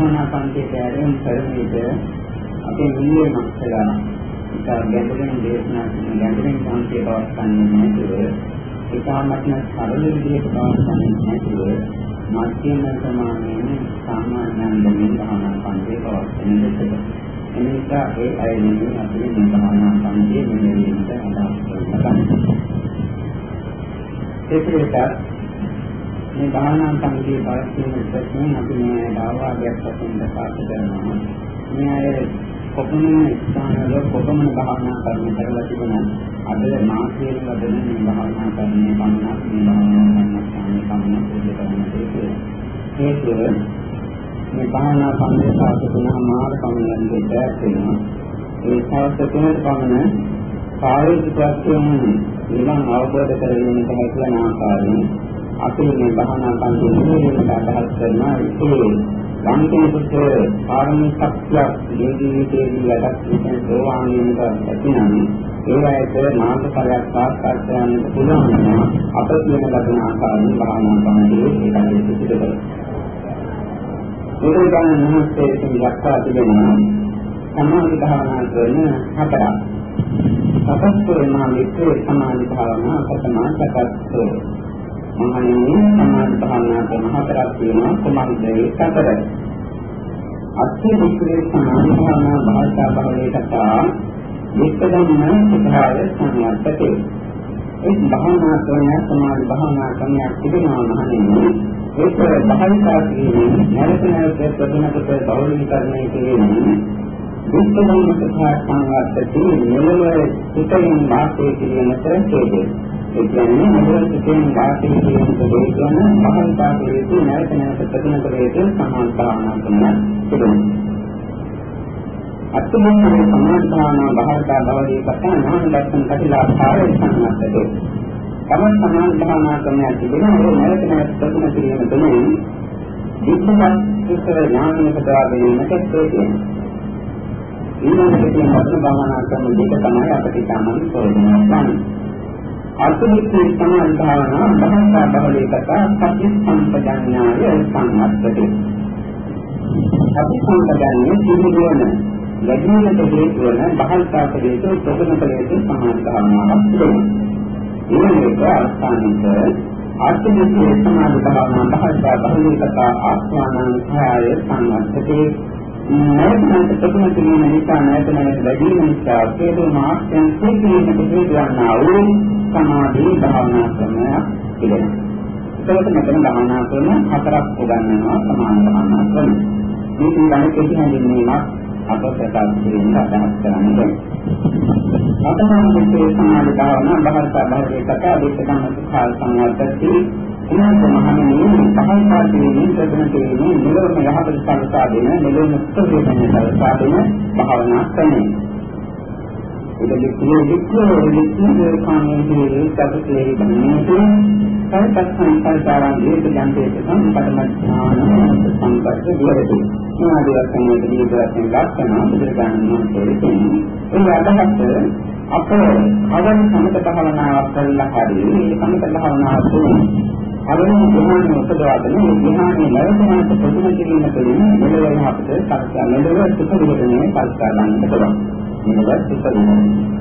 භාවනා පන්තියට ඇරෙන කරන විට අපේ නිලේ මක්සලා ඉතා ගැඹුරින් දේශනා කරන ගැඹුරින් පන්තිය පවත්න්නේ නැතුව ඉතාමත්ම සරල විදිහට පවත්න්නේ නැතුව මධ්‍යම ප්‍රමාණයෙන් සාමාන්‍යයෙන් දෙමින් භාවනා පන්තිය පවත්වන දෙකට. එනිසා ඒ අය නෙමෙයි අපි මේ භාවනා පන්තිය මෙහෙයීමට අදහස් කරන්නේ. ඒකේට මේ භාවනා සංකේත පරිස්සමෙන් ප්‍රශ්නේ අපි මේ ආවාදයක් වශයෙන් ප්‍රකාශ කරනවා. මේ අය කොපමණ ස්ථානවල කොපමණ භාවනා කරන කරලා තිබුණා. අද මාසයෙන් ලැබෙන මේ භාවනා කරන්නේ පමණක් මේ භාවනා කරන ස්ථානයේ පමණක් පුරුදු කරන හේතුව මේ භාවනා සංකේත තුනම මාර්ග පමණක් දෙයක් වෙනවා. ඒ සාර්ථක තුනට පමණ කායික ප්‍රත්‍යයෙන් නිවන් අවබෝධ කරගන්නට හැකිවන ආකාරයෙන් අපි මේ භාවනා පන්ති නිවීමට අදහස් කරනවා ඒ යම් කෙනෙකුට පාරමී ශක්තියක් ජීවිතයේදී වැඩක් විසින් සෝවාන් වීමට ඇතිනම් ඒ වගේ මාර්ග ඵලයක් සාක්ෂාත් කරගන්න පුළුවන් නම් අප කියන ලබන ආකාරයෙන් භාවනා පන්තියේ ඒකයි සිද්ධ කරනවා. ඒක ගන්න මොහොතේ දක්වා තිබෙනවා සමාධි භාවනා කරන හතරක්. සතස්තෝ නම් වික්‍රේ සමාධි භාවනා ප්‍රථම සකස්තෝ මහණෙනි සමාධි භාවනා ක්‍රම හතරක් තියෙනවා කුමක්ද ඒ හතර අත්ථි වික්‍රේ සමාධි භාවනා භාෂා බහලේ කතා වික්කදම්ම සුඛාය සංයත්තේ ඒ භාවනා ක්‍රමය සමාධි භාවනා ක්‍රමයක් තිබෙනවා මහණෙනි ඒක භාවිතා කිරීමෙන් නැවත නැවත ප්‍රතිමකට බෞද්ධීකරණය කිරීමෙන් වික්කදම්ම සුඛාය සංයත්තේ මෙලොව සිටින් වාසය කිරීමට හේතුයි ඒ කියන්නේ මොකද සිතෙන් වාසය කියන දේ කියන මහන්තා හේතු නැවත නැවත ප්‍රතින කරේතු සමාන්තාවනා කරන තිබෙනවා. අත්මෝහයේ සමාන්තාවනා බහල්තා බවදී කතා නාම ලක්ෂණ කටිලා පාරේ සම්මතද. තම සමාන්තාවනා ක්‍රමයක් තිබෙනවා ඒ නැවත නැවත ප්‍රතින කිරීම තුළින් විද්‍යාත්මක ඥානයක දරා ගැනීමට හේතුවෙනවා. ඊළඟට තියෙන වචන භාවනා ක්‍රම දෙක තමයි අපිට සාමාන්‍ය ප්‍රයෝජනයක් ගන්න. අතුලිතේ සමාන භාවනා භාෂා බහලේ කතා සති සම්පජඤ්ඤාය සම්මත්තේ. සති සම්පජඤ්ඤය සිදුවන ලැබීමට හේතු වන බහල්තාවට හේතු ප්‍රගුණ කලේතු සමාන භාවනාවක් වෙනවා. ඊළඟට අස්ථානික අතුලිතේ සමාන භාවනා භාෂා බහලේ කතා ආස්වානං භාය සම්මත්තේ නැත්නම් ප්‍රගුණ කිරීම නිසා නැත්නම් වැඩි වෙන නිසා හේතු මාර්ගයන් සිදුවීමට හේතු වන්නා වූ සමාධි භාවනා ක්‍රමයක් පිළිගන්නවා. ඒකට මෙතන භාවනා ක්‍රම හතරක් උගන්වනවා සමාන භාවනා ක්‍රම. මේ ඊළඟ කෙටි හැඳින්වීමක් අප ප්‍රකාශ කිරීමට අදහස් කරන්නේ. අතමානකේ සමාධි භාවනා භාවිතා භාවයේ කතා දෙකම සුඛාල් සංයත්තති එනක මහණෙනි භාවිතා කිරීමෙන් ප්‍රගුණ කිරීමෙන් නිරෝධ යහපත සංසා දෙන නිරෝධ සුඛ වේදනා සංසා දෙන භාවනා ක්‍රමය. ඉතින් වික්‍රෝ වික්‍රෝ කාමයේ සතුටේ බන්නේ සල්පත් සංස්කාරයන් දීර්ඝ ජන්තේක සම්පතමඥාන සංකල්ප විහෙරති. මේ ආදී වශයෙන් දීර්ඝ වශයෙන් ලක්ෂණ බුදුරජාණන් වහන්සේ කියන්නේ ඒ අදහස අප අවන සමත භාවනාවක් කරලා හරි මේ සමත භාවනාව තුළින් අරමුණු ධ්‍යානෙ උපදවාගෙන මේ ධ්‍යානෙ නැවතනට ප්‍රතිම කිරීම තුළින් මෙලොව යහපත සත්‍ය මෙලොව සුඛ විහරණය පරිස්කාර ගන්නට පුළුවන්. මේවත් සිතනවා.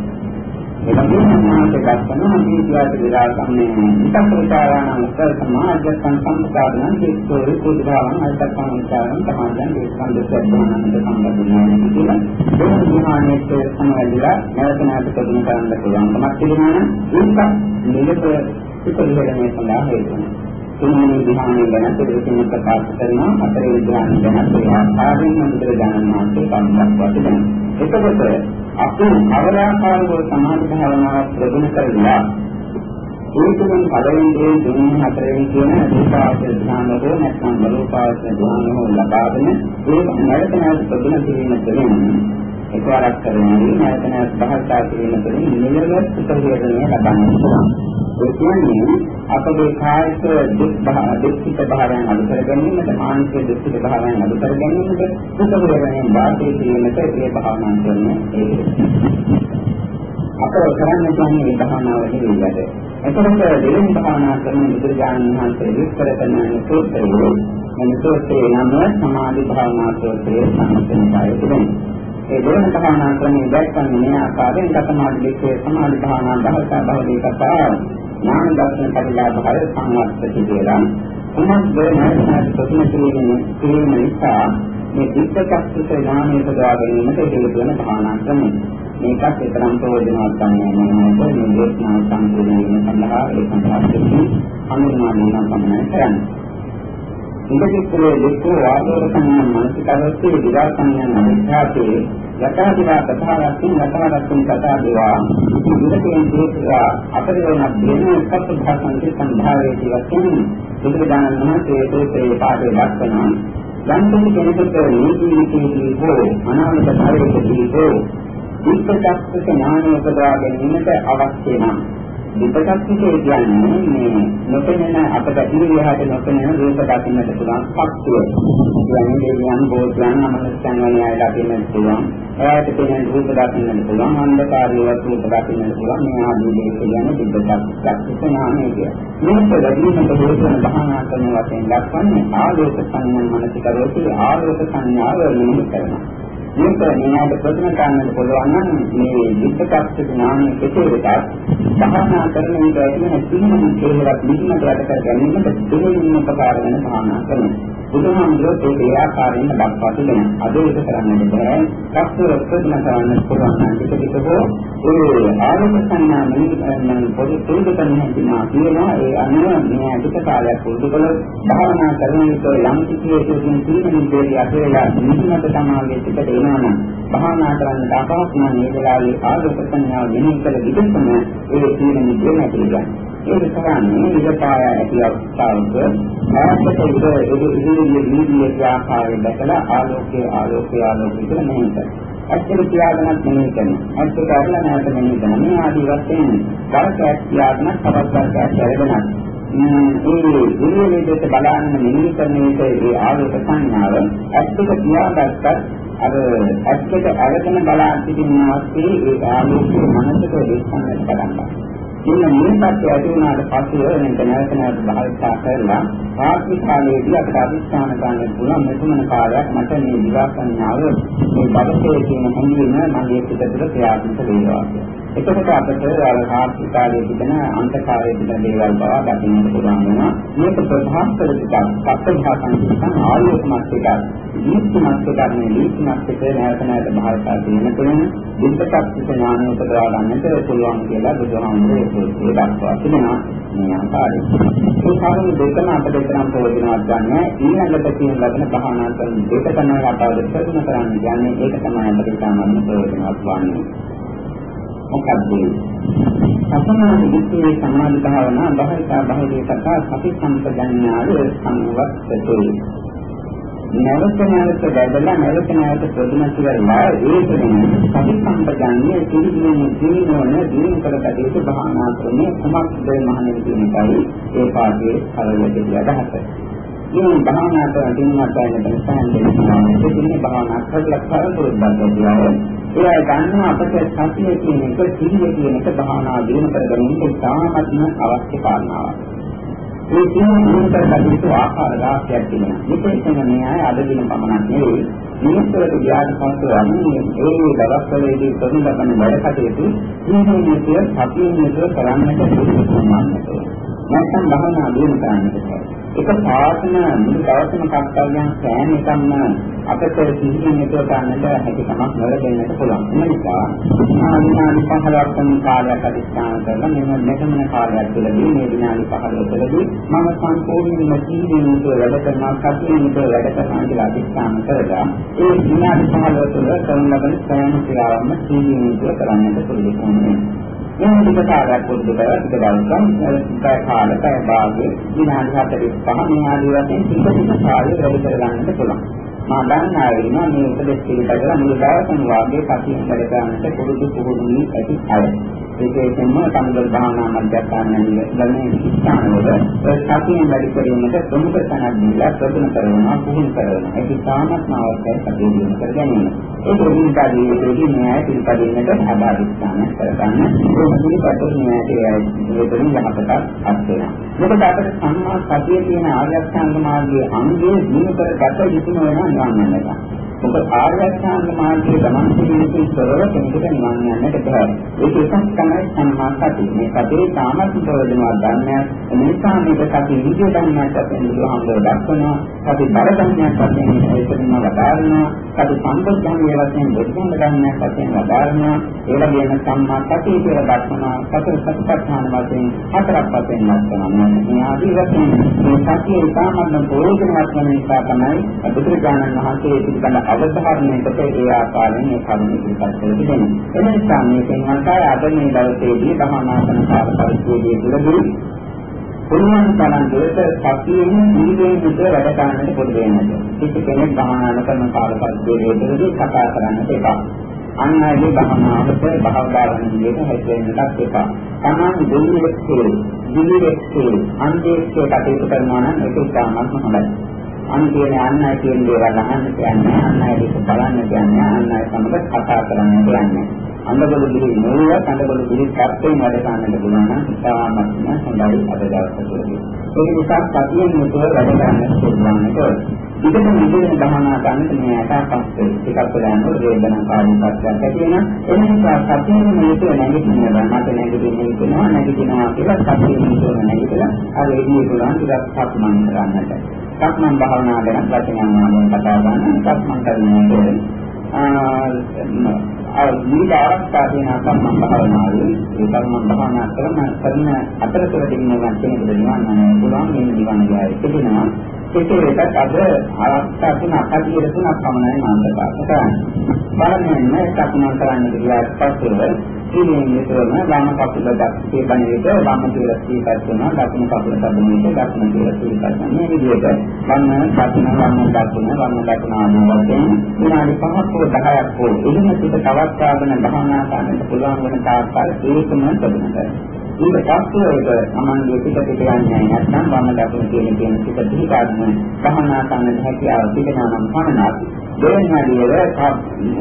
එළඹෙන සමාජයට ගන්න අභිජාත විලා සම්මේ විතක්කචාරණ උත්තර සමාජ සංසම්පාදන හේතු රිතුදාවන් අයිතකම් විචාරණ සමාජයන් දේශන දෙස්සනානන්ද සම්බන්ධනවා කියලා ඒ විහානෙත් සමවැදලා නැවත නැවත ප්‍රගුණ කරන්න පුළුවන්කමක් තිබෙනවා නම් ඒක නිලප සුපරිහරණය සඳහා හේතු වෙනවා තුන්වෙනි ධ්‍යානය ගැන පිළිතුරු ප්‍රකාශ කරනවා. හතරවෙනි ධ්‍යානය ගැන ඒ ආකාරයෙන් බුදුරජාණන් වහන්සේ කම්මක් වටිනවා එතකොට අපි අවරාකාරව සමාධි භාවනාවක් ප්‍රගුණ කරලා ඒ තුලින් පළවෙනි දෙවෙනි හතරවෙනි කියන දීපාවච ධ්‍යානවල නැත්නම් බලෝපාවච ධ්‍යානවල ලබාගෙන ඒක නැවත නැවත ප්‍රගුණ කිරීම තුළින් එකවරක් කරනවා නැවත නැවත භාවිතා කිරීම තුළින් නිරවස් සුපරිවර්තනය ලබන්න පුළුවන්. ඒ කියන්නේ අපගේ කායික දුක්ඛිත භාවයන් අඩු කර ගැනීමට මානසික දුක්ඛිත භාවයන් අඩු කර ගැනීමට සුඛ වේදනාවෙන් වාසය කිරීමට ඒ භාවනා කරන ඒක. අපර කරන්න කියන්නේ මේ භාවනාව නෙවෙයිද? එතකොට දෙවෙනි භාවනා කරන බුදුරජාණන් වහන්සේ විස්තර කරන සූත්‍රයේ මේ සූත්‍රයේ නම සමාධි භාවනා සූත්‍රයේ සම්පූර්ණයි තිබෙනවා. ඒ දෙවෙනි භාවනා ක්‍රමයේ දැක්වන්නේ මේ ආකාරයෙන් සමාධි දෙකේ සමාධි භාවනා දහස බහදී කතා ඥාන දර්ශන පරිලාභය සංවත්තති කියලා. කුමක්ද නැත්නම් ප්‍රතිම කිරීම නිසා මේ දික්කච්ඡ ඥානය සදා ගැනීමට හේතු වෙන භාවනා ක්‍රමය. මේකත් විතරම් ප්‍රයෝජනවත් ගන්නේ නැහැ මේ දේශනා සම්පූර්ණ වීම සඳහා ඒ සඳහා දෙවි අනුමානය පමණයි කරන්නේ. ඉන්දකිස්සේ දෙකෝ වාදෝර සංඥා මානසිකවස්සේ විදාසංඥා අනිත්‍යතේ යථාදිවා කතාවස්සින් යථාවස්සින් කතා දේවා ඉන්දකෙන් දේශා අපරිවණ දෙන සත්‍යභාසන්ති සම්භාවයේ වශයෙන් බුදුරජාණන් වහන්සේ ඒ පාඩේ දක්වනවා. යම් කෙනෙකුට නීති නීතිදී හෝ අනාගත භාවයකදී හෝ විපස්සක ඥානය උපදවා ගැනීමට අවශ්‍ය නම් විපස්සක කියන්නේ මේ නොපෙනෙන අපට ඉරියහට නොපෙනෙන රූප දකින්නට පුළුවන් ශක්තිය. කියන්නේ දෙවියන් බෝධයන් අමනස්යන් වගේ අය දකින්නට පුළුවන්. එයාට පෙනෙන රූප දකින්නට පුළුවන්. අන්ධකාරයේ රූප දකින්නට පුළුවන්. මේ ආදී දේ කියන්නේ විපස්සක ඥානය කියන්නේ. මේක ලැබීමට හේතුන බහනා කරන වශයෙන් දක්වන්නේ ආලෝක සංඥා මනසිකරෝති ආලෝක සංඥාව නිමිති කරනවා. මේක නිනාද ප්‍රතිම ගන්නට පුළුවන් නම් මේ විත්තකප්ප ඥානය කෙසේ වෙතත් සහනා කරන විට ඇතිවන සීමන හේතුවක් නිදිමත යට කර ගැනීමට දෙවෙනිම උපකාර වෙන සහනා කරනවා. බුදුහාමුදුරුවෝ ඒ ආකාරයෙන් දක්වා තිබෙනවා. අද ඒක කරන්නට බෑ. කප්ප ප්‍රතිම කරන්න පුළුවන් නම් ටික ටික හෝ ඒ ආරම්භ සංඥාවෙන් පොදු පුරුදු කරනවා කියනවා ඒ අනුව මේ අධික කාලයක් පුරුදු කළොත් භාවනා කරන විට යම් කිසි හේතුකින් සීමනින් දෙවි අපේලා නිදිමත සමාගයේ පිටට එනවනම් භාවනා කරන්න අපහසු නම් මේ වෙලාවේ ආරම්භ සංඥාව ගෙනින් කළ විදිහටම ඒ සීමනින් දෙවි නැතිලා ඒක කරන්නේ ඉදපාය ඇති අවස්ථාවක ඈතට ඉද ඉදිරියේ නිදියේ ආකාරයෙන් දැකලා ආලෝකයේ ආලෝකයේ ආලෝකය කියලා මෙහෙම ඇත්තට තියාගෙනත් මෙහෙය කරනවා. ඇත්තට අරලා නැවත මෙහෙය කරනවා. මේ ආදී වශයෙන් වරකයක් තියාගෙන තවත් වරකයක් අරගෙනත් මේ ඉරියලේ දෙක බලන්න මෙහෙය කරන විට ඒ ආලෝක සංඥාව ඇත්තට තියාගත්තත් අර ඇත්තට අරගෙන බලා සිටිනාස්සේ ඒ ආලෝකයේ මනසට දෙස්සන්නට පටන් ගන්නවා. ඉන්න මේකත් ඇති වුණාට පස්සේ මේක නැවත නැවත භාවිතා කරලා ආත්ම කාලයේදී අපිට අධිෂ්ඨාන ගන්න පුළුවන් මෙතුමන කාලයක් මට මේ විවාසඥාව මේ බඩේ තියෙන හැඟීම මගේ පිට තුළ ක්‍රියාත්මක වෙනවා එතකොට අපිට අර ආත්ම කාලයේ තිබෙන අන්තකාරයේ තිබෙන දේවල් බව දකින්නට පුළුවන් වෙනවා. මේක ප්‍රධාන කර ටිකක් සත්‍යභාසන් ආලෝකමත් එකක් දීප්තිමත් එකක් නේ දීප්තිමත් එක නැවත නැවත භාවිතා කරනකොට විද්‍යාත්මක ඥානය උපදවා ගන්නට පුළුවන් කියලා බුදුහාමුදුරේ සූත්‍රයේ දක්වා තිබෙනවා. මේ ආකාරයෙන්. මේ කරුණු දෙකම අපිට තරම් ප්‍රයෝජනවත් ගන්න. ඊළඟට කියන ලබන භාවනා කරන දෙක තමයි අපට ප්‍රගුණ කරන්න යන්නේ ඒක තමයි අපිට සාමාන්‍ය ප්‍රයෝජනවත් වන්නේ. මොකක්ද? සසමාධි විශ්ේ සමාධි භාවනා බහිතා බහිදී කතා සති සම්පජඤ්ඤාල සංවත්තතේ නැවත නැවත බදලා නැවත නැවත ප්‍රතිමත් කරලා ඒකෙන් සතිසම්පජාන්නේ පිළිගන්නේ දිනවන දින කරකට යුතු භාවනා ක්‍රමයේ කුමක්ද මහණෙනි කියන එකයි ඒ පාඩේ කලියට අදහස. මේ භාවනා කරන දිනකට දැනගෙන සම්බන්ධ වෙනවා. ඒ භාවනා කරලා කරතුරු බද්දලා ඒ ගන්නවා අපට සතිය කියන එක සීල කියන එක භාවනා දිනු කරගන්න ඉතාමත්ම අවශ්‍ය කාරණාවක්. මේ සියලු මුලතර කටයුතු ආකාර රාශියක් තිබෙනවා. විශේෂයෙන්ම මේ අය අද දින පමණක් නෙවෙයි මිනිස්සුන්ට ගියාට පස්සේ වන්නේ ඒ දවස්වලදී කරන ලබන වැඩ කටයුතු ජීවිතයේ සතියේ කරන්නට පුළුවන්. නැත්නම් භවනා දිනු කරන්නට එක පාසන මුළු දවසම කර්තව්‍යයන් සෑම එකක්ම අපට සිහියෙන් යොදව ගන්නට හැකියාවක් ලැබෙන්නට පුළුවන්. ඒ නිසා විනාඩි 15ක් වගේ කාලයක් අධිෂ්ඨාන කරලා මෙන්න මෙතන කාලයක් තුළදී මේ විනාඩි 15 තුළදී මම සම්පූර්ණයෙන්ම සිහියෙන් යොදව වැඩ කරනවා සතියෙන් යොදව වැඩ කරනවා කියලා අධිෂ්ඨාන කරලා ඒ විනාඩි 15 තුළ කරන ලබන සෑම ක්‍රියාවක්ම සිහියෙන් යොදව කරන්නට පුළුවන් වෙනවා. මේ විකතාවක් පුරුදු කරලා ටික දවසක් පැය කාලය පැය භාගයේ විනාඩි 45 මේ ආදී වශයෙන් ටික ටික කාලය වැඩි කරගන්නත් පුළුවන්. මා දන්නා වෙනවා මේ උපදෙස් පිළිපදලා මුළු දවසම වාගේ කටින් වැඩ කරන්නට පුරුදු පුහුණු වී ඇති අය. විශේෂයෙන්ම සම්බුද්ධ භාවනා මධ්‍යස්ථානයේ ළමයි ස්ථානවල සතියෙන් වැඩි කිරීමට ප්‍රමුඛ තැනක් දීලා ප්‍රගුණ කරනවා පුහුණු කරනවා. ඒක සාමත්ම අවශ්‍යයි සතිය දිනු කර ගැනීම. ඒක විවිධාදීයේදී න්‍යාය පිළිපදින්නට ආධාරිතන කරගන්න. ඒ පිළිපදින න්‍යායයේ වේදෙන යහපතක් අත් වෙනවා මොකද අපිට සම්මා සතිය කියන ආර්ය අෂ්ටාංග මාර්ගයේ අංගයේ දිනු කරගත යුතුම වෙනවා නිවන් යන්නට ඔබ ආර්ය අෂ්ටාංග මාර්ගයේ ගමන් කිරීමේ ස්වරව කෙනෙකුට නිවන් යන්නට බෑ. ඒක එකක් තමයි සම්මා සතිය. මේ සතියේ තාමත් ප්‍රයෝජනවත් ධර්මයක්. ඒ නිසා මේක සතිය විද්‍ය ධර්මයක් වශයෙන් බුදුහාමුදුරුවෝ දක්වනවා. සති බල ධර්මයක් වශයෙන් ඒකෙන්ම වදාරනවා. සති සම්බුද්ධාංගය වශයෙන් බුද්ධංග ධර්මයක් වශයෙන් වදාරනවා. ඒ වගේම සම්මා සතිය කියලා දක්වනවා. සතර සතිපට්ඨාන වශයෙන් හතරක් වශයෙන් දක්වනවා. මේ ආදී වශයෙන් මේ සතියේ තාමත් ප්‍රයෝජනවත් වෙන නිසා තමයි බුදුරජාණන් වහන්සේ පිළිබඳ අවධාරණයකට ඒ ආකාරයෙන් මේ කරුණ ඉදිරිපත් කර තිබෙනවා. එම නිසා මේ සංඝාතය අද මේ දවසේදී ධර්මාසන කාල පරිච්ඡේදයේ තුලදී පුරුවන් තරම් දෙයට සතියෙන් නිවිදේ විතර වැඩ ගන්නට පොදු වෙනවා. කිසි කෙනෙක් භාවනා කරන කාල පරිච්ඡේදයේ තුලදී කතා කරන්නට එපා. අන් අයගේ භවනාවට භවදාන විදිහට හැදෙන්නටත් එපා. තමන් දෙවියෙක්ගේ දිවියෙක්ගේ අන්දේක්ගේ කටයුතු කරනවා නම් ඒක ඉතාමත් හොඳයි. අන් කියන අන් අය කියන දේවල් අහන්න කියන්නේ අන් අය දෙක බලන්න කියන්නේ අන් අය සමග කතා කරන්න කියන්නේ. අnder බුදු නෙවෙයි අnder බුදු කර්තේ වැඩ ගන්නට පුළුවන් නම් ඉතාමත් හොඳයි අද දවසේදී. ඒ නිසා සතියෙන් මුතුව වැඩ ගන්න පුළුවන් ඉතින් විදිහට ගමනා ගන්නට මේ ඇටපස්සේ ටිකක් වෙලා යනකොට වේදනා කාර්යපත්යක් ඇති වෙනවා. ඒ නිසා සතියෙන් මුතුව නැගිටිනවා මට නැගිටින්න කියනවා නැගිටිනවා කියලා සතියෙන් මුතුව නැගිටලා අර එළිය පුළුවන් ටිකක් සක්මන් කරන්නට. සක්මන් භාවනා ගැන වචනයන් වලින් කතා කරන සක්මන් කරනකොට ආ විවිධ ආරක්ෂා දෙන සම්මන් භාවනාවේ. ඒ සම්මන් භාවනා කරන කරන අතරතුරදී මේ වචනේ දෙනවා නම් පුළුවන් මේ නිවන ගියායි කියනවා ඒකේට අද ආරක්ෂා තුන අකතිය තුනක් පමණයි මානසිකාර්ථ කරන්නේ. බලන්නේ සක්මන් කරන්න ගියාට පස්සේ ඉන්නේ මෙතන වම් කකුල දැක්කේ බණේට වම් කියලා සීපත් වෙනවා. දකුණු කකුල තබන එක දකුණු කියලා සීපත් වෙනවා. මේ විදිහට වම් දකුණ වම් දකුණ වම් දකුණ ආදී වශයෙන් විනාඩි 5ක් හෝ 10ක් හෝ එහෙම සිට තවත් ආගෙන භාවනා කරන්න පුළුවන් වෙන තාක්කල් ඒකම ප්‍රගුණ කරනවා. ඊට පස්සේ ඒක සමාන්ගේ පිට පිට යන්නේ නැත්නම් වම් දකුණ කියන කියන පිට පිටාගෙන භාවනා කරන්න හැකියාව තිබෙනවා නම් පමණක් දෙවෙනිවැඩියව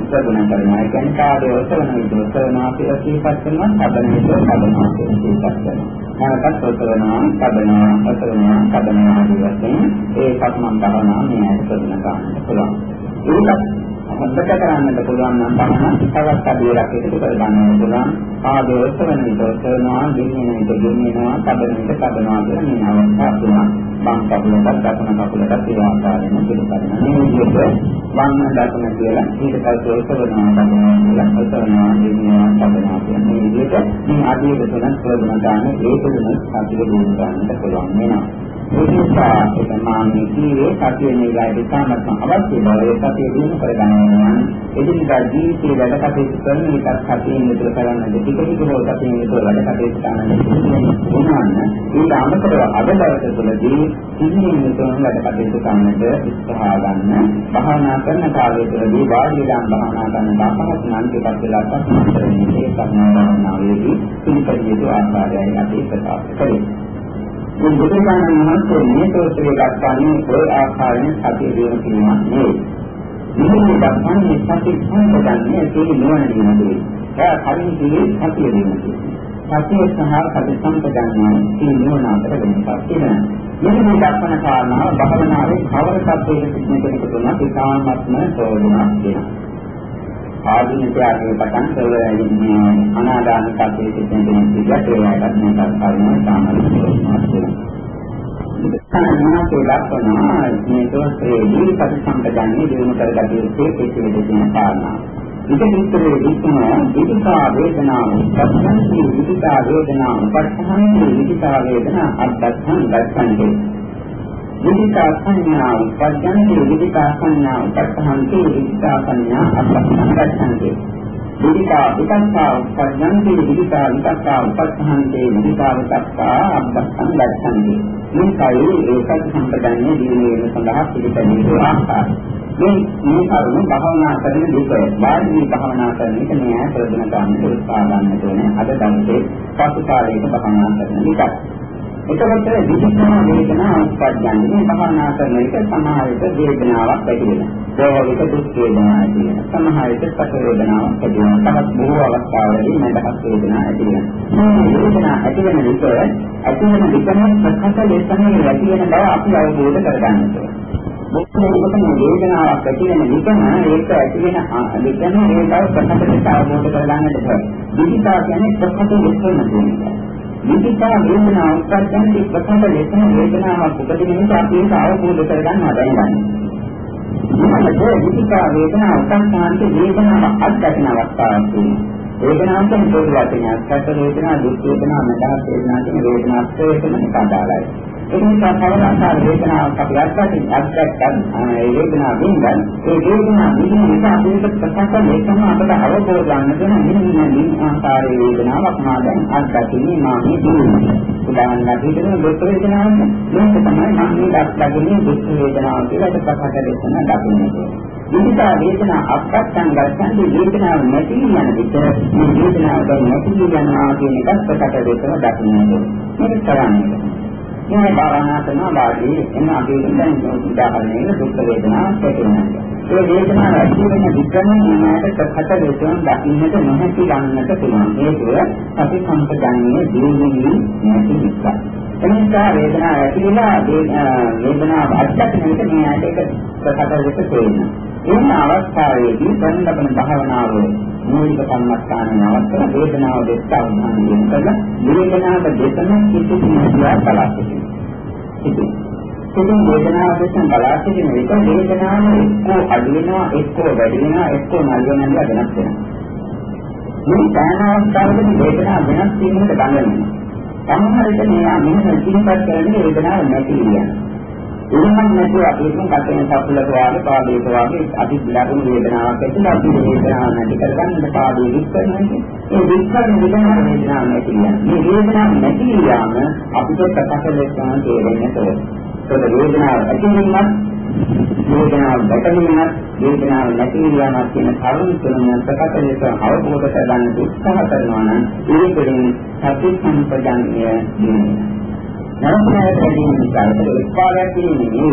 ප්‍රගුණ කරනවා. ඒ කියන්නේ කාර්යය ඔසවන විදිහ ඔසවනවා කියලා සිහිපත් කරනවා. හදන විදිහ හදනවා කියලා සිහිපත් කරනවා. නැවතත් ඔසවනවා, හදනවා, ඔසවනවා, හදනවා ආදී වශයෙන් ඒ සක්මන් භාවනාව මේ ඇයි ප්‍රගුණ ගන්න පුළුවන්. ඒක හොඳට කරන්නට පුළුවන් නම් තමයි තවත් අධිරක් එකතු කර ගන්න පුළුවන්. ආදී ඔසවන විදිහ ඔසවනවා, ගෙනියන විදිහ ගෙනියනවා, හදන විදිහ හදනවා කියලා මේ අවස්ථාව තියෙනවා. වම් කකුලට දකුණු කකුලට ඒ ආකාරයෙන් පිළිපදිනවා. මේ විදිහට වම් දකුණ කියලා ඊට පස්සේ ඔසවනවා දකුණ කියලා ඔසවනවා දෙනවා කපනවා කියන මේ විදිහට මේ ආදී දෙකෙන් ප්‍රයෝජන ගන්න ඒ තුනක් සතිය දුරු ගන්නට පුළුවන් වෙනවා. ඒ නිසා ඒක මාන්නේ කීවේ සතිය නිගායි ඉතාමත්ම අවශ්‍ය බව ඒ සතිය දිනු කර ගන්නවා නම් එදිනදා ජීවිතයේ වැඩ කටයුතු කරන එකත් සතියෙන් යුතුව කරන්න ටික ටික හෝ සතියෙන් යුතුව වැඩ කටයුතු කරන්න පුළුවන් ඊට අමතරව අද දවස තුළදී සිහියෙන් යුතුව වැඩ කටයුතු කරන්නට උත්සාහ ගන්න භාවනා කරන කාලය තුළදී වාඩි වෙලා භාවනා කරන දාපහත් නම් ටිකක් වෙලා සම්පූර්ණ කරන්නේ ඒ සම්මානාවේදී පිළිපදිය යුතු ආකාරයයි අපි ප්‍රකාශ කරේ මේ බුදුරජාණන් වහන්සේ මේ සෝත්‍රය දක්වන්නේ ඔය ආකාරයෙන් සතිය දිනු කිරීමක් නෙවෙයි. මේ දක්වන්නේ සතිය සම්පදන්නේ ඒ නිවන දිනුනේ. ඒ කලින් කියේ සතිය දිනුනේ. සතිය සහ සති සම්පදන්නේ ඒ නිවන අතර වෙනසක් තියෙනවා. මෙන්න මේ දක්වන කාරණාව භවනාවේ කවර සත්‍යයක සිටින කෙනෙකුට නම් ඉතාමත්ම ප්‍රයෝජනක් වෙනවා. ආධුනිකයාගේ පටන් කරගෙන අනාගාමී කපේ සිටින කෙනෙක් විදිහට ඒවාට මේක කරනවා සාමාන්‍ය ප්‍රශ්නයක් තමයි ලක්වනවා මේ දෝෂයේදී ප්‍රතිසම්පදන්නේ දිනු කරගatiya යුත්තේ කෙසේද කියන කාරණා. ඉතින් ඉතරේ විස්තන විදිකා වේදනාව සත්‍යන්ති විදිකා වේදනාව පඨාන්ති විදිකා වේදනා අද්දස්සන් දස්සන්ති විදිකා සංඥා උපජ්ජන්ති විදිකා සංඥා උපත්තහන්ති විදිකා සංඥා අපස්සංගච්ඡන්ති විදිකා විතක්කා උපජ්ජන්ති විදිකා විතක්කා උපත්තහන්ති විදිකා විතක්කා අපස්සංගච්ඡන්ති මේකයි ඒකත් සම්පදන්නේ දිනේ සඳහා පිළිපැදිය ආකාරය. මේ මේ කරුණ භාවනා කරන දුක වාදී භාවනා කරන එක නෑ ප්‍රයෝජන ගන්න උත්සාහ ගන්න ඕනේ. අද දවසේ පසු කාලයක භාවනා කරන විදිහට. එතකොට විචිත්‍රම වේදනා උත්පත්යන්නේ මේ භාවනා කරන එක සමාහිත වේදනාවක් ඇති වෙනවා. බොහෝවිට දුක් වේදනාවක් ඇති වෙනවා. සමාහිත සැප වේදනාවක් ඇති වෙනවා. තවත් බොහෝ අවස්ථාවලදී මදහස් වේදනාවක් ඇති වෙනවා. මේ වේදනා ඇති වෙන විට ඇති වෙන විටම ප්‍රකට ලෙසම ඇති වෙන බව අපි අවබෝධ කරගන්න ඕනේ. මොකද වේදනාවක් ඇති වෙන විටම ඒක ඇති වෙන විටම ඒ බව ප්‍රකටට අවබෝධ කරගන්නට බෑ. විචිතා කියන්නේ ප්‍රකට ලෙසම තියෙනවා. විචිතා වේදනාව උත්පන්නයේ ප්‍රකට ලෙසම වේදනාවක් උපදින නිසා අපි ඒක අවබෝධ කරගන්නවා දැනගන්න. මොකද විචිතා වේදනාව උත්පන්නයේ වේදනාව අත්දකින අවස්ථාවක් තියෙනවා. වේදනාව කියන්නේ පොදු වචනයක්. සැප වේදනා, දුක් වේදනා, මඳහත් වේදනා කියන වේදනාත් වේදනම කාදාලයි. ඒ නිසා කවදාකවත් වේදනාවක් අපි අත්දැකීම් අත්දැක්කත් ඒ වේදනාව වින්දන් ඒ වේදනාව විඳින නිසා අපිට ප්‍රසන්න මේකම අපිට අවබෝධ ගන්න දෙන මෙන්න මේ ආකාරයේ වේදනාවක් මා දැන් අත්දැකීමේ මා මේ දිනුනේ උදාහරණයක් විදිහට දුක් වේදනාවක් මේක තමයි මම මේ අත්දැකීමේ දුක් වේදනාව කියලා ඒක ප්‍රකට දෙන්න දකින්නේ විවිධ වේදනා අපත්තන් ගන්නදී වේදනාව නැති යන විට මේ වේදනාව දැන් නැති යනවා කියන එකත් ප්‍රකට දෙන්න දකින්නේ මේක කරන්නේ මේ භාවනා කරනවා වාදී එන අපේ ඉඳන් උදාහරණයක දුක් වේදනාවක් ඇතිවෙනවා. ඒ වේදනාව ඇති වෙන විකරණ නිමායට ප්‍රකට වේදනාවක් දකින්නට නොහැකි ගන්නට පුළුවන්. ඒක අපි සම්පජාන්නේ දීවිලි නැති නිසා. එනිසා වේදනාව ඇති වෙලා වේදනාව අත්දැකීම එක නිමායට ඒක ප්‍රකට වෙක තේරෙනවා. එන්න අවස්ථාවේදී කරන ලබන භාවනාව මූලික කර්මස්ථානයේ අවස්ථර වේදනාව දෙස්ස අවධානය යොමු කරලා වේදනාව දෙතම කිසි කිසියක් බලාපොරොත්තු ඉතින් ඉතින් වේදනාව දෙසෙන් බලාපොරොත්තු වෙන විට වේදනාව එක්කෝ අඩු වෙනවා එක්කෝ වැඩි වෙනවා එක්කෝ නල්ල වෙනවා වෙනස් වෙනවා. මේ දැන අවස්ථාවේදී වේදනාව වෙනස් වීමකට දඟලනවා සමහර විට මෙයා මෙහෙම සිහිපත් කරන්නේ වේදනාව නැති වෙනවා එහෙමත් නැතුව අපි හිතමු කටෙන් සපුලක වාගේ පාදයක වාගේ අති ලකුණු වේදනාවක් ඇතිලා අපි වේදනාවක් නැති කරගන්නට පාදයේ වික් කරනවා. ඒ වික් කරන වේදනාවක් වේදනාවක් නැති කියන්නේ. මේ වේදනාවක් නැති යාම අපිට ප්‍රකට ලෙසම තේරෙන්නට ඕන. ඒක වේදනාව ඇතිවීමත් වේදනාව දැකීමත් වේදනාව නැති යාමත් කියන කරුණු තුනම ප්‍රකට ලෙස අවබෝධ කරගන්න උත්සාහ කරනවා නම් ඒකෙන් සති සම්පජන්‍ය දිනේ. නරකයට ඇදීම නිසා ඒක උත්පාදයක් කිරීමේ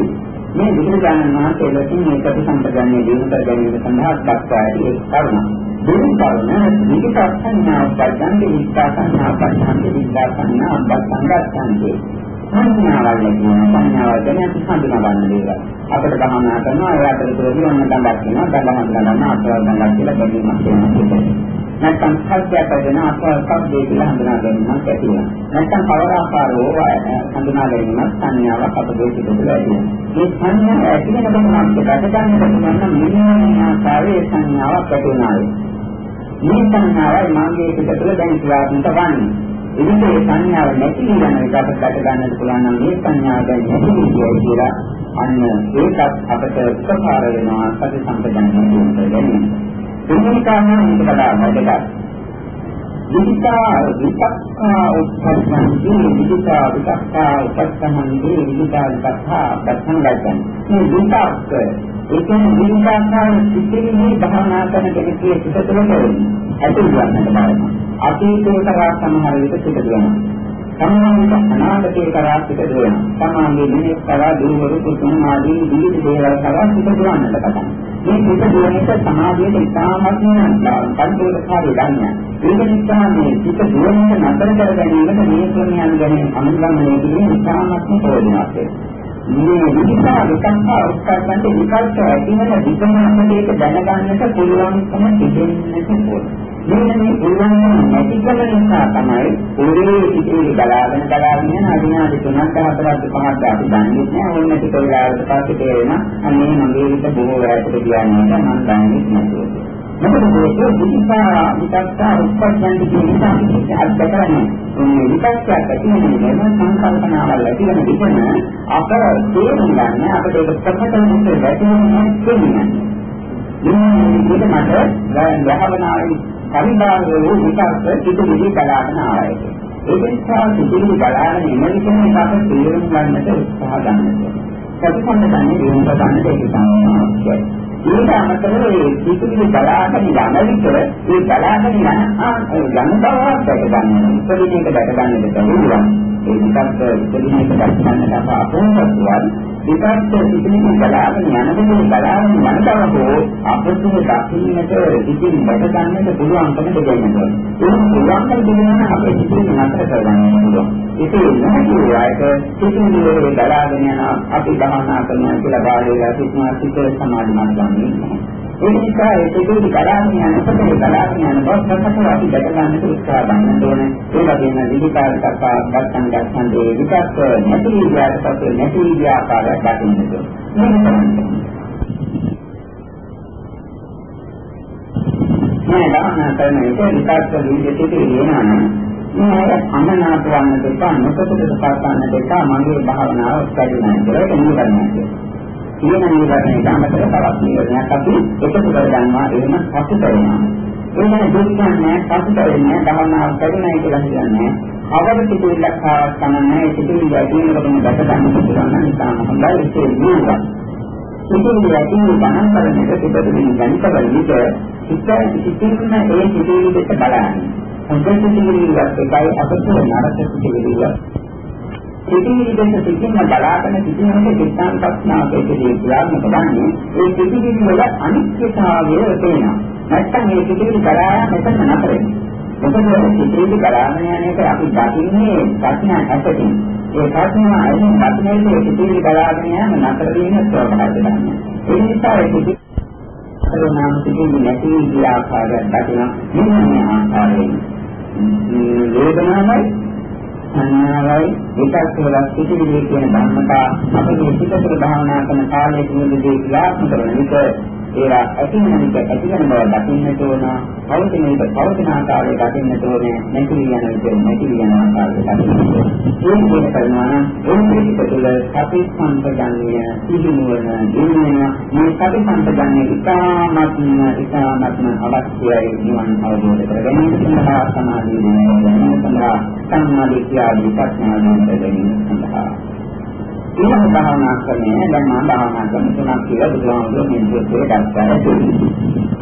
මේ විදුලි වහන්සේ ලකින් මේ ප්‍රතිසම්පදන්නේ දිනු කර ගැනීම සඳහා දක්වා ඇති ඒ කරුණ. දෙවි කරුණ විකසන්නා පදන්නේ විස්තාසන්නා පදන්නේ විස්තාසන්නා අබ්බසංගත්තන්ගේ සංඥාවල් කියන සංඥාවල් ගැන හඳුනා ගන්න දේවල්. අපිට ගමනා කරනවා ඒ අතරතුරදී ඔන්න දඬක් වෙනවා දඬ හඳුනා ගන්න අත්වල දඬක් කියලා බැලීමක් වෙනවා. නැත්නම් කල්පයක් වෙන අපසබ්දේ කියලා හඳුනා ගැනීමක් ඇති වෙනවා. නැත්නම් කවර ආකාරව හඳුනා ගැනීමක් සංඥාවක් අපගේ සිදුවල ඇති වෙනවා. මේ සංඥා ඇති වෙන බවමත් දැකගන්නට පුළුවන් නම් මෙන්න ආකාරයේ සංඥාවක් ඇති වෙනවා. මේ සංඥාවයි මාගේ පිට තුළ දැන් ක්‍රියාත්මක වන්නේ. ඉතින් මේ සංඥාව නැති වෙන එකට දැක ගන්නට පුළුවන් නම් මේ සංඥාව දැන් නැති කියයි කියලා අන්න ඒකත් අපට උපකාර වෙනවා සති සම්පදන්නේ කියන්නේ. දෙවෙනි කාරණා මේක වඩා වැදගත්. විචිතා විචක්ඛා උපස්සන්ති විචිතා විචක්ඛා උපස්සන්ති විචිතා විචක්ඛා උපස්සන්ති මේ විචක්ක ඒ කියන්නේ විචක්ඛා සිතිවිලි භාවනා කරන කෙනෙකුගේ සිත තුළ ඇතුළු වන්නට බලන්න. අතීතේ කරා සමහර විට සිට වෙනවා. සමානක අනාගතයේ කරා පිට දුවන සමානයේ දිනේ කරා දුරුවරු කුතුන් ආදී විවිධ දේවල් කරා පිට දුවන්නට පටන් මේ පිට දුවන එක සමාධියේ ඉතාමත්ම පරිපූර්ණකාරී ධර්මයක්. ඒක නිසා මේ පිට දුවන එක නතර කර ගැනීමට මේ ක්‍රමයන් ගැන අනුගමනය කිරීම ඉතාමත්ම ප්‍රයෝජනවත් මේ විචා විකල්ප උත්තරන්ට විකල්ප ඇතිවන විකල්පයක දැනගන්නට පුළුවන්කම තිබෙන්නට ඕනේ. මෙන්න මේ උල්ලංඝන නැති කල නිසා තමයි උරේ ඉතිරි බලාගෙන බලාගෙන යන අදිනාදි තුනක් හතරක් පහක් අපි දන්නේ නැහැ. ඕන ටික වෙලාවකට පස්සේ තේරෙන අනේ මගේ හිත බොහෝ වෙලාවට කියන්නේ මම දන්නේ නැහැ මොකද මේක විචාර විචක්ෂා උත්පත්ති කියන නිසා අත්දැකන්නේ මේ විචක්ෂයක් ඇති වෙන නේද සංකල්පනාවල් ඇති වෙන විදිහම අප තේරුම් ගන්න අපිට ඒක ප්‍රකට වෙන්න වැටෙන්නේ කියන්නේ මේක මට යහවනාවේ පරිභාග වූ විකල්ප සිදුවිලි බලාගෙන ආවයි. ඒ නිසා සිදුවිලි බලාගෙන ඉන්න විදිහේ අපට තේරුම් ගන්නට උත්සාහ ගන්නවා. ප්‍රතිසංගතන්නේ දිනු කරන්න දෙයක් තමයි. ඊට අමතරව මේ පිටුපිට බලාගෙන යන විට මේ බලාගෙන යන යන බවක් දැක ගන්න. ඉතින් මේක දැක ගන්නට බැහැ. ඒ විකල්ප ඉතින් මේක දැක ගන්නට අපහසුතාවක් විකල්ප ඉතින් බලාගෙන යනකොට බලාගෙන යන බව හෝ අපතුම දකින්නට ඉතින් දැක ගන්නට පුළුවන්කම දෙන්නවා. ඒක පුළුවන්කම දෙනවා අපේ ඉතින් නතර කරගන්න පුළුවන්. ඒක නැහැ ඒක ඉතින් මේ බලාගෙන යන අපි භාවනා කරනවා කියලා බාහිර සිත්මා සිත සමාධිමත් ගන්න. ඒ නිසා ඒ දෙකේ කලාවෙන් යනකොට ඒ කලාවෙන් යන බව සකසව අපි දැක ගන්නට උත්සාහ ගන්න ඕනේ. ඒ වගේම විවිධාකාර කතා ගන්න ගන්න දේ විකල්ප නැති විදියට පස්සේ නැති විදිය ආකාරයක් දකින්න ඕනේ. මේ ගමන කරන එක විකල්ප විදිහට කියනවා නම් මේ අමනාප වන්න දෙපා නොකසට පාසන්න දෙපා මගේ භාවනාව වැඩි නැහැ කියලා කියනවා. කියන නිවර්ණයට අමතර තවත් නිවර්ණයක් අපි එකතු කරගන්නවා එහෙම පසු කරනවා. ඒ කියන්නේ දුක් කියන්නේ පසු කරන්නේ ධර්මනාව කරුණයි කියලා කියන්නේ. අවර පිටුලක් ආවක් තමයි පිටුලිය ඇතිවෙනකොටම දැක ගන්න පුළුවන් නම් ඉතාම හොඳයි ඒක නියුවා. පිටුලිය ඇතිවෙන ගණන් කරන එක පිටුලිය ගණිතවල විට ඉතින් ඉතින් ඒ පිටුලිය දෙක බලන්නේ. හොඳ පිටුලියක් එකයි අපිට නරක පිටුලියක් සිටිවිලි දෙක සිටින්න බලාගෙන සිටිනකොට චිත්තාන් පස්නාකේදී ක්‍රියාත්මක කරන්නේ ඒ සිටිවිලි වල අනිත්‍යතාවය තේනවා. නැත්තම් මේ සිටිවිලි බලාගෙන මෙතන නතර වෙනවා. මොකද සිටිවිලි බලාගෙන යන එක අපි දකින්නේ ප්‍රඥා ඇසකින්. ඒ ප්‍රඥා අයින් දකින්නේ සිටිවිලි බලාගෙන යන නතර වෙන ස්වභාවය ගන්න. ඒ නිසා ඒ සිටිවිලි නම් සිටිවිලි නැති විදිහ ආකාරයක් දකිනවා. මෙන්න මේ ආකාරයෙන් වේදනාවයි සංඥාවයි විකල්ප වල සිටිවිලි කියන ධර්මතා අපේ පිටතට භාවනා කරන කාලයේ තුනදී ක්‍රියාත්මක කරන විට ඒවා ඇතිවෙනික ඇතිවෙන බව දකින්නට ඕන පවතින එක පවතින ආකාරය දකින්නට ඕන නැති යන විට නැති යන ආකාරය දකින්නට ඕන. මේ කරනවා නම් ඒ පිටතල සති සම්පජන්‍ය සිහිනුවන දිනුවන මේ සති සම්පජන්‍ය ඉතාමත්ම ඉතාමත්ම අවශ්‍යයි නිවන් අවබෝධ කර ගැනීම සඳහා සමාධිය ගැනීම සඳහා සම්මාදිට්ඨිය ආදී ප්‍රඥා ඥාන ගැනීම සඳහා. ඊළඟ භාවනා ක්‍රමය දැන් මම භාවනා කරන තුනක් කියලා බුදුහාමුදුරුවෝ මේ විදිහට දක්වලා තියෙනවා.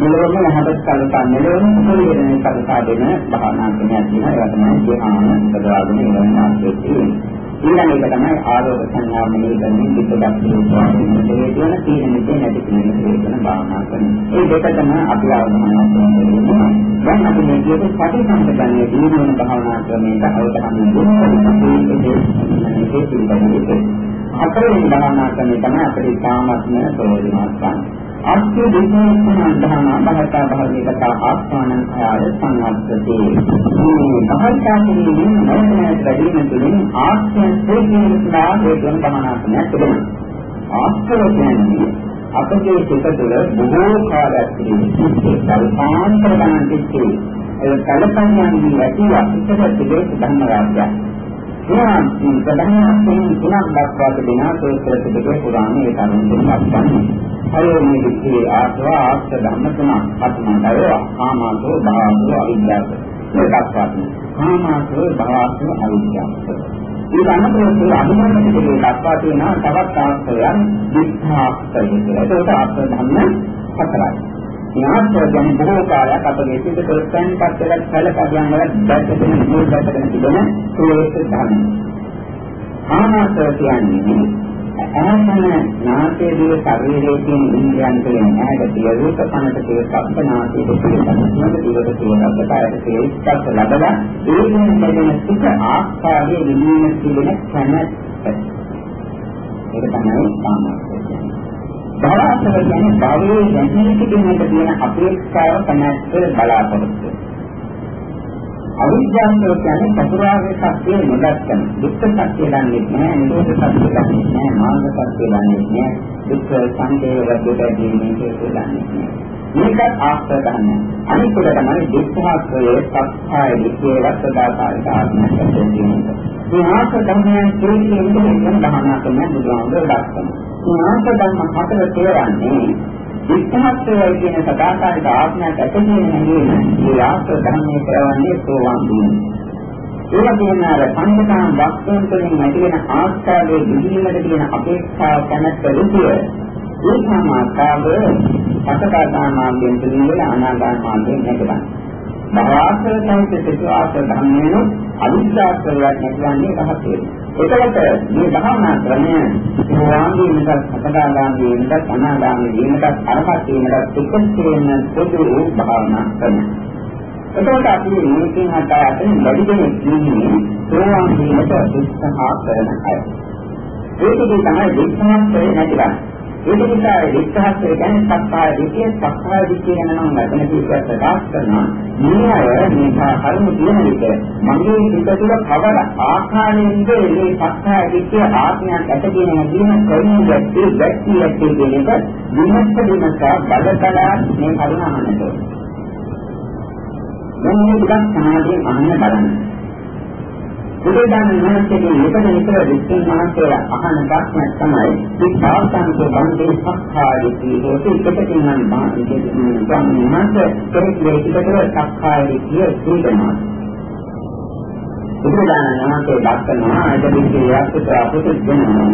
මෙලොවම යහපත් කල්පා මෙලොවම පිළිවෙලෙන් කල්පා දෙන භාවනා ක්‍රමයක් තියෙනවා. ඒවා තමයි ධ්‍යාන සදාගෙන ඉන්න මාර්ගය තියෙන්නේ. ඊළඟ එක තමයි ආරෝප සංඥා මෙහි කරමින් පිටදක් කියන්නේ කියන තීන මෙතේ නැති කියන කියන භාවනා කරන. ඒ දෙක තමයි අපි ආවමනා කරන්නේ. දැන් අපි මේ කියන පටිසම්පදන්නේ දීන භාවනා ක්‍රමයට අවධානය යොමු කරන්නේ ඒකේ පිළිබඳව. හතරවෙනි භාවනා ක්‍රමය තමයි අපේ සාමත්ම ප්‍රයෝජනවත්. ගන්න. අත්‍ය දෙකෙන් ධර්ම බහතා භාවික ආස්වානං කාය සංවත්තති මේ භාවිතාවේදී නරකන වැඩිම තුලින් ආස්යන් තේකෙන නිසා හේතුන් ගමනාත්මයක් තිබෙනවා ආස්තව කියන්නේ අපගේ සිත තුළ බොහෝ කාලයක් තිබෙන කල්පාන්තර ගණන් තිස්සේ ඒ කල්පයන්ගේ ඇති අපිට තිබෙන ධර්ම රාජ්‍යයක්. ඒවා ප්‍රධාන වශයෙන් තුනක් දක්වා තිබෙනවා සූත්‍ර පිටකේ පුරාණයේ කරුණු තුනක් ගන්න. හයෝමි විච්චේ ආස්ව ආස්ත ධම්ම තුනක් පස්මන්දය කාමාසෝ භාවසෝ අවිද්‍යාව. මේ දක්වා තියෙනවා. කාමාසෝ භාවසෝ අවිද්‍යාව. ඒ අනුකූලව අභිධර්ම පිටකේ දක්වා තියෙනවා තවත් ආස්තයන් විස්ථාස්තය කියලා. ඒකට ආස්ත ධම්ම හතරයි. ඥාත්‍ය ගැන බොහෝ කාලයක් අපගේ සිත තුළ සංකප්ප වෙලා කලකදියන් වල දැක්කෙන මුල් දැක්කෙන තිබෙන සෝයස ධර්ම. ආනාසය කියන්නේ අහසන නාසයේ ශරීරයේ තියෙන ඉන්ද්‍රයන් තුළින් ඇහැට තිය රූප කනට තිය ශබ්ද නාසයේ තිය සම්පූර්ණ දිවට තිය රසකාරයට තිය ස්පර්ශ ලැබලා ඒකෙන් ලැබෙන සුඛ ආස්වාදයේ විඳින තිබෙන කැමැත්ත. ඒක තමයි ආනාසය කියන්නේ. බලාපොරොත්තු කියන්නේ භවයේ නැති සිටින්නට තියෙන අපේක්ෂාව තමයි බලාපොරොත්තු. අවිද්‍යාව කියන්නේ චතුරාර්ය සත්‍ය නොදක්කන. දුක්ඛ සත්‍ය දන්නේ නැහැ, නිරෝධ සත්‍ය දන්නේ නැහැ, මාර්ග සත්‍ය දන්නේ නැහැ, දුක්ඛ සංකේය වර්ගයට දීමේ හේතු දන්නේ නැහැ. මේකත් ආස්තර ගන්න. අනිත් එක තමයි දුක්ඛාස්ත්‍රයේ සත්‍යය විශ්ේ වස්සදාකාරික ආත්මයක් තියෙනවා. මේ ආස්තර ධර්මයන් කියන්නේ මොකක්ද? දහනා කරන බුදුහාමුදුරුවෝ දක්වනවා. ඥාත ධර්ම හතර තේරන්නේ විස්තහත්වය කියන සදාකාලික ආත්මයක් ඇතිවෙන හැඟීම ඒ ආත්ම ධර්මයේ කරවන්නේ සෝවාන් වීම. ඒ වගේම අර පංචකාම වස්තුන් තුළින් ඇති වෙන ආස්කාරයේ විදීමට තියෙන අපේක්ෂාව කැමැත්ත රුචිය ඒ සමාස්කාව සතරදාමාර්ගයෙන් තුළින් අනාගාම මාර්ගයෙන් නැතිවන්නේ. භවආශ්‍රය සහිත සිතුආශ්‍රය ධර්මයෙන් අවිද්‍යාශ්‍රයක් නැතිවන්නේ රහත් වෙනවා. එතකොට මේ භාවනා ක්‍රමය සෝවාන්ගේ ඉඳලා සතරදාමාර්ගයේ ඉඳලා අනාගාමී වීමට අරහත් වීමට එකතු වෙන පොදු භාවනා ක්‍රමය. එතකොට අපි මේකෙන් අතර අතරින් වැඩි දෙනෙක් ඉන්නේ සෝවාන් වීමට උත්සාහ කරන අය. ඒකදී තමයි විශ්වාස කරේ නැතිනම්. ඒක නිසා විශ්වාස කියන්නේ සත්‍යය විදිය සත්‍යය විදිය ගැන නම් ලබන කීපයක් ප්‍රකාශ කරනවා. මේ අය මේ කර්ම කියන විට මගේ හිත තුළ කවර ආකාරයෙන්ද මේ සත්‍යය විදිය ආත්මයක් ඇත කියන හැඟීම කොයින් ගැටි ගැටි ඇති කියන එක විමස්ත විමස බලතලා මේ කරුණ අහන්නට ඕනේ. දැන් මේ ටිකක් සමාධියෙන් අහන්න බලන්න. බුදුදාන මහත්කේ මෙතන විතර විශ්ව මහත්කේ අහන ප්‍රශ්නයක් තමයි මේ සාස්ත්‍රික බන්දේ සක්කායදී හේතු එකකින් නම් බාහිර මහත් කෙනෙක් ඒකට සක්කායදී කියනවා. බුදුදාන මහත්කේ දක්වනවා අදදී යක්ෂ අපිට දෙනවා.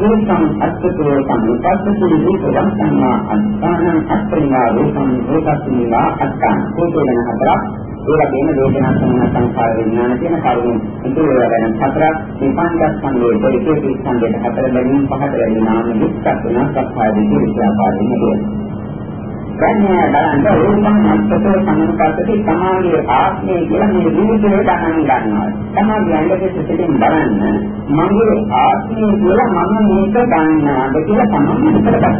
ඒකම් අත්කතෝ සම්පස්සති දීපදම් සම්මා අත්තානං අත්පරිණා රූපං රූපස්මිලා අත්තාන කෝටේන හතරක් ඒ වගේම වේදනා සංඥා සංකාර විඥාන කියන කරුණු ඉතිරි වෙන හතරක් මේ පංචස්කන්ධයේ දෙකේ ස්කන්ධයට හතර බැගින් පහට වැඩි නාම විස්තර වෙනස් සක්කාය දෙකේ විද්‍යාපාදින දෙනවා දැන් බලන්න රූපං අත්තතෝ සම්පස්සති සමාගයේ ආත්මය කියලා මේ රූපේ ගණන් ගන්නවා. තමයි ඇඟේ සිටින් බලන්න මගේ ආත්මය කියලා මම මේක ගන්නවාද කියලා තමයි හිතලා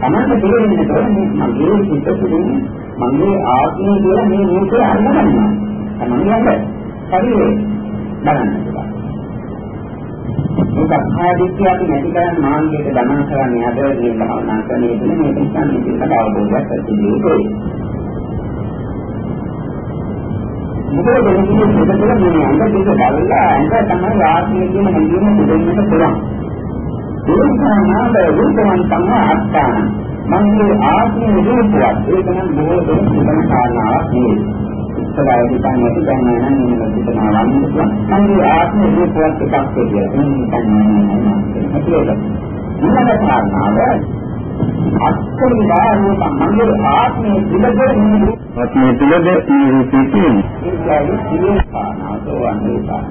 තමන්ට තේරෙන්නේ මේ මගේ සිත තුළින් මගේ ආත්මය කියලා මේ රූපේ අල්ලගන්නවා. තමයි යන්නේ. ශරීරේ බලන්න. මේක ආදිත්‍ය අපි නැති කරන් මාර්ගයට ගමන් කරන්නේ අද මේ භාවනා කරන්නේ තුන මේ නිසා මේ පිළිබඳ අවබෝධයක් ඇති වෙන්නේ. මොකද දෙන්නේ මෙතන මේ අංග දෙක බලලා අංග තමයි ආත්මය කියන හැඟීම දෙන්නට පුළුවන්. ඒ නිසා නාම රූපයන් තමයි අත්තාන. මගේ ආත්මය රූපයක් ඒක නම් බොහෝ දෙනෙක් හිතන කාරණාවක් නෙවෙයි. ඉස්සරහට හිතන්නේ දැන් නෑ නම් මේක හිතනවා නම් මගේ ආත්ම රූපවත් එකක් කියලා. එහෙනම් හිතන්නේ නෑ. ඊළඟ කාරණාව අත්කරිලා රූප මගේ ආත්මයේ පිළිදෙ නෙමෙයි. ආත්මයේ පිළිදෙ නෙමෙයි කියන්නේ. ඒකයි සියලු කාරණාව වන්නේ.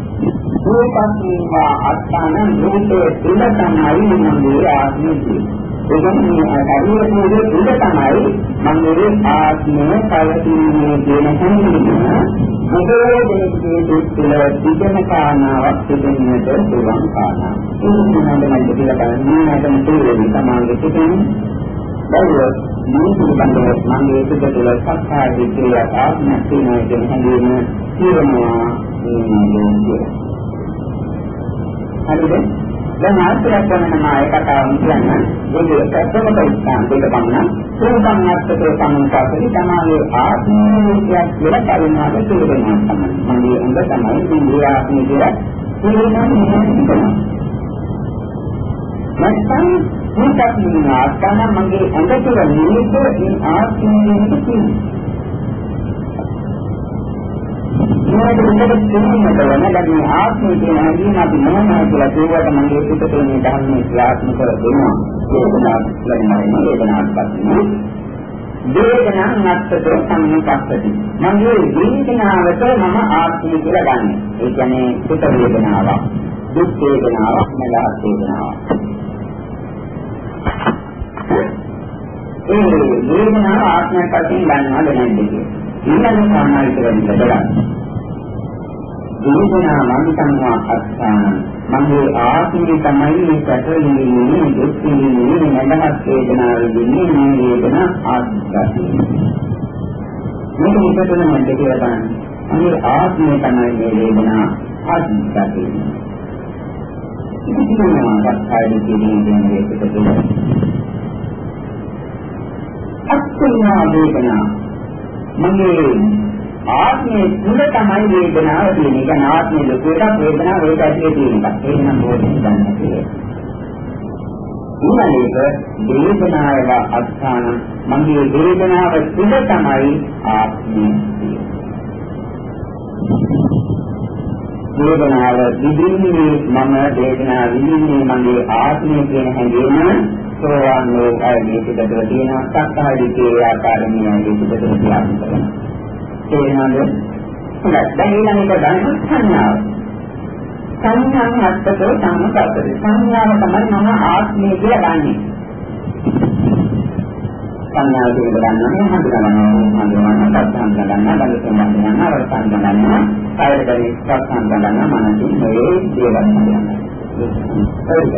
රූපස්මීවා අත්තාන රූපේ පිළ තමයි මගේ ආත්මයේ ඒ කියන්නේ ශරීරයේ උඩ තමයි මගේ ආත්මය පවතින්නේ කියන හැඟීම මොකෝ දෙකේ දුක්ඛල දිගන කාරණාවක් තිබෙන්නට පුළුවන් කාරණා. ඒක මොනවද කියලා බලන්න නැත්නම් තේරෙන්නේ සමාන්ගේ තිබෙන්නේ. බැලුවොත් මේ පිළිබඳව මගේ සිත තුළ සත්‍යය විද්‍යාව ආත්මය කියන හැඟීම తీරනවා මේ හරිද? දැන් ආශ්‍රයක් කරන මාය කතාව කියන්නේ ඒක ප්‍රථම පරිස්ථාන දෙක පමණ සෝපන්නත්තේ සම්පස්සී තමයි ආත්මීයයක් කියලා කරුණාව තේරෙනවා තමයි. මගේ අංග තමයි මේ ආත්මය කියලා තේරෙනවා නේද? නැත්නම් මේකත් නා තමයි මගේ අංග තුළ නිමිත මේ ආත්මීයක තියෙනවා. මේකට උඩට තේරුමට වෙන දැන් ආත්මය කියන හැඟීම අපි මොනවා කියලා කියවට මගේ පිට තියෙන ධර්මයේ ක්‍රියාත්මක කර දෙනවා. වේදනාවක් ලැබෙනවා වේදනාවක් පස්සේ. වේදනාවක් නැත්තේ සම්මුපස්සති. මගේ වේදනාවට මම ආත්මය කියලා ගන්නෙ. ඒ කියන්නේ සුඛ වේදනාවක්, දුක් වේදනාවක්, මලහත් වේදනාවක්. ඒ වේදනාව ආත්මයක් වශයෙන් ගන්නවද නැද්ද කියන්නේ. ඊළඟ සාමාජික වෙන්න බලන්න. වේදනා මනිකම්වා අත්තාන මගේ ආත්මය තමයි මේ සැපෙන්නේ දුක් විඳින්නේ නැදහත් වේදනාව විඳින්නේ මේ වේදනා ආත්මය. මේක විතරම නැද්ද කියලා බලන්න මගේ ආත්මය තමයි මේ වේදනා ආත්මය. ඉතින් මොනවාද කායික කියන මේකට අත්තුනා වේදනා. මගේ ආත්මයේ තුල තමයි වේදනාව තියෙන්නේ. ඒ කියන්නේ ආත්මයේ ලොකු එකක් වේදනාව ඒක ඇතුලේ තියෙන එකක්. ඒක නම් බෝධින් ගන්න කියලා. ඊළඟට වේදනාව අස්ථාන මගේ වේදනාව තුල තමයි ආත්මය වේදනාව විඳින්නේ මම වේදනාව විඳින්නේ මගේ ආත්මය කියන හැඟීම සෝවාන් වූ අයගේ පිටතට තියෙන සක්කාය දිට්ඨියේ ආකාරයෙන් මේ පිටතට ක්‍රියාත්මක කරනවා. තේරෙනවද? හොඳයි. දැන් ඊළඟට ගන්න සංඥාව. සංඥාව අත්තකෝ සම්පතද. සංඥාව තමයි මම ආත්මය කියලා ගන්නෙ. සංඥාව කියන ගන්නවා හඳුනනවා හඳුනනවා සත්‍යං ගන්නවා බලිතෙන් ගන්නවා අවසන් ගන්නවා කායරදී සත්‍යං ගන්නවා මනසින් මේ දේවල් හරිද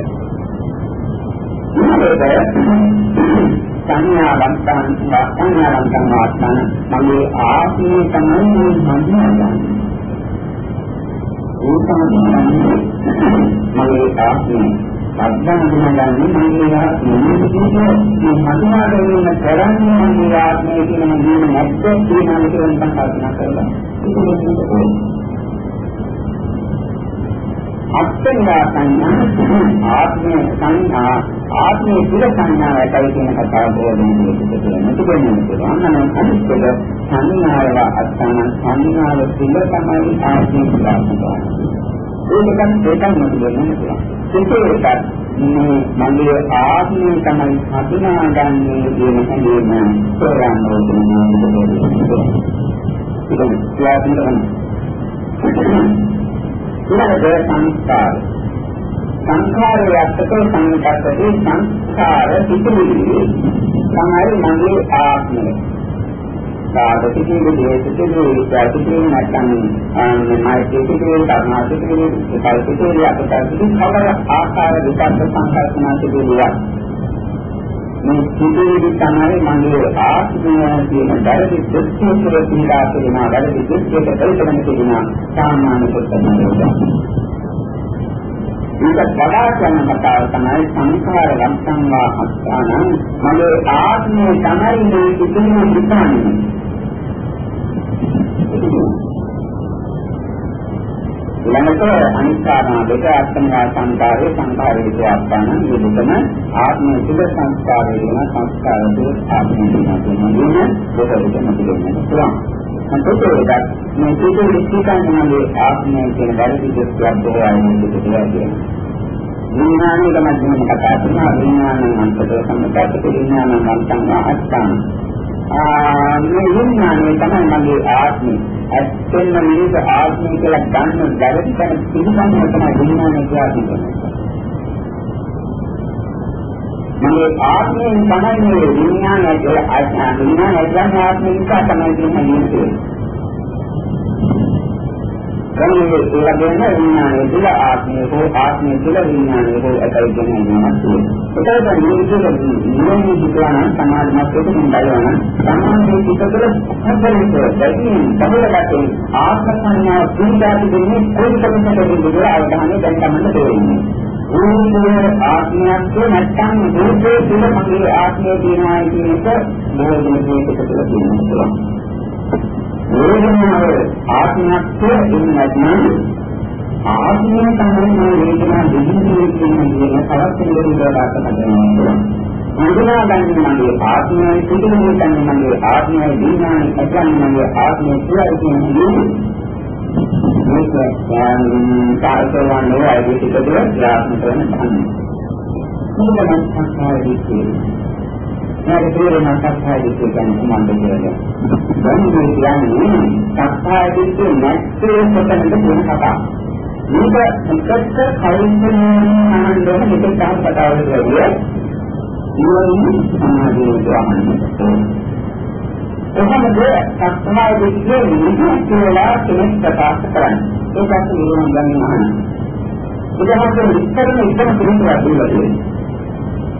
සංඥාවන්තං සංඥාවන්තං වාස්තන මගේ ආත්මය තමයි මන්නේ ඒ තමයි මගේ ආත්මය අඥානයන්ගේ මගේ ආත්මය මේ හඳුනා ගැනීම කරන්නේ මගේ ආත්මය කියන මේ නැත්te කියන එක වෙනකන් කල්පනා කරලා අත්ඤ්ඤා සංඥා ආත්මය සංඥා ආත්මයේ තුල සංඥාවයි කියන කතාව බෝධින්නේ පිටුපිට නෙවෙයි අන්නනම් අනිත්‍යද සංඥාව අත්තාන සංඥාව තුල තමයි ආත්මය ප්‍රාප්ත වෙන්නේ ඒකත් ඒකම මොකද ඒකත් මේ මගේ ආත්මය තමයි හඳුනාගන්නේ කියන හැඟීම සෝරන්න ඕනේ. ඒක ඊළඟට සංස්කාර. සංඛාරය අත්තකෝ සංකප්පදී සංස්කාර පිටුවිලි තමයි මගේ ආත්මය. සාධිතේ දේශිතේ ප්‍රතිපේ නැත්නම් මෛත්‍රීකේ කරුණාතිකේ කල්පිතේ අපතල්පිතේ කවර ආකාර විකල්ප සංකල්පනා තිබෙනවා මේ සිදුවීම් තමයි මගේ ආත්මය කියන වැරදි දෘෂ්ටිවල පීඩා කරන වැරදි දෘෂ්ටියක කල්පනා කරන සාමාන්‍ය කොටසක් මේක වඩා කරන කතාව තමයි සංඛාර ලක්ෂණවා අස්ථාන. මගේ ආත්මය තමයි මේ ඉතිරි ඊළඟට අනිත්‍යනා දෙක අත්මනා සංකාරයේ සංකාරයේ විද්‍යාස්ථාන මේ දෙකම ආත්ම සුද සංස්කාරයේ වෙන සංස්කාරයේ ආත්ම වෙන දෙකකට මුලින්ම පුළුවන්. අන්තෝරේද මේ සිදු විශ්ිකාන්ගේ ආත්මය කියන වැරදි දෙයක් බොහෝම දෙකලා කියනවා. විඥානයේ මධ්‍යම කතා කරනවා විඥානං අන්තද සම්පතක විඥානං අන්තං අස්ථාන. ආ මේ විඥානය තමයි මගේ ආත්මය. ඇත්තෙන්ම මේක ආත්මය කියලා ගන්න බැරි තැන පිළිගන්න තමයි විඥානය කියන්නේ. මේ ආත්මයෙන් තමයි මේ විඥානය කියලා ආත්මය විඥානය කියන්නේ ආත්මය නිසා තමයි කියන්නේ. කන්නේ ඒ වගේම විඥානය තුළ ආත්මය හෝ ආත්මය තුළ විඥානය හෝ එකයි කියන නමක් තියෙනවා. ඒකද මේ විදිහට නිරෝධී සිතුවන සමාධිමත් වෙන්න බයවන සමාධියේ පිටතට හතරේ දෙකින් බහලකට ආත්ම සංඥා පුරුදාති දෙන්නේ කොයිකමද කියලා අවධානය දැන් තමයි දෙන්නේ. රූපේ ආත්මයක් නැත්නම් රූපේ තුළ මගේ ආත්මය තියෙනවා කියන එක බොහෝ දෙනෙක් පිටතට තියෙනවා. වේදනාව ආත්මයක්ව ඉන්නත්නම් ආත්මය තමයි මේ වේදනාව දෙන්නේ කියන කියන තවත් දෙයක් කරනවා. හඳුනා ගන්න මගේ ආත්මයයි පිටුනේ ගන්න මගේ ආත්මයයි දීනානි අගන්න මගේ ආත්මය කියලා කියන මේක යම් කාර්යවන්නේ අයිති පිටුද ක්‍රියාත්මක වෙන තමයි. මේක නම් සංස්කාරයේ මට තේරෙනවා සත්‍යය දිට්ඨිය කියන්නේ කුමක්ද කියලා. දැන් මේ කියන්නේ සත්‍යය දිට්ඨිය නැත්තේ කොතනද කියන කතාව. මේක එකට කලින්ම ආනන්දෝන මෙතන තහත් කතාවල කියුවේ. ඊවලින් සමාධිය ග්‍රහණය කොහොමද සත්‍යය දිට්ඨිය නිදි කියලා කෙනෙක් ප්‍රකාශ කරන්නේ. ඒකත් නිරෝධ ගන්න අහන්න. උදාහරණයක් විස්තරන ඉදම පිළිතුරක් දීලා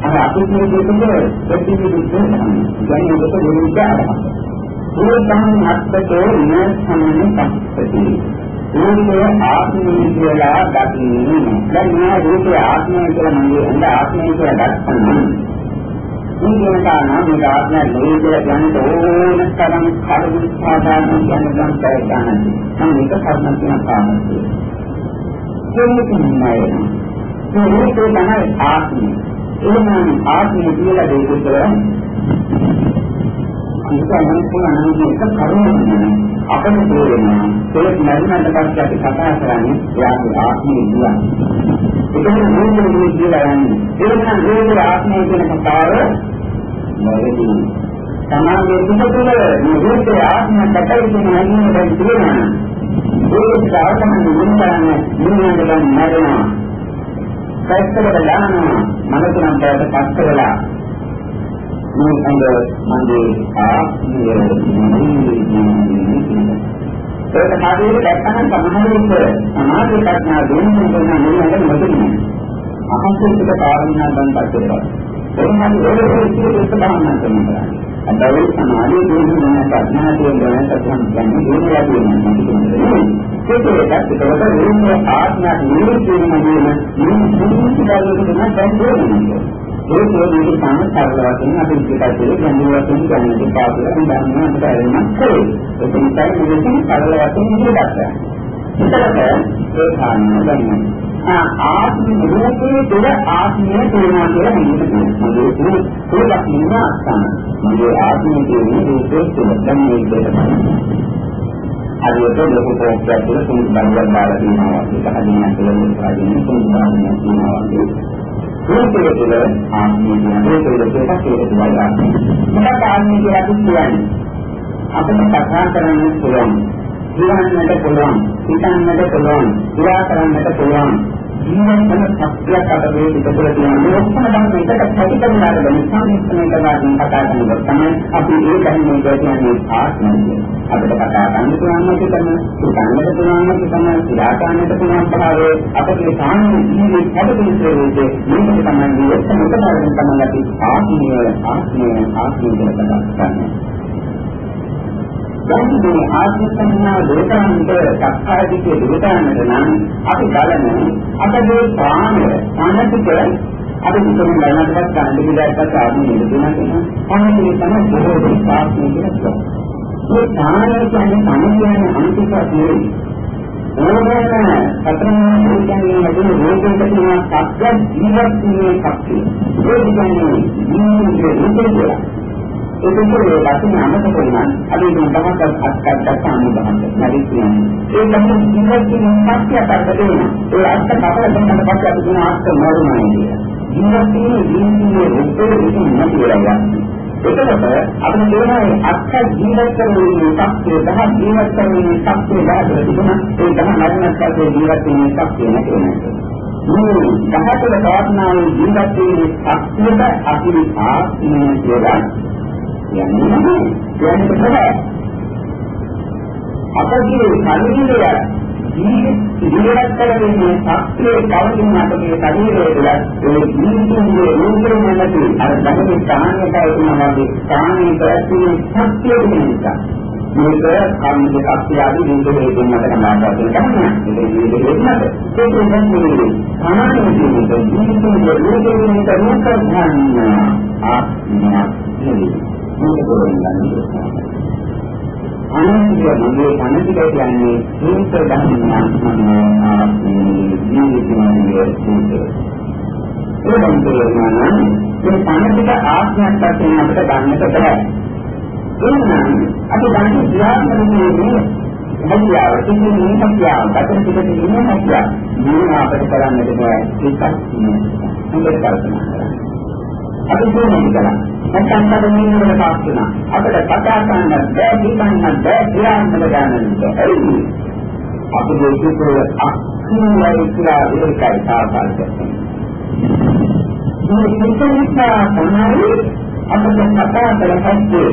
අර අපිට මේ දෙකේ දෙකේ දෙකේ ගන්නේ දෙක දෙකක් ආවා. ඒ තමයි අත්කෝ නේ සම්මත පස්සති. ඒකේ ආත්මය කියලා දකින්නේ. දැන් මේ රූපේ ආත්මය කියලා මගේ අඳ ආත්මය කියලා දක්වන්නේ. මේ කාරණා මේ ආත්මය නෙවෙයි කියලා කියන්න ඕන තරම් කරුණු සාධාරණ කියන ගම් පැය ගන්න. මම මේක කර්ම කියන කාරණා. ඒක තමයි. මේ රූපේ තමයි ආත්මය. එහෙනම් ආත්මය කියලා දෙයක් කරලා ඉතින් මම කියනවා එක කරුණක් අපිට තේරෙනවා ඒක නැරුණාට පස්සේ අපි කතා කරන්නේ යාගේ ආත්මය කියලා. ඒකම රූපේ කියලා යන්නේ. ඒක නම් රූපේ ආත්මය කියන කතාව වැරදි. සමාජයේ තුල මේ රූපේ ආත්මය කටයි කියන හැඟීම දැන් තියෙනවා. ඒක සාර්ථකව නිතරම නිවන ගන්න නැරෙනවා. පැත්තකට දානවා. මනසනම් පැයට පස්ස වෙලා. මේ අංග මගේ ආත්මය. ඒක කාටද දැක්කම සමහරවිට සමාධි ප්‍රඥා දෙන්නේ කරන මොනවද මොකද අහසෙට කාරණා ගන්න පස්සේ එහෙනම් ඒක ඉතිරි ඉස්සරහම කරනවා. අදවල් සමාධිය දෙන්නේ මොන ප්‍රඥා කියන සත්‍යම් කියන්නේ ඒකලා කියන්නේ ඒකේට ඒකට රූපේ ආත්මයක් නිරූපණය කියන මේ නිරූපණය කරන දැන් දෙන්නේ ඒ කියන්නේ තම සරල වශයෙන් අපි ඉස්සරහට ගැඹුරු වශයෙන් ගන්න පාඩුව ඉඳන්ම අපිට ඇරෙන්නක් කරේ. ඒක නිසා මේකෙන් සරල වශයෙන් ඉදිරියට ගන්නවා. ඉතලට ඒ කාරණා ගන්න. ආත්ම රූපේ තුළ ආත්මය තේරෙනවා කියලා හිතනවා. මගේ තුලක් ඉන්න අස්තන. මගේ ආත්මය කියන්නේ රූපේ තුළ දැන් මේක තමයි. හරියට ලොකු පොත්යක් තුළ තුන් බංගල් දාලා තියෙනවා. ඒක හදින්න කියලා හදින්න තුන් බංගල් තියෙනවා. රූපය තුළ ආත්මය කියන රූපය තුළ එකක් ඒක තමයි. මොකක්ද ආත්මය කියලා කියන්නේ? අපිට කතා කරන්න පුළුවන්. ජීවන්නට පුළුවන්. හිතන්නට පුළුවන්. ක්‍රියා කරන්නට පුළුවන්. ජීවන වෙන සත්‍යයක් අපේ පිටතට තියෙන මේ ඔක්කොම තමයි එකට පැති කරනාට බැරි සම්පූර්ණ කරගන්න කතා කරනකොට තමයි අපි ඒ ධර්මයේ කියන්නේ ආත්මය අපිට කතා කරන්න පුළුවන් කියන හිතන්නට පුළුවන් කියන ක්‍රියාකාරණයට පුළුවන් භාවය අපේ සාමාන්‍ය ජීවිතයේ හැදෙන්නේ මේක තමයි මේ ඔක්කොම උදාහරණ තමයි අපි ආත්මය ආත්මය ආත්මය කියන කතා කරන්නේ දැන් මේ ආත්ම සංඥාව දුරකරන්නට සක්කායදිකේ දුරකරන්නට නම් අපි බලමු අපේ ප්‍රාණය අනතික අපි මුලින්ම ගණනකට ගන්න විදිහට ආත්මය දුන්නා කියනවා. අනේ තමයි බොහෝ දෙනෙක් ආත්මය කියලා මේ ප්‍රාණය කියන්නේ සමුදයන අන්තික තියෙන්නේ. ඕනෑම සතරම කියන්නේ ලැබෙන රෝගයකට තියෙන සත්‍ය ජීවත් වීමේ ශක්තිය. ඒ කියන්නේ ජීවිතේ රූපේ ඒකේ මේ ලක්ෂණ අමතක වෙනවා. අපි මේ දහසක් අත්කත් සම්මුදහක් නැති කියන්නේ. ඒ තමයි ජීවිතේ සත්‍ය අතරට දෙනවා. ඒ අත්ක කපල දෙන්නට පස්සේ අපි කියන අත්ක මරුණා කියලා. ජීවිතේ ජීවිතේ රූපේ විසින් නැති වෙලා එතකොට අපිට තේරෙනවා අත්ක ජීවත් කරන්නේ සත්‍ය දහ ජීවත් කරන්නේ සත්‍ය දහ තිබුණා ඒ දහ මරණත් පස්සේ ජීවත් වෙන්නේ සත්‍ය නැති වෙනවා. මේ දහතර ප්‍රාර්ථනාවේ ජීවත් වෙන්නේ සත්‍යද අපි ආත්මය කියලා කියන්නේ නැහැ. කියන්නේ තමයි. අපගේ ශරීරය ජීවිත කරන්නේ සත්‍යයේ කවදින් අපගේ ශරීරය තුළ ඒ ජීවිතයේ රූපේ නැති අර ධර්මයේ ස්ථානයට එනවා වගේ ස්ථානයේ ප්‍රතිනේ සත්‍යය නිසා මේක කර්මික ශක්තිය ආදී විවිධ හේතුන් මත සමාජාත කරනවා. ඒක විවිධ හේතුන් මත. ඒක කියන්නේ සමාන ජීවිත ජීවිතයේ රූපේ නිත රූප ඥාන ආත්මය මේක තෝරගන්න අනන්තය මගේ අනන්තය කියන්නේ හේත ධර්මයන් මන ආත්මී ජීවිතයේ සූත්‍රය. ඒකෙන් තේරෙනවා මේ අනන්තික ආත්මයක් වශයෙන් අපිට ගන්නට බෑ. එන්නම් අපි ගන්න ක්‍රියාත්මකයේ හැකියාව තිබෙන්නේ හැකියාව. බතර පිටින් හැකියාව. මේ අපිට කරන්නට බෑ ඒකක් නෙමෙයි. හොඳට කල්පනා කරන්න. අපි කියන්නේ කරා. නැත්නම් අපේ නිවනට පාස් වෙනවා. අපිට කතා කරන්න බෑ, හිතන්න බෑ, ක්‍රියාත්මක කරන්න බෑ. අපේ ජීවිතවල අක්ෂරයි කියලා ඒකයි සාකච්ඡා මේ විශ්වාසා තමයි අපිට කතා කරන්නේ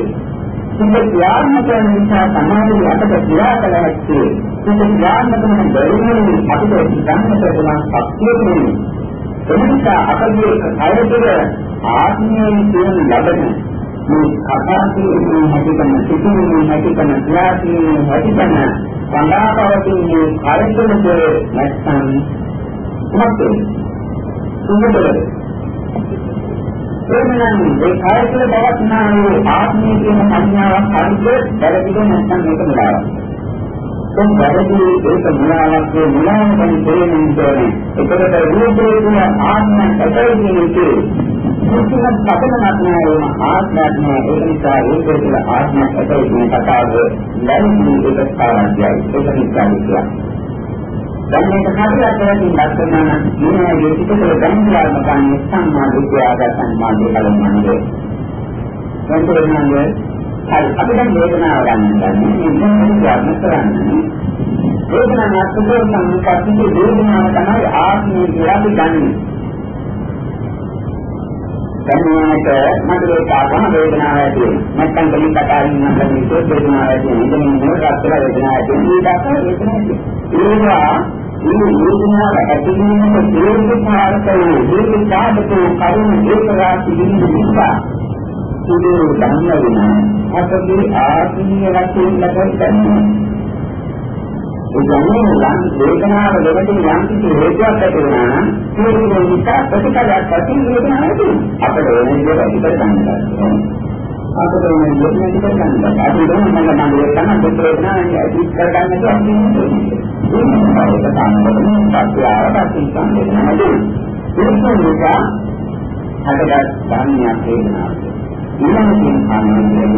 සිත ක්‍රියාත්මක කරන නිසා තමයි අපිට ක්‍රියා කළ හැක්කේ. සිත ක්‍රියාත්මක කරන බැරිමනේ අපිට ගන්නට පුළුවන් ශක්තිය තියෙනවා. එනිසා අපගේ කය තුළ ආත්මයෙන් කියන ලබන මේ කතා කියන්නේ හැටිකම සිටින්නේ හැටිකම ක්‍රියාතිනේ හැටිකම සඳහාපවතින්නේ කාර්යතුලද නැත්නම් මොකද සුමුද එමනම් ඒ කාර්යතුල පවත්නා වූ ආත්මය කියන සංඥාවක් හරියට වැරදිද නැත්නම් මේක මුලාවක් කොම් වැරදි ඒක මුලාවක් මුලාවක් ගැන තේරෙන්නේ නැහැ ඒකට රූපේ කියන ආත්මය ඇතයි කියන එකේ කිසිම පදනමක් නැහැ ආත්මයක් නැහැ ඒක නිසා ඒක තුළ ආත්මයක් ඇතයි කියන කතාව දැනුම් ඒක සාරාංශයයි. ඒක නිසා කියන්නේ දැන් මේක හරියට තේරුම් ගන්න නම් මේ විදිහට දැනුම්ලා මකන්නේ සම්මා විද්‍යාව සම්මා දේකලමන්නේ දැන් තේරෙනවද හරි අපි දැන් වේදනාව ගන්න ගන්නේ මේ විද්‍යාත්මක කරන්නේ වේදනාවක් සුබ සම්පත්තියේ වේදනාව තමයි ආත්මය කියලා අපි ගන්නේ දැනීමට මට ඒකාවම වේදනාවක් ඇති වෙනවා. නැත්නම් කලින් කතාවෙන් නම් මේ විශේෂ වේදනාවක් ඇති වෙනවා. ඉතින් මේ රත්තරන් වේදනාවක් ඇති වෙනවා. ඒක තමයි ඒවා මේ වේදනාව ඇති වෙනකොට දීර්ඝ කාලකයේ දීර්ඝ කාලකයේ කරුණ ඒක රාශි විඳිනවා. සුදු ධර්ම වෙනවා. අපගේ ආත්මීය වශයෙන් ලබන ඒ කියන්නේ වේදනාව දෙකට යම් කිසි හේතුවක් ඇති වෙනා නම් ඒ නිසා ප්‍රතිඵලයක් ඇති වේදනාවක් ඇති. අපිට වෙන විදිහට පිටර ගන්නවා අපිට වෙන විදිහට පිටර ගන්නවා අපි දැන් මම නම් දෙකම දෙක වේදනාවක් ඇති කරගන්න තුවා ඒක තමයි සත්‍ය ආරක්ෂා සම්බන්ධ ඒක නිසා හදගත් ධර්මයක් වේදනාවක්. ඊළඟට ආනන්දයෙන්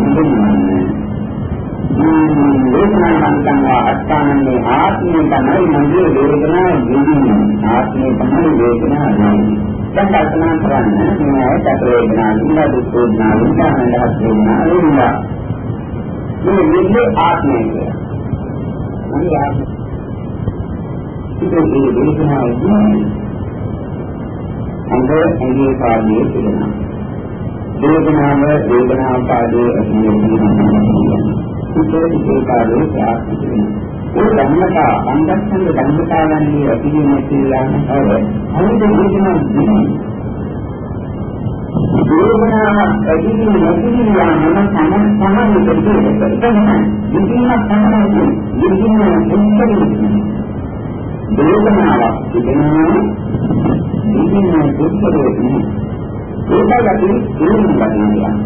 වේදනා සංකම්වා අස්ථානන්නේ ආත්මය තමයි මගේ වේදනාව විඳින්නේ ආත්මය තමයි වේදනාව නෙවෙයි දැන් කල්පනා කරන්න මේ ඇට වේදනාව. ඉඳලා දුක් වේදනාව ඉඳලා හඳහත් වේදනාව ඉඳලා මේ විද්‍ය ආත්මය කියන්නේ ආත්මය ඉතින් මේ වේදනාව කියන්නේ අnder ඇඟේ පාදයේ තියෙනවා වේදනාව වේදනාව පාදයේ ඇතුලේ තියෙනවා සිතේ ඒකාගේ ප්‍රාර්ථනා වෙනවා. ඒ ධර්මතා අංගස්කන්ධ ධර්මතාවන්ගේ ඇතිවීම කියලා නේද? අනිත් වේදනා වේදනා ඇතිවීම නැතිවීම යන සමන සමන දෙකේ තමයි. විදින සමනයි විදින දෙකේ වේදනාවක් තිබෙනවා විදින දෙකේ ඒකයි අපි තේරුම් ගන්න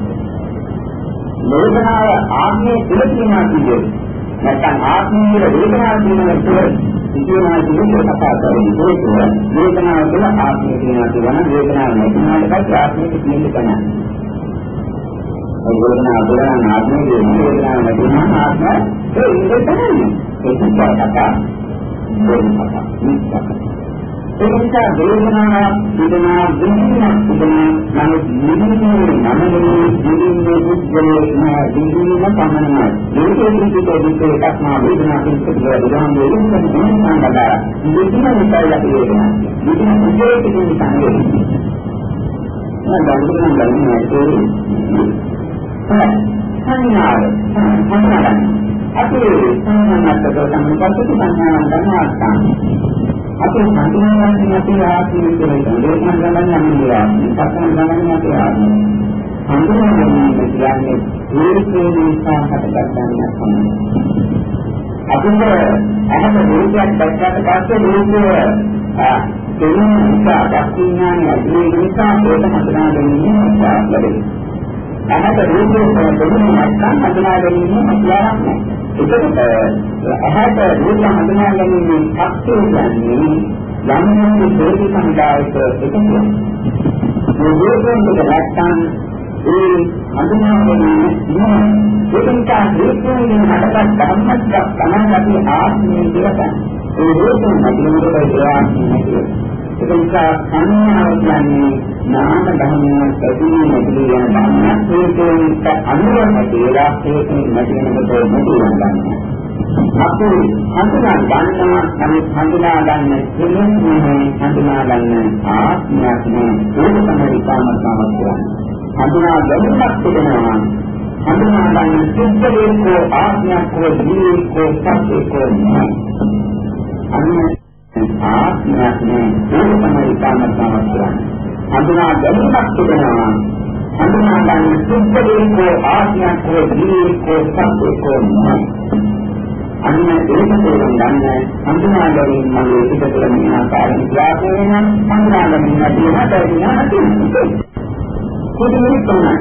වේදනාව ආත්මයේ තුල තියෙනවා කියන්නේ නැත්නම් ආත්මීය වේදනාව තියෙනවා කියනවා කියන්නේ කතා කරන්නේ ඒක වේදනාව තුළ ආත්මය තියෙනවා කියන වේදනාව නැතිවෙනාට පස්සේ ආත්මයට කියන්නේ තමයි. ඒ වේදනාව තුළ ආත්මය වේදනාව නැතිවෙනා ආත්මය ඒ ඉන්නේ තමයි. ඒක කතා කතා වෙනවා. ඒ නිසා වේදනාව වේදනා විඳින වේදනා නමුත් නිදින්නේ නමනේ නිදින්නේ දුක්ඛේ නා නිදින්න පමණයි. මේකේ පිටේ දුක්ඛේ එකක්මා වේදනා පිටේ බුදුහාම වේදනා කියන සංගතය නිදින නිසා යටි වේදනා නිදින උදේ පිටින් සංගේ මම දන්නවා දන්නවා ඒ සංඥාව. සංඥාව. අපි සංඥාත්මක සම්පූර්ණ සංඥාවක් ගන්නවා. අපි හඳුනාගන්නේ අපේ ආත්මය කියලා කියන්නේ හඳුනාගන්නේ අපේ ආත්මය. පස්සෙන් ගමන්නේ අපේ ආත්මය. හඳුනාගන්නේ කියන්නේ හේතු නිසා හටගන්නක් තමයි. අපිට අහම රූපයක් දැක්කට පස්සේ රූපය තේරුම් නිසා දක්ෂිනානේ ඒ නිසා ඒක හඳුනා ගැනීම ලැබෙනවා. අහත රූපය තේරුම් නැත්නම් හඳුනා ගැනීම හැකියාවක් නැහැ. එතකොට ඇහැට රූප හඳුනා ගැනීම ශක්තිය කියන්නේ යම් යම් හේතු සමුදායක එකතුවක්. මේ රූපයෙන් දෙක නැත්තම් ඒ හඳුනා ගැනීම නෑ. ඒක නිසා හේතුයෙන් හටගත් ධර්මයක් තමයි අපි ආත්මය කියලා කියන්නේ. ඒ රූපයෙන් හඳුනනකොට ඒ ආත්මය නෙවෙයි. ඒක නිසා සංඥාව කියන්නේ නාම ධර්මයක් ඇතිවීම නැති යන ධර්මයක් ඒකෙන් අනුරම කියලා ඒකෙන් නැති වෙනකොට නැති වෙනවා. අපි හඳුනා ගන්නවා තමයි හඳුනා ගන්න දෙන්නේ හඳුනා ගන්න ආත්මයක් නේ ඒක තමයි කාමතාවක් කියන්නේ. හඳුනා ගැනීමක් තිබෙනවා හඳුනා ගන්න සිද්ධ ආත්මයක් හෝ ජීවිතේ සත්‍යකෝ නෑ. අන්න ආත්මයක් නේ ඒක තමයි කාමතාවක් කියන්නේ. හඳුනා ගැනීමක් තිබෙනවා හඳුනා ගන්න සිද්ධ ආත්මයක් හෝ ජීවිතේ සත්‍යකෝ නෑ. අන්න ඒක තේරුම් ගන්න හඳුනා ගැනීම මගේ පිට තුළ මේ ආකාරයෙන් ක්‍රියාත්මක වෙනවා හඳුනා ගැනීම නැතිවෙනවා දැනෙනවා කොහොමද තමයි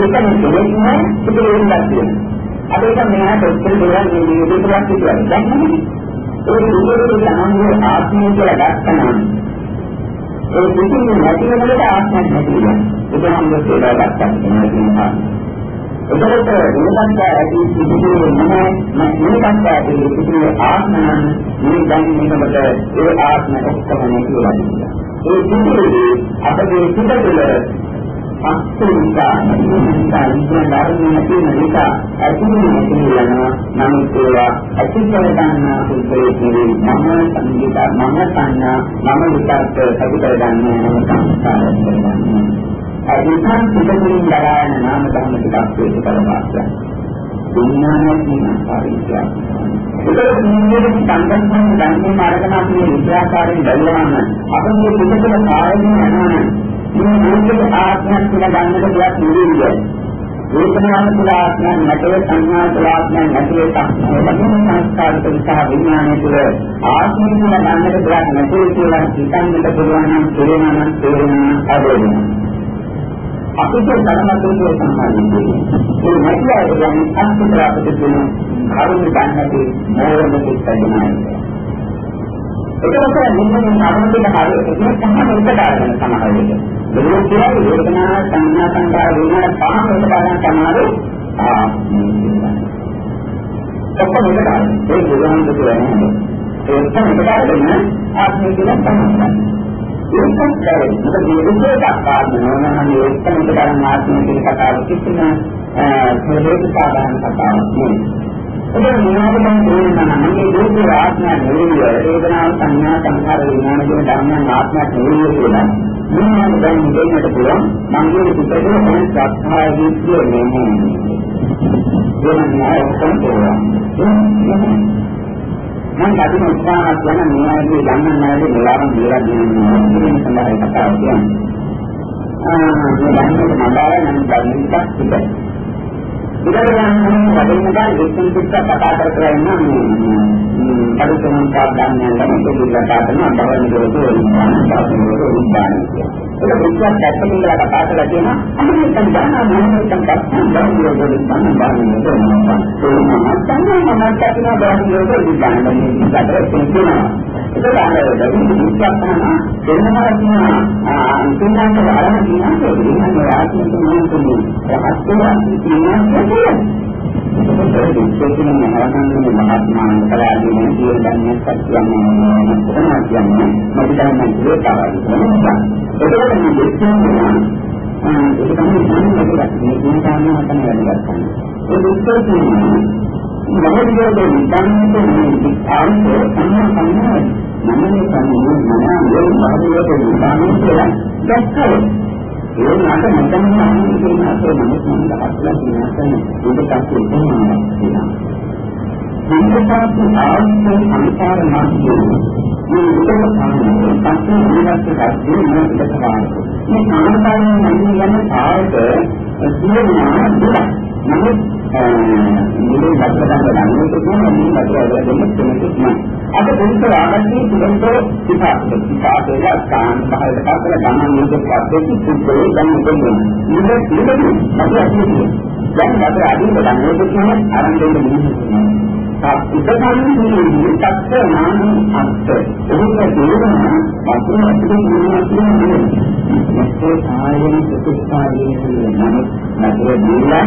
ඒකම කියන්නේ පිළිවෙලින් දැක්කේ අද ඒක මෙහාට ඔච්චර දේවල් මේ විදිහට කියනවා දැන් ඒ විදිහට සාමාන්‍ය ආත්මය කියලා ගත්තනම් ඒ පිටින් නැති වෙනකොට ආත්මයක් නැති වෙනවා බුදුහාමුදුරුවෝ කියලා ගත්තා කියනවා. එතකොට මේකට ඇති සිදුවේ නැහැ මේකට ඇති සිදුවේ ආත්මයන් මේ දැන් මේකට ඒ ආත්ම ඔක්කොම කියලා කියනවා. ඒ සිදුවේ අපගේ සිත තුළ අස්තුනිකා නිසා ධර්මයේ තියෙන නිසා ඇතිවෙන කියලා නමුත් ඒවා ඇතිකල ගන්නා සුද්ධේ කියන්නේ මම සංගීත මම සංඥා මම විචාරක සතුට ගන්නා නම සංස්කාරය කරගන්නවා අදිටන් පිටුමින් දරායන නාම ධර්ම ටිකක් ඒක කරපාස්සා විඥානයක් කියන ආකාරයට ඒකත් නිමෙන්නේ සංකල්පන ධර්මයේ මාර්ගන අපි විද්‍යාකාරයෙන් බලවන්න අපේ පිටකල කායයෙන් යනවනේ මේ මොකද ආත්මයක් කියලා ගන්නට දෙයක් නෙවෙයි. වේදනාව තුළ ආත්මයක් නැතේ සංඥා තුළ ආත්මයක් නැතේ සම්පූර්ණ සංස්කාර තුළ සහ විඥානය තුළ ආත්මය කියලා ගන්නට දෙයක් නැතේ කියලා හිතන්නට පුළුවන් නම් තේරෙනවා නම් තේරෙනවා අදෝනවා. අපිට ධර්මතුලේ සම්බන්ධයි. ඒ නැති අය කියන්නේ අත්‍යන්ත අපිට තියෙන කරුණු ගන්නදී මෝරණ පිටකයි. එතකොට මෙන්න අරමුණට හරියට ඒක තමයි එකට ආරගෙන සමහර වෙලට. බෙදුම් කියන්නේ වේදනා සංඥා සංකාර වේදනා පහම එකට ආරගෙන සමහර ආ ඔක්කොම එකට ආරගෙන ඒ බුදුහාමුදුරුවෝ කියන්නේ ඒ ඔක්කොම එකට ආරගෙන ආත්මය කියලා තමයි. ඒකත් කරේ. මොකද මේ විදිහට ආත්මය නෝනහම ඒකම එකට ආරගෙන ආත්මය කියන කතාව කිසිම හේතු සාධාරණ කතාවක් නෙවෙයි. ඒක නිවාදයෙන් තේරෙනවා නම් මේ දුක්ඛ ආත්මය නෙවෙයි වේදනාව සංඥා සංඛාර විඥාන කියන ධර්මයන් ආත්මයක් නෙවෙයි කියලා මම දැන් දෙන්නට පුළුවන් මගේ පිටේ මොන සත්‍යය විශ්ය නෙමෙයි ඒක නෑ මම කටින් උත්සාහයක් කරන මෙයාගේ ගන්න නැහැ මෙලාවන් දීලා දෙනවා කියන සඳහන් කතාව කියන්නේ. ආ මේ ගන්නට මඩාල නම් ගන්න එකක් තිබෙනවා. බුදුරජාණන් වහන්සේ වදිනකන් එක්කෙනෙක් කතා කර කර ඉන්න මේ පරිසමන් පාඩම්යන් ගැන දෙවිලා දානවා බවන දොරට විඥාන දානවා විඥාන ඒක විශ්වාස දැක්කම කතා කරලා කියනවා අනිත් සංඥා මොනවද කතා කරන්නේ විඥාන බාහිර දෙනවා ඒක තමයි මම කියනවා බාහිර විඥාන දෙන්නේ ඒක තමයි ඒක ආරෝ දෙවි විශ්වාස කරනවා දෙන්නවා කියනවා අන්තිමට ආරම්භ කියනවා විඥාන ආත්මික මොනවද රහස් වෙනවා කියනවා විශේෂයෙන්ම මහානන්ද මහත්මයා කලාදීන කියන ධර්මයක් කියන්නේ මොනවා කියන්නේ මම දැන් කියතාවයි කියනවා ඒකවල මේ දෙකම ඒක තමයි මම මේක මේ කියන හතන වැඩි කරන්නේ ඒ දුක්ඛ කියන්නේ මොහොතේ විඥානයේ මේ ආන්තර සම්මත සම්මත මනසේ සම්මත මනසේ මහදේවගේ විඥානයේ කියලා දැක්කේ ඒ නට මෙතන සම්මත කියන අපේ මනස මනස අත්ලා කියනසන ඒකත් එතනම කියනවා සංකප්ප ආස්තේ සංකාර මාර්ගයේ මේ උදේට සාමාන්‍ය පස්සේ ඉලක්ක ගන්න මොනවද කරන්නේ මේ සාමාන්‍යයෙන් නම් යන කාර්යක සියුම්නා දුක නමුත් මේ වස්තුන් ගන්නකොට කියන්නේ මේ වස්තුන් දෙන්න කෙනෙක් නෑ අද පුරුෂ ආගන්නේ පුරුෂෝ විපාක විපාක වල කාම පහලට කරලා ගමන් නිදක් වද්දේ සුද්ධෝ ගන්න දෙන්නේ ඉන්නේ ඉන්නේ අපි අන්නේ දැන් අපේ අදින් ගන්නකොට කියන්නේ ආරම්භයෙන් මිනිස්සු ඉතකන්නේ තත්ත නාම අත්ත ඒක තේරෙනවා වතුර අපිට කියන්නේ මේ සායන ප්‍රතිස්ථාපනයේ නමුත් නතර දීලා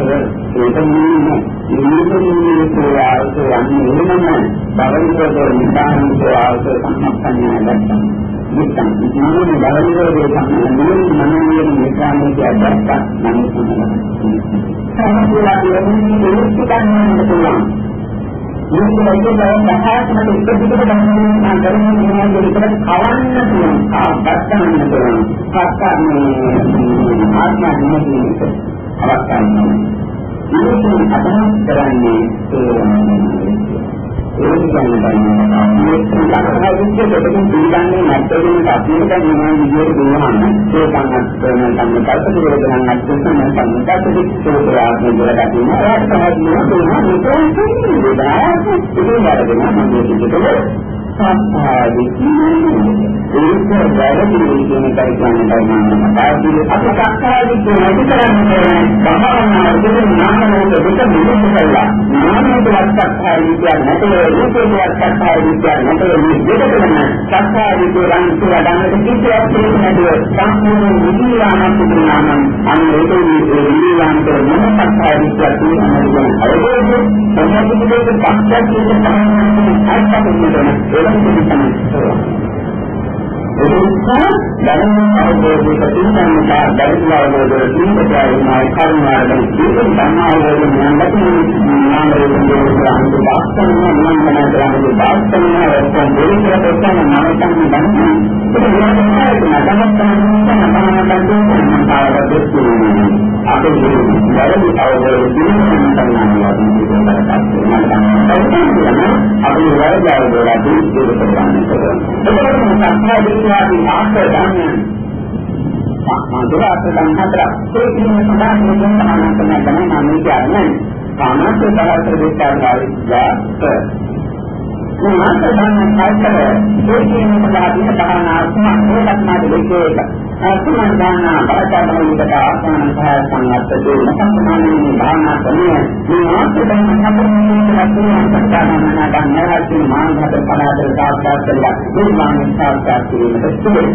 ඒක නෙමෙයි නිමිතන්නේ ප්‍රයාස යන්නේ නෙමෙයි බවනිකෝ නිදානකෝ ආස සම්පන්නය දැක්කම මුත්තන් ඉතින් බවනිකෝ දෙයක් නෙමෙයි මනෝමය නිකානේ කියද්දක් නම් තමයි සමහරවිට කියන්නේ ඒක ගන්නන්න පුළුවන් මේක ලයිකේ දැන් දහයකට එක දිගට ගන්න නම් කරන්නේ මොනවද ඒකට කවන්න පුළුවන් ආ බස්සන්න පුළුවන් පස්සන්නේ ආත්මඥානෙ අවස්ථාවක් මේක අදහස් කරන්නේ ඒ කියන්නේ මේක ලක්ෂණයකින් දෙකකින් පිළිගන්නේ නැත්නම් අපිට මොනවා විදියට දුවහම ඒ සංගතන සංගතක විරෝධයන් අත්දැකීම් සංගතක සෝදාත්ම දෙලකට නේද තමයි මේක මේක ඒක නේද ඒක නේද මම කියන්නේ සත්‍යයි කියන්නේ ඒක වැරදි කියන එකයි කියන්නේ මම තාදී අපි සත්‍යයි කියන එක කරන්නේ භාවනා වලින් නාමනෝක දෙක නිරුද්ධ කළා නාමනෝක සත්‍යයි කියන්නේ නැතේ රූපේ සත්‍යයි කියන්නේ නැතේ මේ දෙක කරන සත්‍යයි කියන සුවදානට කිසියක් දෙන්නේ සම්පූර්ණ නිවිලාමක් තිබුණාම අන්න ඒක නිවිලාමට මොන සත්‍යයි කියන්නේ අවබෝධය තමයි මේක පක්ෂයක් කියන තමයි අයිතිකම් ඉන්නේ තමයි. ඒක දැනුම් අවබෝධයක තියෙනවා දැනුම් අවබෝධය තියෙනවා කරුණාවෙන් ඒක සම්මාවයෙන් යන්නත් නාමයෙන් දෙවියන්ට වාස්තවන මනෝමය ග්‍රහණය වාස්තවන රැස්කම් දෙවියන්ට තන නාමයන් ගන්න ඒක වෙනවා තමයි තමයි අපේ වැරදි අවබෝධය දිනනවා අපි වැරදි අවබෝධය දිනු කරගන්න ඕනේ. ඒකම සත්‍යදී ආශ්‍රයයන් මාතෘකාවට හතරක් ඒ කියන්නේ සදාන් මෙතන තමයි තමයි මම කියන්නේ. සාමාන්‍ය බලාපොරොත්තු දෙකක් මේ මාත්‍ර ගන්න කාර්යය ඒ කියන්නේ සදාදී භාවනාත්මක ඒකත් මාද දෙකේක අසුමන් දාන බලතබලිකට ආසන සහ සංගතේ සම්පූර්ණයෙන් භාවනා කරන්නේ මේ මාත්‍ර ගන්න සම්පූර්ණයෙන් ලක්ෂණ සත්‍යයන්නා ගන්නවාදී මානසික පදාර්ථ සාක්ෂාත් කරලා දුර්මාන සාක්ෂාත් කිරීමට සිදුවේ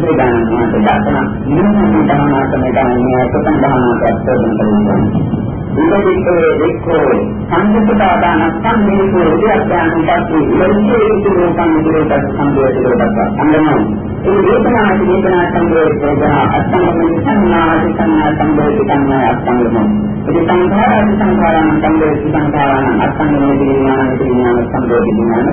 ඒ ගන්න මාත්‍ර දාන නිරන්තර භාවනා කරන ගමන් සතන් භාවනා කරලා ඉලවිකේ එක්කෝ සංකප්පදාන සම්මේකෝ විද්‍යාඥාන පස්සේ ඉලවිකේ ඉතුරු සම්මුතිරට සම්බෝධිරට අංගනෝ ඒ වේදනා වේදනා සම්බෝධි වේදනා අත්ංගම සංනාති සංනා සම්බෝධි සංනා අත්ංගම ඒ සංඛාරාති සංඛාරාන සම්බෝධි සංඛාරාන අත්ංගම විඥාන විඥාන සම්බෝධි විඥාන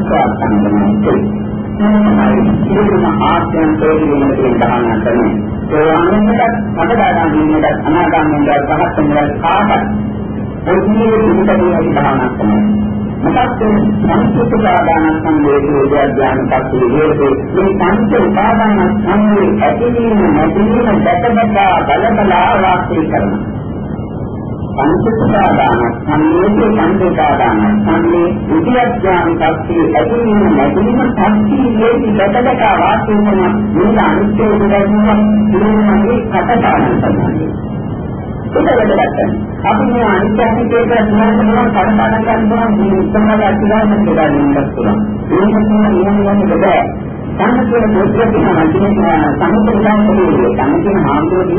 ස්වාත්ංගම සියලුම ආශ්‍රයන් තෝරීගෙන තියෙන දහන කරන්නේ. ඒ අනුමතත් අදදාන දීමකට අනාගාමීන්ට පහත් වෙනවා කාටත්. ඔන්නේ පිටකේ අපි දහන කරනවා. මොකක්ද සංස්කෘත සාධාන සංවේදී විද්‍යාඥාන පස්සේ හේතු මේ පංච උපාදාන සංවේ ඇතිවීම නැතිවීම දැකබලා බලබලා වාස්තේ කරනවා. පංචස්පාදාන සම්මේතේ පංචස්පාදාන සම්මේ විද්‍යාඥාන පස්සේ ඇතිවීම නැතිවීම සම්පීයේ ඉලකඩක වාසය කරන මේ අනිත්‍ය උදාහරණ දිනමගේ කටපාඩම් කරනවා. ඒක වැදගත්. අපි මේ අනිත්‍යයෙන් කියන මොනවා කටපාඩම් කරනවා මේ උත්තරමල අතිගාමන කියලා නේද පුළුවන්. ඒක තමයි නියම යන්නේ බෑ. සංකේත පොත්වල තියෙන වචනේ සම්පූර්ණයෙන්ම සම්පූර්ණ හාමුදුරුවෝ කියන හාමුදුරුවෝ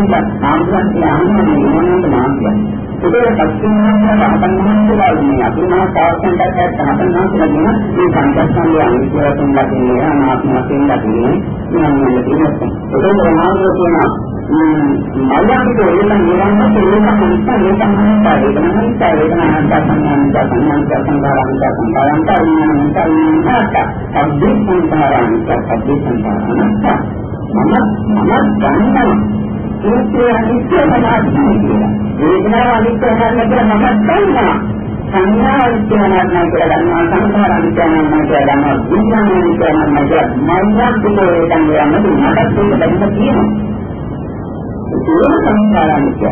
කියන්නේ මොනවද මාර්ගය. ඒක පස්චිමහාන රහතන් වහන්සේලා මේ අතුමා සාර්ථකයක් රහතන් වහන්සේලා කියන මේ සංකල්පයන් අනිත්‍යයෙන් ලකිනේ අනාත්මයෙන් ලකිනේ යන්නේ තියෙනවා. ඒක ප්‍රමාණය කියනවා මල්ලාන්ට ඒක නිරන්තරව ඒක හිතා ඒක මනසා ඒක මනසා ඒක මනසා සංඥාන්ත සංඥාන්ත සංකාරාන්ත සංකාරාන්ත විඥානන්ත විඥානන්ත අද්දි සංකාරාන්ත අද්දි සංකාරාන්ත මම මම ගන්නවා ඒකේ අනිත්‍ය තමයි කියලා. වේදනාව අනිත්‍ය නැහැ මම දන්නවා. සංඥා අනිත්‍ය නැහැ කියලා දන්නවා. සංස්කාර අනිත්‍ය නැහැ කියලා දන්නවා. විඥාන අනිත්‍ය නැහැ කියලා මම දුකේ යන්නේ මට ඒක දැක්ක තියෙනවා. ඒක සංස්කාර අනිත්‍ය.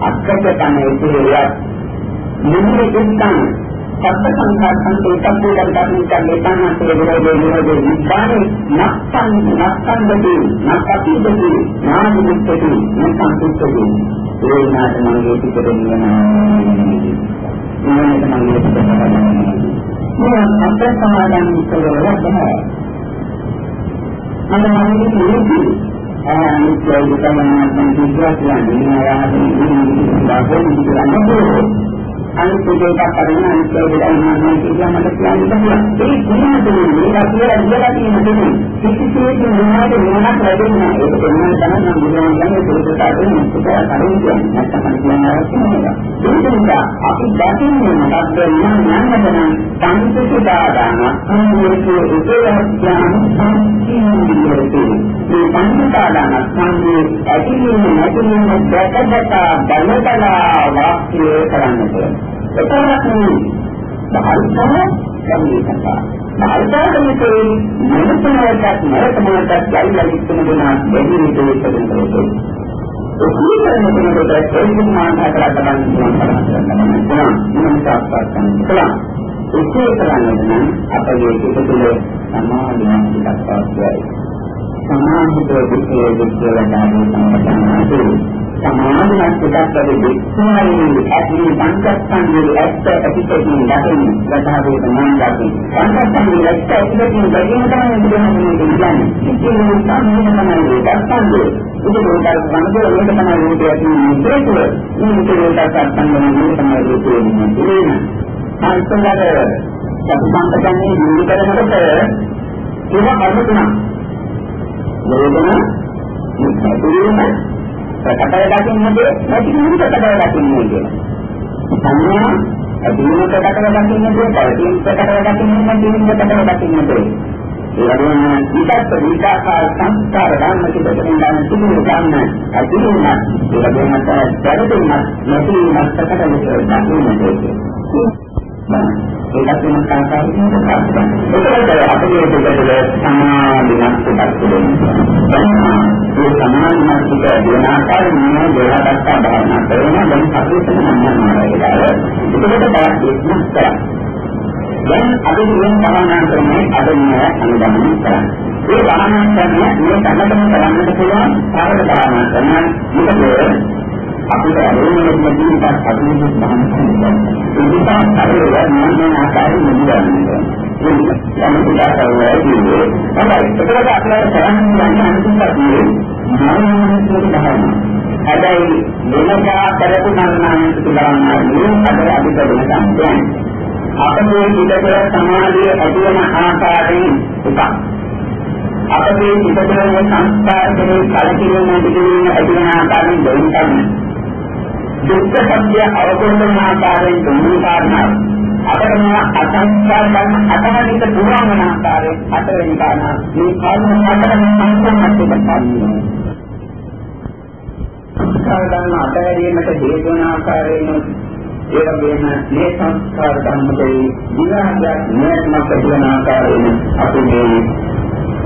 අක්කත තමයි ඒක. නිමුනේ දුක්ඛං සත්‍ය සංඛාර සංකේතම් පුරන් ධර්මයන් ලේතන තේරෙන්නේ නිරෝධේ නිබ්බානේ නක්සන් නක්සන්දති නක්පතිදති නාදිමුක්තති නසන්තුක්තති ඒ නාට මගේ පිටේ නියනවා ඊළඟට මගේ පිටේ මේ සත්‍ය සමාදන් කරලා බෑ මම මගේ කියන්නේ අනිත්‍යයි තමයි මම කියන්නේ නෑ ආදී මේ දාපොන් කියන්නේ අනිත් දෙයක් කරගෙන අනිත් දෙයක් කරනවා කියලා මට කියන්න බෑ. ඒ කියන්නේ මේක කියලා ඉඳලා තියෙන දෙන්නේ. කිසිසේත් මොනවද වෙනවක් ලැබෙන්නේ නැහැ. ඒක දෙන්න තමයි මම කියන්නේ පොදුතාවෙන් මුස්තකා කරින් කියන්නේ. නැත්නම් කියන්නේ අවශ්‍යමයි. ඒක නිසා අපි දැකින්නේ මොකක්ද යන්න යන්නදන සංසිද්ධාදාන සංයෝගයේ උපේක්ෂාන සංකීර්ණියදී. මේ සංසිද්ධාදාන සංයේ ඇතිවීම නැතිවීම දැකදක බලබලා වාක්‍ය කරන්නට. එතරම් නෙවෙයි. භාවිතාව සම්මේතක. භාවිතාවකේ මනසමයටත් නරකමයටත් යයිලා ඉන්න දෙනා දෙවි විදිහට කරනවා. උපීකරණ කරනකොට ඒක මානසික කරගන්න පුළුවන් කරනවා. මොනවා මොනවා සාක්ෂාත් කරන්න පුළුවන්. ඒකේ කරන්නේ නම් අපගේ හිත තුළ සමාධියක් ටිකක් අවශ්‍යයි. සමාධිතෝ විශ්ේ විශ්වලදාන සම්පතනාදී සමාධියක් ටිකක් වැඩි විශ්වයි ඇති සංකප්පන්ගේ ඇත්ත පිටින් දකින්න වදාවේ තමයි දකින්න. සංකප්පන්ගේ ඇත්ත පිටින් දකින්න තමයි බුදුහාමුදුරුවෝ කියන්නේ. ඉතින් මේ සම්මෝහනයි දක්වන්නේ. ඒක උදාහරණ වන්දෝ මේක තමයි රූපය කියන්නේ හේතුව. මේක උදාහරණ සම්බන්ධව මේක තමයි රූපය කියන්නේ. අන්තවල සම්පතන්නේ නිදි කරනකොට ඒක කර්ම තුනක්. වේදනා මුක්තිවීම ප්‍රකටව දකින්නද නැති නිමිත ප්‍රකටව දකින්නේ කියලා. සංඥා අදීන ප්‍රකටව දකින්නද පරිදීන ප්‍රකටව දකින්නද නැති නිමිත ප්‍රකටව දකින්නද ඒ වගේම විකල්ප විකාශ සංස්කාර ධර්ම කිපෙන් ගන්න තිබුණු ගන්න අදීන ඒ වගේම පරිදීන නැති නිමිත ප්‍රකටව දකින්නද ඒකත් වෙන සංකාරයකින් ඒකත් අපේ දෙකේ සමාධිමත් එකක් තිබෙනවා. ඒ සමාධිමත් එක වෙන ආකාරයෙන් මේ දෙලකට බාහනා කරනවා දැන් අපිට සම්මානයි කියලා. ඒකට තවත් එක්කක් කරා. දැන් අපි මේ සමානා කරන්නේ අද මේ අනුගමනය කරන්නේ. ඒ බාහනා කරන්නේ මේ සම්මතම කරන්නට පුළුවන් කාර්ය බාහනා කරන මොකද අපිට ඇලෙන්නේ නැතිවක් අපිට බහන කරනවා. ඒ නිසා අපේ මනෝමය ආකාරයෙන් නිදන්නේ. ඒ නිසා තමයි කියන්නේ. ඒකට අපිට කරන්නේ අනුකම්පාවේ මනෝමය බහන. හැබැයි වෙනදා කරපු මනෝමය සුබරන්නේ අද අපිට වෙනසක් නැහැ. අපේ පිටකල සමාධිය ඇති වෙන ආකාරයෙන් එකක්. අපේ පිටකල සංස්කාර කෙරේ කලකිරීම දිගින් ඇති වෙන ආකාරයෙන් දෙන්න තමයි. දුක්ඛ සත්‍ය අවබෝධ වන ආකාරයෙන් තුන්වෙනි කාරණාව. අපිට මේ අසංස්කාර ධර්ම අතහරිත පුරාණ වන ආකාරයෙන් හතරවෙනි කාරණා. මේ කාරණා හතරම සම්පූර්ණත්වයට පත්වෙනවා. සංස්කාර ධර්ම අතහැරීමට හේතු වන ආකාරයෙන් ඒ වගේම මේ සංස්කාර ධර්මයේ විරාජයක් නැත්නම් ප්‍රතිවන ආකාරයෙන් අපි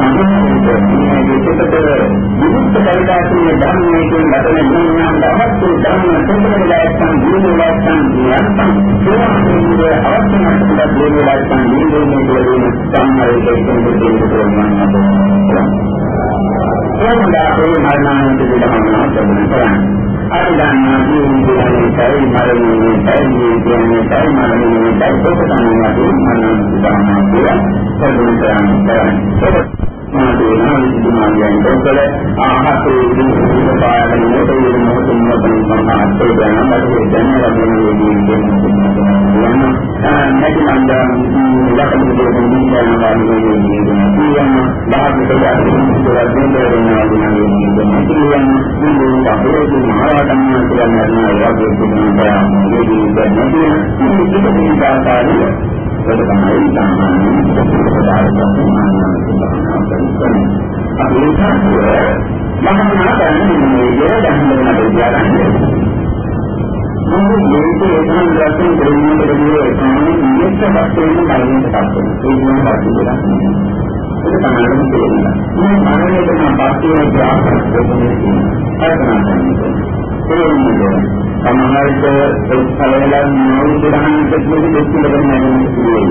පස්සේ දෙවියන් ඊට පස්සේ තුනට අපි දෙකේ දේශනා දෙවිලක්වා බාහිර දුකට මේකත් ඒකටවත් ගන්නේ කොට සාවර්තනා කරන ඉජාගෙන ඉරියන්න දෙලද්ද සම්මුතිය මේ දෙකතර විමුක්ත කල්දාසියේ ධර්මයේ කියන ඥාන දවස්තු ධර්ම සම්පූර්ණලයන් ජීවිතයන් යන්තම් සෝවාන්ගේ අවස්ථාවක් දෙවිලක්යන් ජීවිතයේ කියන සම්මාරයේ කියන දෙයක් කරනවා. කොහොමද ඒ මරණාන්ත දෙලමනා කරන්නේ? අපි දන්නා ජීවිතයේ සැරි මරණයේ සැරි කියන්නේ සැරි මරණයේ සැරි කොට තමයි අපි මරණ සුදානා කියලා සම්පූර්ණ කරන්නේ. මාදේනා විදුමායන් දොකල ආහතේ දින පායන මොතේ මොතුන් මොතුන් සමාහතේ දැනම බඩේ දැනගෙන ඉන්නේ යන නැති මන්දා ලකම් දෙකකින් දිනන වාගේ ඉන්නේ කියන බාහිර දෙයක් දෙයක් දෙන්නා වෙනවා කියන්නේ කියන මේ අපේ මහරහතන් වහන්සේලා නරන වගේ දුන්නා මේකේ දැනගෙන මේක මේ ආකාරය ඒක තමයි සාමාන්‍ය අපි ඒකේ මහා කරන්නේ මේ දැනුම විද්‍යාවන්නේ මොකද මේක ඒකෙන් දැක්කේ දෙන්නේ දෙන්නේ සාමාන්‍ය නියත වශයෙන් බලන්නට පස්සේ ඒ කියන පාඩුවක් ඒක තමයි තේරෙන්නේ මේ මනෝලේඛන පාඩුවේ ආකාරය දෙන්නේ කල්පනා කරන්නේ සමහරට ඒ ඵලවල නෝවිදහන් දෙකේ දෙකේ ලබන්නේ නැහැ.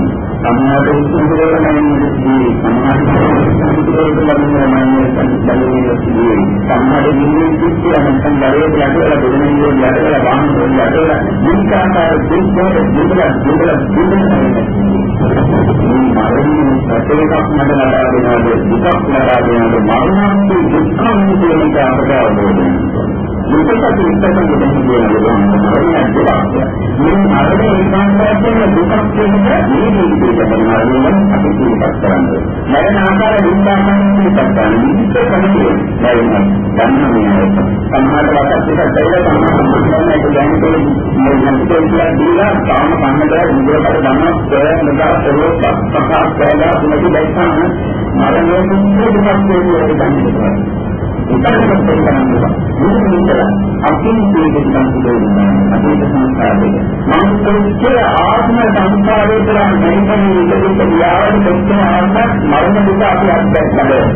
සමහරට උත්සවවල නැහැ. සමහරට ලබන්නේ නැහැ. සමහරට නිමිති කිච්චි නැත්නම් බරේ යටවල දෙන්නේ යටවල වාහන යටවල විකාකාර දුක්ඛ දුබල දුබල දුබල මේ මාර්ගයේ සත්‍යයක් මඩ ලබා දෙනවා දුකක් ලබා දෙනවා මරණාන්ති දුක්ඛම් කියන එක අපට අවබෝධ වෙනවා දුකට ඉස්සරහ දෙන්න කියනවා මරණය දුක. මේ මරණය ඒකාන්තයෙන් දුකක් කියන්නේ මේ ජීවිතේ කරනවා අපි කියපත් කරන්නේ. මරණ ආකාර දුක්ඛාසන්න කියපත් කරන්නේ විවිධ කමකේ දැනෙන ගන්න මේ සමහර වකත් එක දෙල තමයි සම්පූර්ණයෙන්ම දැනෙන්නේ මේ කියලා දීලා තාම කන්නට මුදලකට ගන්න ප්‍රයත්න නදා සරෝප පහක් කරලා තුනක දැක්කම මරණය දුක්ඛ දුක්ඛ වේදනා ඉතාලම තේරෙනවා. මුලින්ම ඉඳලා අපින් දෙයක් සම්පූර්ණ අපේ සංස්කාරයක. මම කියන්නේ ආත්ම සංස්කාරය කියලා මෙන්න මේක විද්‍යාවට දෙන්න ආත්මත් මරණ දුක අපි අත්දැකලා.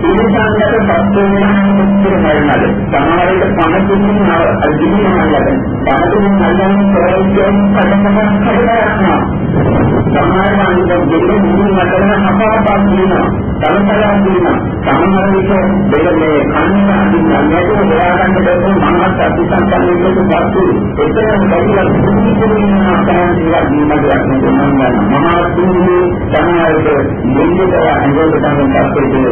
ඉන්සාන්යට පස්වෙනිම කිරමයිනද සමහරවිට පණතුමින් අදිනනවා පණතුමින් අල්ලන්නේ කරන්නේ පඩකමක් කරලා යනවා සමහර අනිත් දෙකේ මුලින් මතන අපාපාස් වෙනවා තමතරා වෙනවා සමහර විට දෙකේ කන්න අදින්න නැතුව හොයාගන්න බැහැ මනස අතිසංකල්පයකට පස්සු එතරම් බැරිලා කුණි කුණි ආකාරයෙන් ඉවත් වීමක් නෙවෙයි මහා තුන්හි සමහරවිට දෙන්නට අංගොඩ තමයි පස්සේ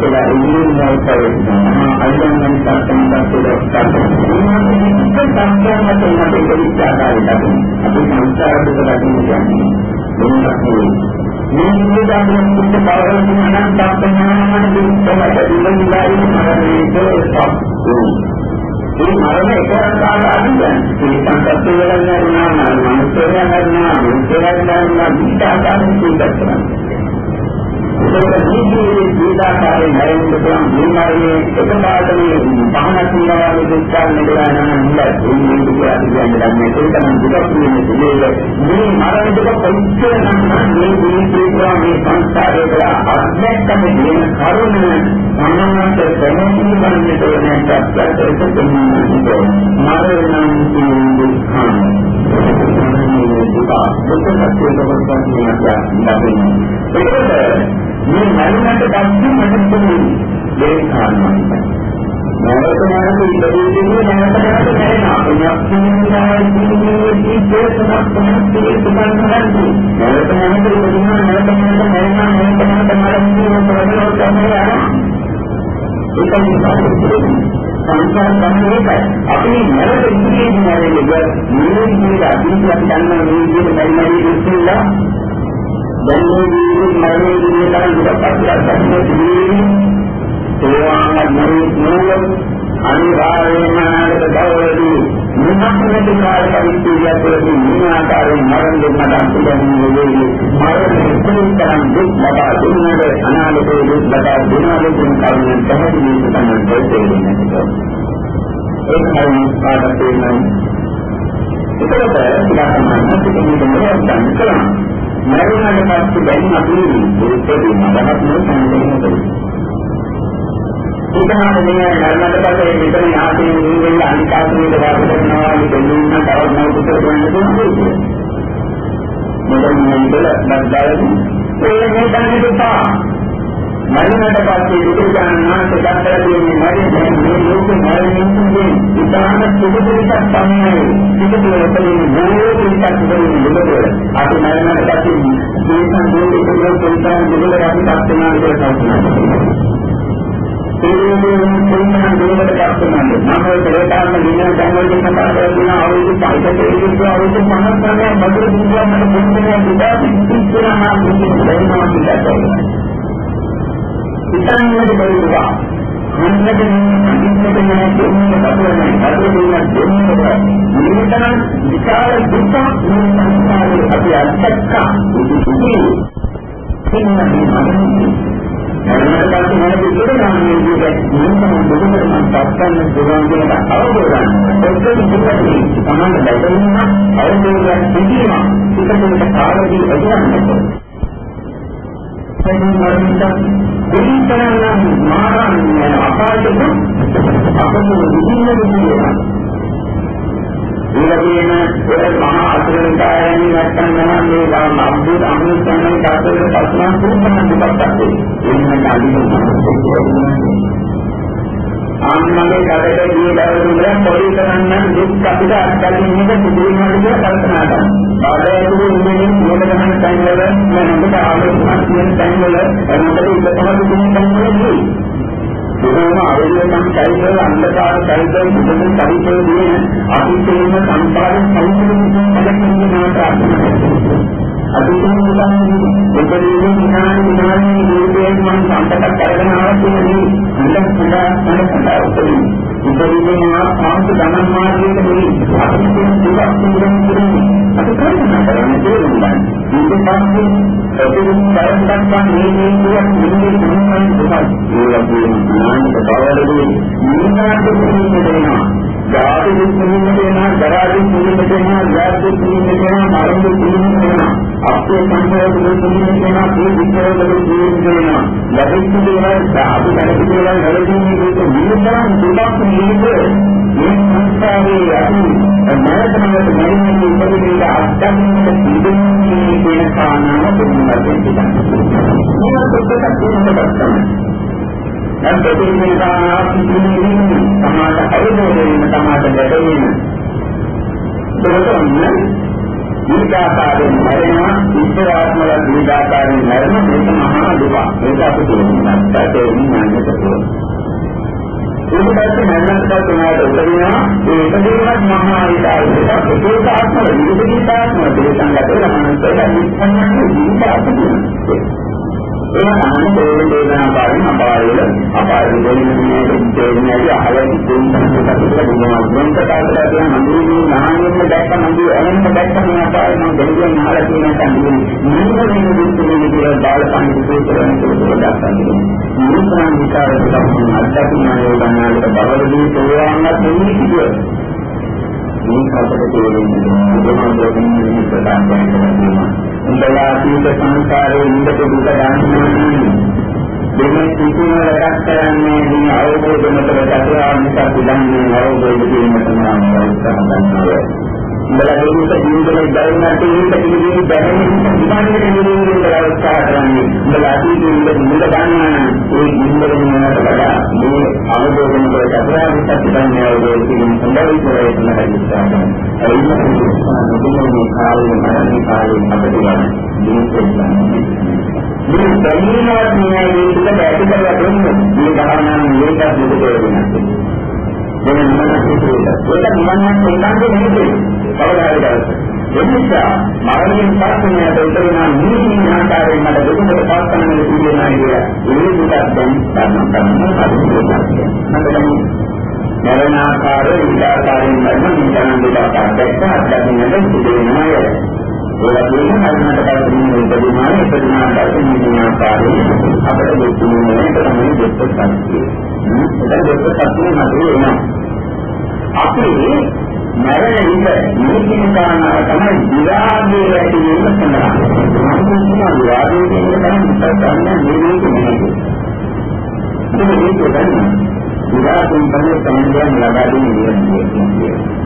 කියලා ඉන්නේ නැහැ මහා අයියන් සත්‍යම් දැක්කේ සත්‍යම් මේක සංකල්ප දෙන්නට දෙවිචාකාරය දකින්න අපි සංස්කාර දුක දකින්න කියන්නේ මේක මේ නිදාගෙන කුත් බවරන් අනන්ත අප්‍රමාණ දුක්ඛමද ඉඳිලායි මරණයට සත්තු මේ මරණ එක ආකාරයෙන් මේ සංකප්ප වල නෑ මනුස්සයන් නෑ මනුස්සයන් නෑ විචාකාරයෙන් සිද්ධ ඒක ජීවිතයේ ජීවිතාකාරයෙන් හැරෙන්න පුළුවන් ජීවනයේ එකපාරටම පහනක් නිවාරණය දෙච්චාල් නෙදලා නම් හොඳයි. මේ විදිහට කියන්නේ මේ තේතන දුක කියන්නේ මේ මරණ දුක පරිච්ඡේද නම් මේ ජීවිතේ මේ සංස්කාරයේ අත්‍යක්ෂම කියන කරුණ සම්මත ප්‍රමෝෂණය කරන්නට ඕනේ ප්‍රත්‍යක්ෂ දෙන්නා මරණම් දුක්ඛං දුක දුක දුක දුක දුක මේ මරණයට දැක්කම මට තේරෙන්නේ ඒ කාරණාවයි. නැවත නැවත ඉදිරියේ නැවත නැවත දැනෙනවා. එයක් කියන්නේ ජීවිතයේ සමස්තයක් පිළිබඳව කරන්නේ. නැවත නැවත ඉදිරියේ නැවත නැවත දැනෙනවා නැවත නැවත මරණය ප්‍රබලව තමයි යනවා. ඒකයි සංස්කාර තමයි ඒකයි. අපි නැවත ඉදිරියේ නැවෙන්නේ මේ විදිහට අදින් අපි දන්නා මේ විදිහට බැරි ඉස්සෙල්ලා දැන් මේ ජීවිත මරණය කියන තරම් දුකක් අපිට තියෙන්නේ ඒවාම නූල අනිවාර්යයෙන්ම අනාගත දවසේදී මුහුණට කාල පරිච්ඡේදයක් වලදී මේ ආකාරයෙන් මරණ දෙන්නට අපිටන්නේ වෙන්නේ මරණය කුණතරම් දුක් ලබා දුන්නද අනාගතයේ දුක් ලබා දුනාද කියන කරුණ පැහැදිලි තමයි තේරෙන්නේ ඒකයි පාඩම් තේරෙන්නේ ඒකට ටිකක් තමයි මේක දෙන්න කරන්නේ මරණයට පස්සේ දැන් අපි ඒකේ මනහත් නෝ සම්බන්ධ ඉතහාම මේ මරණයට පස්සේ මෙතන යාදී නිවිල අනිකාසනයේ වාස කරනවා දෙන්නින් තවත් මොකද කරන්නේ කියන්නේ මොකද මේ ඉතල බද්දාලි ඒ මේ දැනෙන්න දෙපා මරණයට පස්සේ බුදුරජාණන් වහන්සේ දක්වලා තියෙන්නේ මරණය මේ ලෝකේ මරණයෙන් ඉතාම සුදුසුකම් තමයි. සුදුසුකම් තමයි බොහෝ දෙයක් තිබෙන බුදුරජාණන්. අපි මරණයට පස්සේ මේ සංකේතයේ කුලෝ සංසාර බුදුරජාණන් අපි පස්සෙනා කියලා කල්පනා කරනවා. ඒකේ මුලින්ම දෙන්නට කර්තනන්නේ මම පෙරේතාන්න දින සංවර්ධන කතා කරන අවුරුදු 5කට ඉස්සර අවුරුදු 50ක් ගන්න මధుර දුන්නාම මොකද දුදා ඉස්සරහා මුලින්ම දෙන්නවා කියලා හිතන්නට බැරිවා. අන්නක නින්නක නැතිවෙන්නේ කතරයි. අද දෙයක් දෙන්නේ නිතරම විචාර දුක මේ සංස්කාරයේ අපි අත්දැක්කා. ඉතින් ඉන්නේ මනසේ මරණයට මනස ඉරණන්නේ විදිහට මොනම දුකකට මම පස්සන්න පුළුවන් කියන අවබෝධය. ඔක්කොම දුකයි. සමාන බැඳෙනවා අවබෝධයක් තිබීම. පිටතට කාර්යදී එදිනන්නට. දෙවියන් මාරන්නේ අපායක අපේ විදින්න විදිනවා. ඊළඟේන ඒ මහා අසුරකාරයන් නැත්නම් මේ ගාම අබ්දුල් අහමද් සම්මන් කාටද පස්නා කුරුපන්න දෙපත් ඇත්තේ. එන්න කාලික ආන්මගේ කඩට ගිය දවසේ පොඩි කරන්න දුක් අපිට අත්දැකීමක සිදුවීමකට කියලා කල්පනා කරනවා. බාධාතුරු ඉන්නේ මොකද ගන්න තැන්වල මනකට ආලෝකයක් තියෙන තැන්වල මොකද ඉතකම තියෙන තැන්වල නෙවෙයි. බොහෝම අවුලෙන් කයිවල අන්ධකාර කයිවල මුදුන් පරිපෝෂණය අතිශයින්ම සම්පාදන සම්පූර්ණ අදිටම උදාහරණයක් දෙකේ විනාඩි විනාඩි දීර්ඝයෙන් මම සම්පතක් කරගෙන ආවා කියන්නේ හොඳ හොඳ හොඳ කතාවක් ඉතිරිමා සාන්ත ගමන් මාර්ගයේ නෙවෙයි අපි කියන දුක පිළිගන්න කියන්නේ අපි කල්පනා කරන්නේ තේරුම් ගන්න. ඊට පස්සේ ප්‍රතිවිරුද්ධ බයෙන් දක්වා මේ මේ කියන නිමිති සම්පන්න දුක ඒ වගේම ඥානික බවවලදී නිමාට පිළිගන්න දෙනවා. ජාති දුක්ඛින්න වෙනවා, ජරා දුක්ඛින්න වෙනවා, ව්‍යාධි දුක්ඛින්න වෙනවා, මරණ දුක්ඛින්න වෙනවා. අපේ සංකේත දුක්ඛින්න වෙනවා, මේ විචාර දුක්ඛින්න වෙනවා. ලැබෙච්ච දේවල් සාදු නැති දේවල් වලදී මේක නිතරම දුකක් නේද? මේ සංස්කාරයේ අපි මනසමකට මරින්නේ උපදින අත්දැකීමට පිළිදෙන්නේ කියන කාරණාව දෙන්නවා කියනවා. මේක කොටසක් තියෙනවා තමයි. දැන් ප්‍රතිපදින කාර්යයේ සමාජ අවබෝධයෙන් තමයි ලැබෙන්නේ. ඒකම දීර්ඝාකාරයෙන් මරණා ඉස්සරහමල දීර්ඝාකාරයෙන් මරණ මේක මහා දුක. ඒක අපි කියනවා. ඒකේ නියමකට පුළුවන්. ඒක දැක්ක මරණකට තුනට උපදිනවා ඒ උපදිනවත් මහා ඊටාවට ඒක ආත්මවල විවිධීතාත්මක දේශංගත වෙන මනසට නිස්සන්නන්නේ දීර්ඝාකාරයෙන් ඒ අනන්ත දේන දේනාකාරයෙන් අපායවල අපායේ දෙන්නේ දෙන්නේ අහලයි දෙන්නේ කටට දුන්නා මම කතාවට කියන මන්දිරේ නාමයෙන් දැක්ක මන්දිරේ ඇහෙන්න දැක්ක මේ අපායේ මම දෙවියන් අහලා කියන කන්දිරේ නිමෝනේ දුන්නේ කියලා බාල පඬිතු කරන කෙනෙක් දැක්කන්නේ නිරන්තරන් විචාර කරන අධ්‍යාත්මික යෝගනාලට බවලදී තෝරාන්නත් දෙන්නේ කිව්වා මේ කපට තේරෙන්නේ මොනවද ප්‍රදාන කරනවා උඹලා සීත සංසාරේ ඉඳපු දුක දන්නේ දෙමෙ සිටින වැඩක් කරන්නේ මේ අවබෝධමතර චතුරාර්ය සත්‍ය දන්නේ අවබෝධ කිරීමට නම් උත්සාහ ගන්නවා උඹලා දුක ජීවිතේ දැනෙන්නට ඒක පිළිගන්නේ දැනෙන්නේ විමානයේ නිවින්නේ කියලා උත්සාහ කරන්නේ උඹලා අතීතයේ ඉඳන් මුල ගන්නා ඒ ජීවිතේ වඩා මේ අවබෝධමතර චතුරාර්ය සත්‍ය දන්නේ අවබෝධ කිරීම සඳහා ඉස්සරහට යන්න උත්සාහ කරනවා ඒ කාලේ මරණ කාලේ අපිට ගන්න මේ දැනීමවත් නෑ මේක ඇති කරලා දෙන්නේ මේ භාවනාවේ මේකත් මෙතන වෙනවා. වෙන මොනවද කියන්නේ ඒක නිවන්නක් එන්නන්නේ නෙමෙයි කවදා හරි දවසක එනිසා මරණයෙන් පස්සේ මට උතරිනා නීති ආකාරයෙන් මට දුකට පාස්කරන්න පුළුවන් කියලා ඒ දුක දැන් ගන්න ගන්න මරණාකාරය විලාකාරයෙන් මරණ නිතරම දෙකක් දැක්ක අත්දැකීමෙන් සිදුවෙනවා ඒ වගේම මරණයට පස්සේ උපදිනා උපදිනා පස්සේ මේ ආකාරයෙන් අපිට දෙතුනේ තමයි දෙක සත්‍යය. ඒක දෙක සත්‍යය මතුවේ වෙනවා. අපි මරණ විට මේ කියන කාරණාව තමයි විරාගයේ ඇති වීම සඳහා. මම කියනවා විරාගයේ කියන තරම් විස්තර කරන්න මේක නෙමෙයි. ඒක මේක ගන්න. විරාගයෙන් තමයි සම්බන්ධයෙන් ලබා දෙන්නේ කියන්නේ.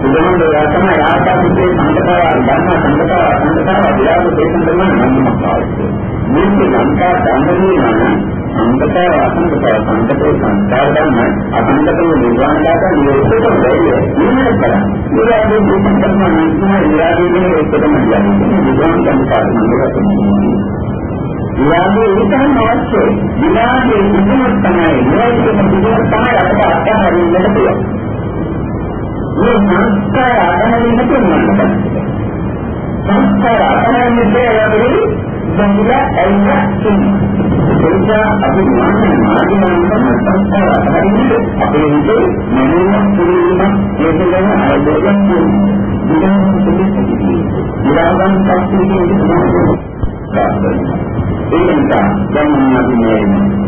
බුදුහාමුදුරුවෝ තමයි ආකාශයේ සංකතාව ධර්ම සංකතාව සංකතාව විරාග දේශන කරන මන්දමක් ආවේ. මේක ලංකා සම්බන්ධයෙන් සංකතාව අසංකතාව සංකතේ සංස්කාර ගන්න අසංකතේ නිර්වාණ දාත නිරෝධයට බැහැ. මේක කරා. විරාගයේ දේශන කරන මන්දමක් විරාගයේ කියන එකටම කියන්නේ. බුදුහාමුදුරුවෝ සංකල්ප විවාදයේ ඉතන අවශ්‍යයි. විවාදයේ ඉතන තමයි නිවැරදිම පිළිවෙල තමයි අපට අත්හරින්නට පුළුවන්. මේ සංස්කාර අතහරින්නට පුළුවන්. සංස්කාර අතහරින්නට යන්නේ බංගලා ඇයිලා කියන්නේ. අපි මාන්නේ මාදිනාන්තම සංස්කාර අතහරින්නට අපේ හිතේ මනෝමය පිළිවීම හේතුවෙන අවබෝධයක් තියෙනවා. විවාදන් පස්සේ කියන්නේ ඒක නිසා දැන් මම අපි මේ මොරුගේ මහා විචාරයේ දේවල් කියන මහා විචාර කාර්යය දෙකක් තියෙන දේ ඉන්නත් තියෙන නෑ දැන් පිළිවෙලින් අත්හරින්න කවුරුත් අපිට කියන්නේ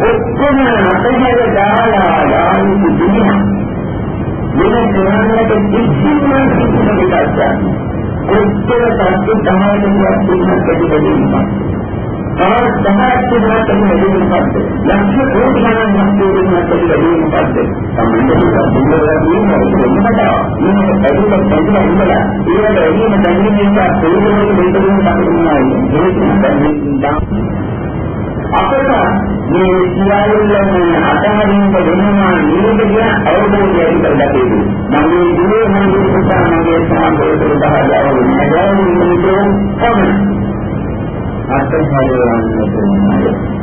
ඔක්කොම අපේ දාලා යානි දුන්නා වෙන කරන්නට කිසිම කිසිම දෙයක් නැහැ ඔක්කොම තාක්ෂි තමයි කියන ප්‍රතිපදිනවා තවත් 10ක් දෙනා තමයි ලැබෙන්නේ මොකද්ද? ලක්ෂ කෝටි ගණන් ලක්ෂ දෙනා ලැබෙන්නේ මොකද්ද? සම්මතව දුන්නා කියනවා මොකද? මේ ඇතුළත පොදුනා ඉඳලා ඊළඟ එළියම දැනෙන නිසා පොදුනේ දෙකකින් තමයි ඒක අපට මේ සියල්ලම අතහරින්න වෙනවා නේද කියන අවබෝධය ඇති කරගන්න ඕනේ. මම මේ දුරේ මම පුතා මගේ සමාජයට උදාහරණයක් නෑ. ඒක තමයි අත්හරින්නට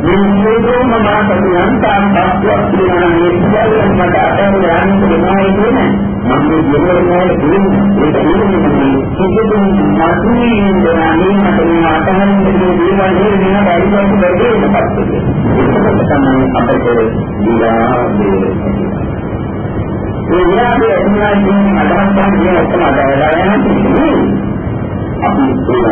මේ සියලුම මාතෘයන් තාක්ෂයක් කියනවා මේ සියල්ලම මට අතහැර යන්න දෙනවා කියන්නේ මම මේ ජීවිතේ දුන්නේ ඒක නෙමෙයි කිසිදු මාතුමී ඉඳලානේ මට මේ අතහැරින්න දෙන්නේ දේවල් නෙවෙයි නේද බයිබල් දෙකේ පස්සේ ඒක තමයි අපේ දීලා මේ විරාගය එන්නා කියන අදහස් තමයි ඔක්කොම අදහලා යන්නේ අපි ඒකෙන් දෙවොත් ගන්න දැනුමේ දැනුමේ සංහාරයෙන් පරිපූර්ණ වෙනවා. අපි යථාර්ථ කියන දීලා යථාර්ථ අවබෝධයෙන් ජීවත් වෙන දේ තමයි. ඒ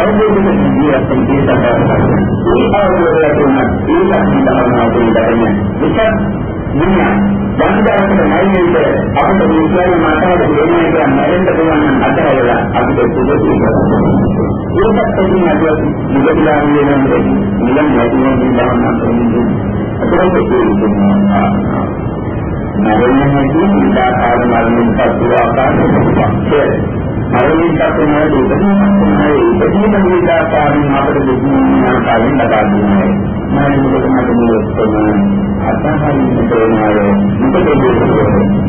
අවබෝධය තුන ඒකත් නිදානවා කියන දරන්නේ. විශේෂ දුන්නා යන්දාකට නැයිනේද අපිට මේ කියන මාතාව දෙන්නේ කියන නැරෙන්න පුළුවන් අතහැරලා අපිට සුදුසු ඒකත් තමයි අද මුදලාම වෙනන්නේ නිලම් නැතිවෙන බවන්න කියන්නේ අපිට තේරෙනවා නැරෙන්නේ ඉඳාකාර මරණය පසු ආකාරයට මරණය පසු නැති ඉතින් ඉතින් ඉඳාකාරින් අපිට දෙන්නේ ආකාරයෙන් ලබා දෙන්නේ මම මොකද මට මේ ඔක්කොම අසහනින් තේමාවේ මොකද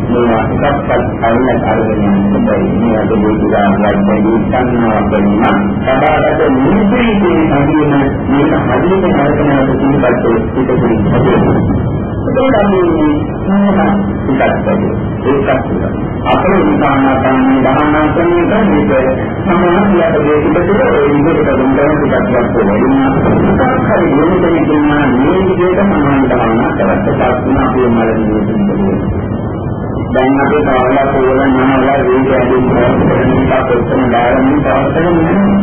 මේවා එකක්වත් අරින්න අරගෙන යන්නේ මේ අද දුරා වයින් සංනවා කියන සබාවට නිවිදී කියන හදින මේක හදින නරකනකට කිසිපත් පිටුපිට ඒකත් මේ මොනවද ඒකත් අපේ විපාකයන් දහනාසනේ මේක සමාජයට දෙවිපතුල ඒ විදිහට දුන්නා ටිකක් වෙනවා. ඒකත් හරි මොකද කියනවා මේ විදිහට සමාන දහනා කරත් තාක්ෂණ අපේ මලින් දැන් අපි කාලා පොරන යනවා වේගය අදිනවා කොච්චර දාරමින් තාක්ෂණ නෑ.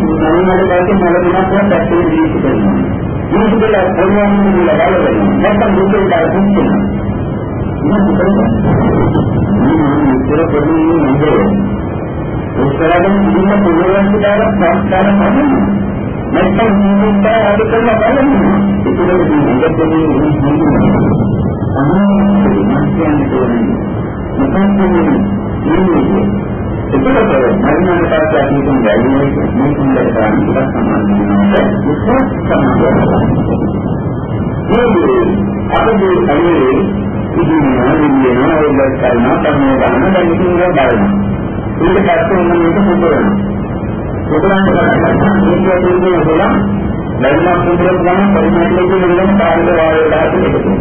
මම මට දැක්කේ මල දිනක් පැත්තේ දීපු කරනවා. මේක දෙලා පොළොන්නේ කියලා බලවෙන්නේ. නැත්නම් දුකේ දාලා පුච්චනවා. මේක කරන්නේ. මේ ඉතර පොඩි නේද? උත්තරයෙන් ඉන්න පොළොන්නේ දාලා සංස්කාර කරනවා. නැත්නම් මේක අද කරලා බලන්න. ඒකද මේ ඉඳපොඩි නෙමෙයි. අනේ මම කියන්නේ මොකක්ද මේ එතකොට මරණයට පස්සේ අපි කියන ගැළවෙන්නේ මේ සම්බන්ධ කරන්නේ ඉවත් සමාන වෙනවා. විශ්වාස සමාන මේ අපේ අයියේ ඉදිරියට නිදිනවා ඒක කරනවා තමයි ගන්න දැන් ඉතින් ඒක බලන්න. ඊට පස්සේ මම මේක පුදුරනවා. පුදුරන්න කරලා මේක දෙන්නේ හොලා ලැබුණා පුදුරන ගමන් පරිමාණය කියන විදිහට කාර්ය වාරය දාලා එකතු.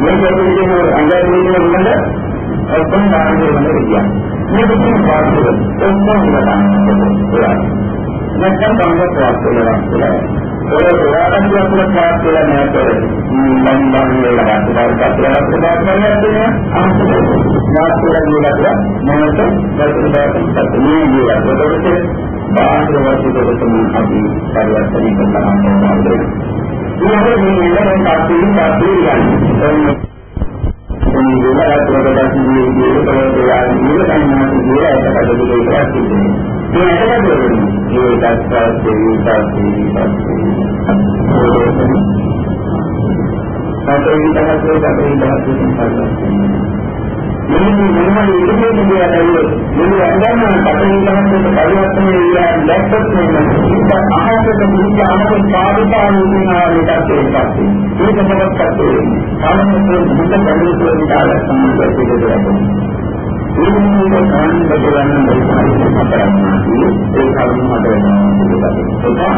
මේක දෙන්නේ අංගය දෙන්නේ මොකද? ඔක්කොම කාර්යය වල කියන්නේ. මේක කියන කාර්යය ඔක්කොම ඉවරනවා. නැත්නම් කවුරුත් වාස්තුවලා කියලා. ඔය පුරාණ කියපුවා වාස්තුවලා නැහැ. මම මම වේලා වාස්තුවලා කතරක් දාන්න යන්නේ. වාස්තුවලා කියලා මොනවද? වාස්තුවලා කතරේ කියලා. ඒකට බාහිර වාස්තුවලට අපි පරිවර්තනය කරනවා. ඊළඟට මේ නේද තාපී තාපී යන්නේ. මේ විලාස ප්‍රදර්ශන මේ විදිහට යාදී වෙනවා කියලා ඒකට දෙකක් තියෙනවා. මේ ඇටකට දෙන්නේ ඒ දස්පාස් දෙවිපාස් දෙවිපාස්. සතර විදහාසේ සතර විදහාසේ සංකල්ප. මේ මොනවද ඉන්නේ කියලා. දැල්ලෝ මේ අඳන්න පටන් ගන්නකොට පරිවර්තනය වෙලා දැක්කොත් මේක අහකට දුක අහකට පාඩපාන වෙනවා මේකත් ඒකත් ඒක තමයි කත්තේ සාමාන්‍යයෙන් මුද බැලුවොත් විකාර සම්බන්ධ දෙයක් මේක කාන් බදලන්න බැරි ඒ කරුණ හදනවා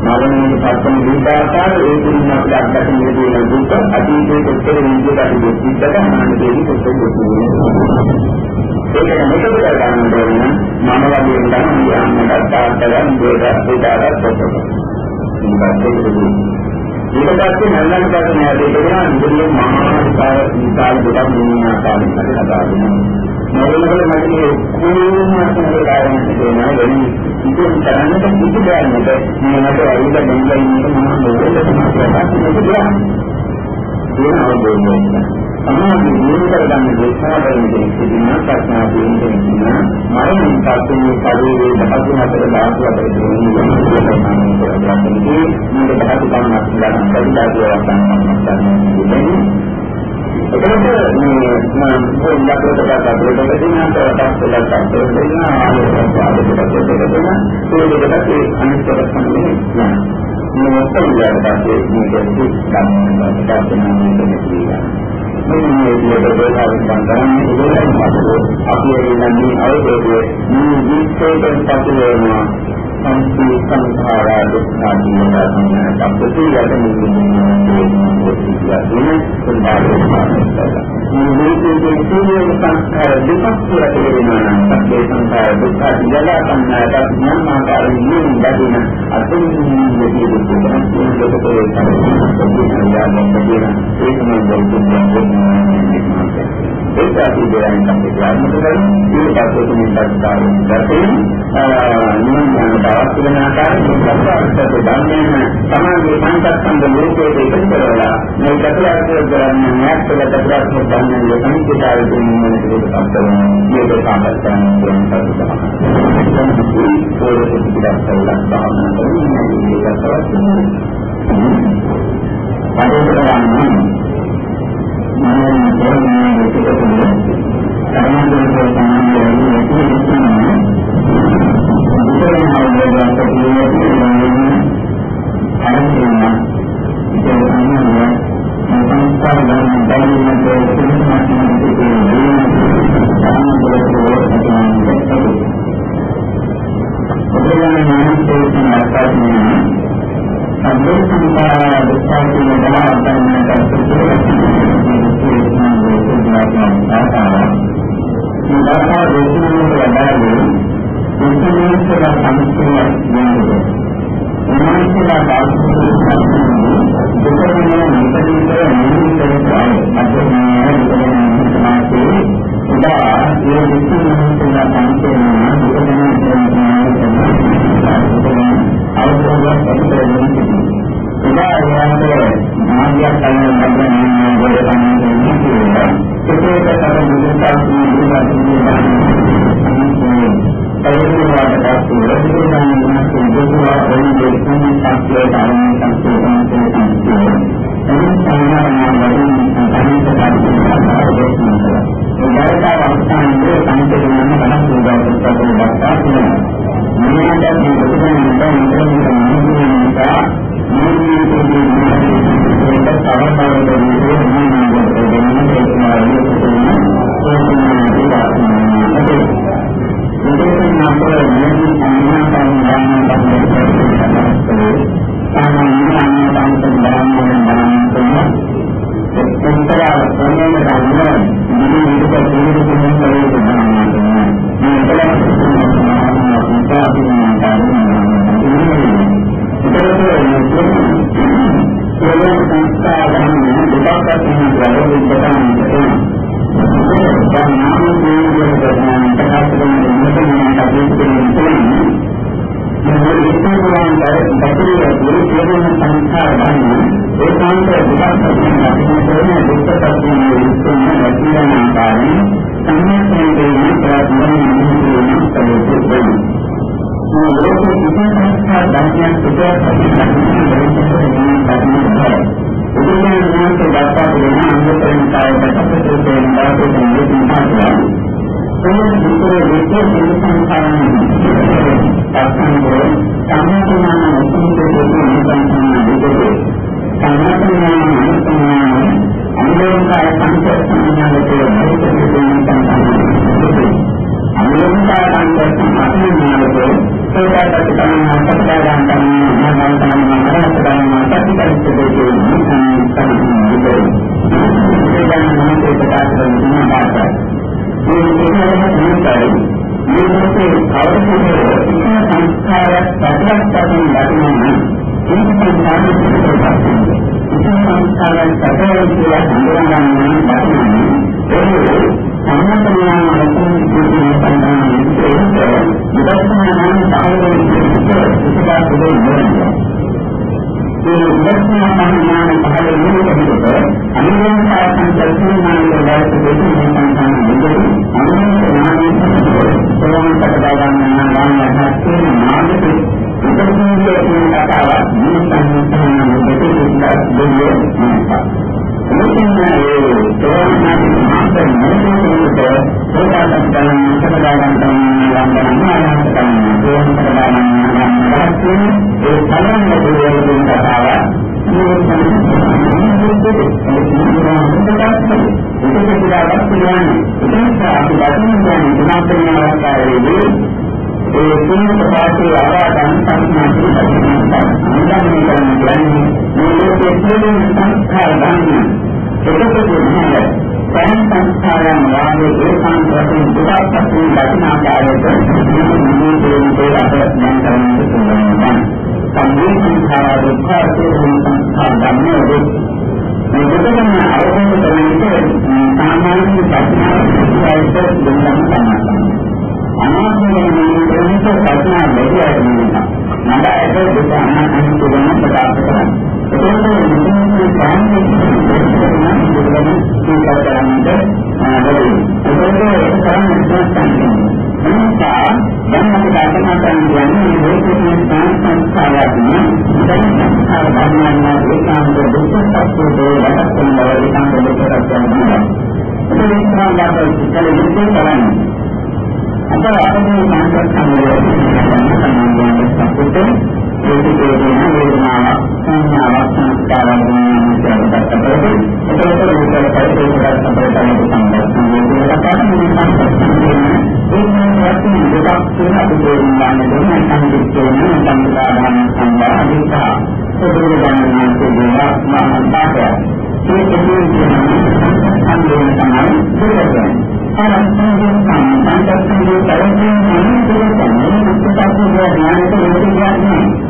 මරණය පස්සම දීපාකාර ඒ තුලින් අපිට අත්දැකීම් දෙන දුක අතීතයේ කොච්චර විදිහට අපි දෙච්චද අනාගතයේ කොච්චර දුක ඒක මේක කරගන්න ඕන මම වගේ නම් යන්නට තාත්තලා දෙයක් දෙදාලා පොතක්. ඊට පස්සේ නල්ලන් පස්සේ නෑ දෙක දෙනා ඉතින් මහා විකාර විකාර දෙකක් මෙන්න ආකාරයෙන් හදාගන්නවා මොනවද මට මේ කොහොමද අතේ කාරණා කියනවා වෙන ඉතින් තරන්නට කිසි දෙයක් නැහැ මට අයිද දෙන්නේ මම මොකද තමයි ඒක අවබෝධය සමාධි දිනු කරගන්න දේශනාවෙන් දෙන්නා ප්‍රශ්නා දෙන්නේ මරණය පස්සේ ශරීරයේ දහතු හතර දාතු අතර දෙන්නේ මේක දහතු ගන්නක් ගන්න පරිදාදිය වස්තන් ගන්නවා එතකොට මේ මම පොඩ්ඩක් උඩට ගත්තොත් දෙන්නාට පස්සෙලා ගත්තොත් දෙන්නා ආයෙත් පාඩකට දෙන්නා ඒ දෙකට ඒ අනිත් කොට සම්බන්ධ නෑ මේ ඔක්කොම ඊට පස්සේ මේක දුක් ගන්න ගන්න මේක කියනවා මේ මේ විදිහට දේශාවෙන් කරන්නේ ඒකයි මාතෘකාව. අපි එන්නේ අවබෝධයේ මේ විශ්වයෙන් පසුවෙනවා සංස්කෘති සංඛාරා දුක්ඛා ජීවනා සංඥා අපිට මේ සියලු සංස්කාර දෙකක් කියලා තේරෙනවා නම් සත්‍ය සංස්කාර දුක්ඛ ජීවනා සංඥා ඥානාකාරී නිමින් බදින අතුන් නිමිති දුක්ඛ සංස්කෘතිකේ තමයි ඒකම දෙන්නේ ඒක අපි දෙයයන් අපේ ධර්ම තුළින් ඊට පස්සේ තුමින් දක්වාගෙන දැකෙන නිවන යන දවස් වෙන ආකාරයෙන් සත්‍යස්ත ධර්මයෙන් සමාධි සංකප්පන්ද ලෝකයේ එකතු කරලා මේ චතුරාර්ය ධර්මයන් නැත්නම් චතුරාර්ය ධර්මයන් සම්පූර්ණව දෙන්නේ මේක අපතන මේක සාකච්ඡා කරන තමයි. ඒක පිළිබඳව භාවනා කරන්නේ මේක තමයි. පරිවර්තන මම කියන්නේ සංස්කාර ගන්න. ඒක තමයි දැන් සංස්කාරයන් වාගේ ඒකාන්ත වශයෙන් දුකක් වශයෙන් දකිනාකාරයට මේ දේේ අපට දැන් කරන්න පුළුවන්. සම්මේ සංස්කාර දුක්ඛ සෝම සංස්කාර ධම්මෝ මේ දෙකම අවබෝධ කරගන්න සාමාන්‍ය ප්‍රඥාවට දෙන්නම තමයි. අනාත්මයෙන් නිරන්තර ප්‍රඥා දෙවියන් වෙනවා. නඩයට දුක අනාත්මයෙන් කියන ප්‍රකාශ කරන්නේ. ඒකෙන් මුලින්ම සාමාන්‍ය ප්‍රඥා සීකර කරන්නේ නැහැ. ඒකේ කරන්නේ නැහැ. නිසා දැන් අපි කල්පනා කරන්නේ මේ ලෝකයේ සංස්කාරයන් දැන් සංස්කාර ධර්මයන් ඒකාන්ත දුක්ඛ සත්‍යෝ වඩත් කරන ඒකාන්ත දුක්ඛ සත්‍යයන්. ඒක නිසා අපි ඉස්සෙල්ලා කරන්නේ අද අපේ මානසික සංවේදනය සම්පූර්ණ ඒකේ තියෙන වේදනාවක් සංඥාවක් සංස්කාරයක් වෙනසකට ඒකට විතර පරිපූර්ණ සම්පූර්ණ සම්බන්ධ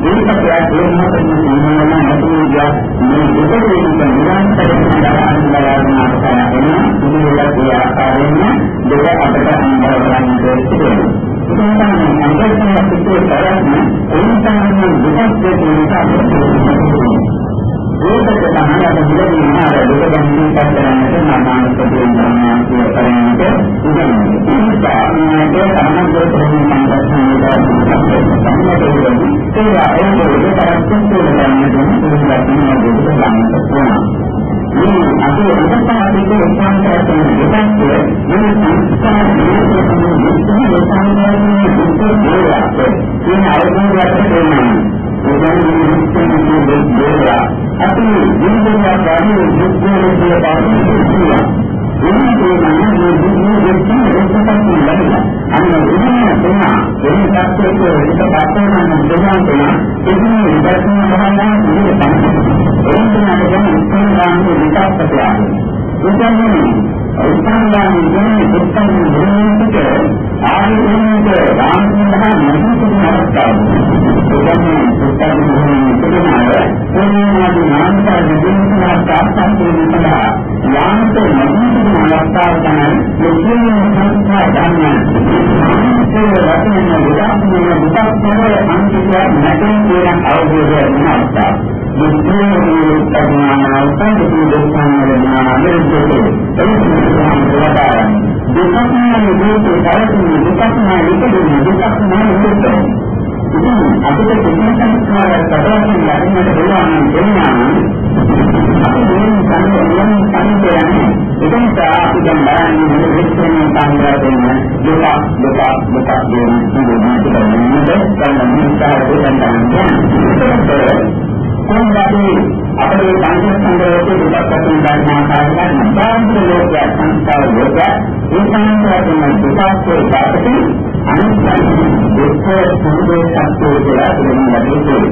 ඒකත් ඒකම තමයි මොනවාම නැතිවෙලා මේ දෙකේදී නිරන්තරයෙන් ආරම්භ කරන ඉදිරියට ආකාරයෙන් දෙක අපට අනුභව කරන්න තියෙනවා. ඒකම අන්තර්ගත පිටේ කරන්නේ එන්ටාන දුකක් දෙකේ ඒකට තමයි අද මුලින්ම ආර දුක ගැනීම කරන්නට මානසික ප්‍රේරණාවක් කරන්නට උදන්නේ. ඒ නිසා මේක තමයි ප්‍රේරණ සංගතනයේ සම්මතයෙන් ඒවා ඒකේ තරක්ෂණ කරන්න දෙන්න දුක ගන්නට පුළුවන්. මේ අපේ අන්තර්ජාතික උපන්තරයෙන් දෙකක් මේ සංස්කාර නිරෝධයෙන් මුක්තිය සම්බන්ධයෙන් දුක දේවා. මේ අවබෝධයක් තියෙනවා. අපි ජීවිතය ගන්න දුක්ඛේ කියලා එන්නේ මේ දුක්ඛ දෙකම රසපත් වෙනවා. අන්න එන්නේ තේන එන්නේ තාක්ෂේක එක පාස්තන දෙවියන් තේන එන්නේ විදර්ශන භාවනා ඉන්නේ තමයි. එන්නේ නම් ඉස්සන් ගන්න විකාශකය. උදන්නේ උත්සාහයෙන් ඉන්නේ උත්සාහයෙන් ඉන්නකොට ආයෙත් රාමචන්ද්‍රහා නැතිවෙන අවස්ථාවක්. උදන්නේ උත්සාහයෙන් ඉන්නකොට කොහොමද නාමතා විදිනවා සාර්ථකව ඉඳලා යාන්ත නැතිවෙන අවස්ථාව තමයි මුලින්ම සංස්කාර ගන්න. ඒ රටේ විදාස්මන විදාස්මන අන්තිම නැතේ කියන අවබෝධය වෙන අවස්ථාව. මුලින්ම ප්‍රඥානාවතන් දුක්ඛාන වේදනා නිරුද්ධකේ එනිසා වදාරන දුක්ඛාන නිරෝධේ කාරණේ දුක්ඛාන නිරෝධේ දුක්ඛාන නිරෝධේ ඉතින් අපිට කිසිම සංස්කාරයක් සදාසින් ලැබෙන්නට පුළුවන් නම් දෙන්නා අපි මේ සංයෝගයෙන් සංකේයන්නේ ඒක නිසා අපි දැන් බලන්නේ මොන විශ්වයෙන් සංග්‍රහ දෙන්න දුක දුක දුක කියන සිදුවීම් ටික ගන්නද ගන්න නිසා ඒක තමයි කොහොමද අපේ පංචස්කන්ධයේ දුක්ඛ සංඥා කාරණා සාන්ත ලෝකය සංස්කාර ලෝකය ඒ සංස්කාරයෙන් දුකේ දාපති අනිත්‍ය දුක්ඛ සමුදය සත්‍ය කියලා කියන ලැබෙන්නේ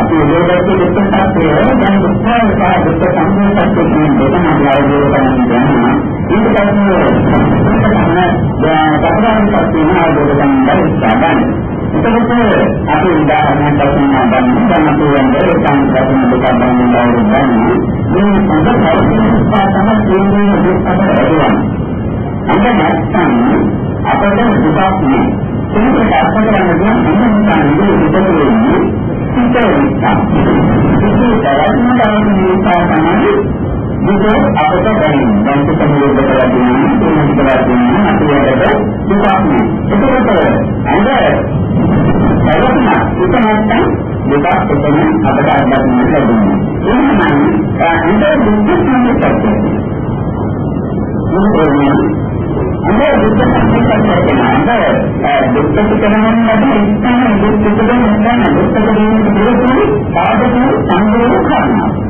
අපි ලෝකයේ දුක්ඛ සත්‍යය දැන් දුක්ඛ සහ දුක්ඛ සමුදය සත්‍ය කියන දෙකම අවබෝධ කරගන්න යනවා ඒක තමයි තමයි දැන් සතරාන් සත්‍යය අවබෝධ කරගන්න බැරි එතකොට අපි උදාහරණයක් වශයෙන් ගන්න දැන් අපි යන්නේ සංස්කෘතික දෙකක් ගන්න බව මේ සංස්කෘතික පාඩම කියන්නේ දුක්ඛ කරගන්න. අන්න නැත්නම් අපිට දුකක් නෑ. ඒක අර්ථ කරගන්න පුළුවන් මොනවා නෙවෙයි ඉතින් සිතේ නිසා. ඒක තරම්ම තමයි නිසා තමයි දුක අපට දැනෙන්නේ. දැන් සිතේ දුක කරලා තියෙනවා, ඒක කරලා තියෙනවා, අපි යකට දුකක් නෑ. ඒකකට අnder සැලකුණ ඒක නැත්නම් දෙකක් එතන අපට අත්දැකීම් ලැබෙනවා. එහෙනම් අන්ත දුක් සම්පතයි. මොකද අnder දුක් සම්පතයි කියනවාද දුක් පිටකරන්න නැති ඉස්සන දුක් පිටකරන්න නැත්නම් දුක් පිටකරන්න දෙන්නේ සාධක සංගෝධ කරනවා.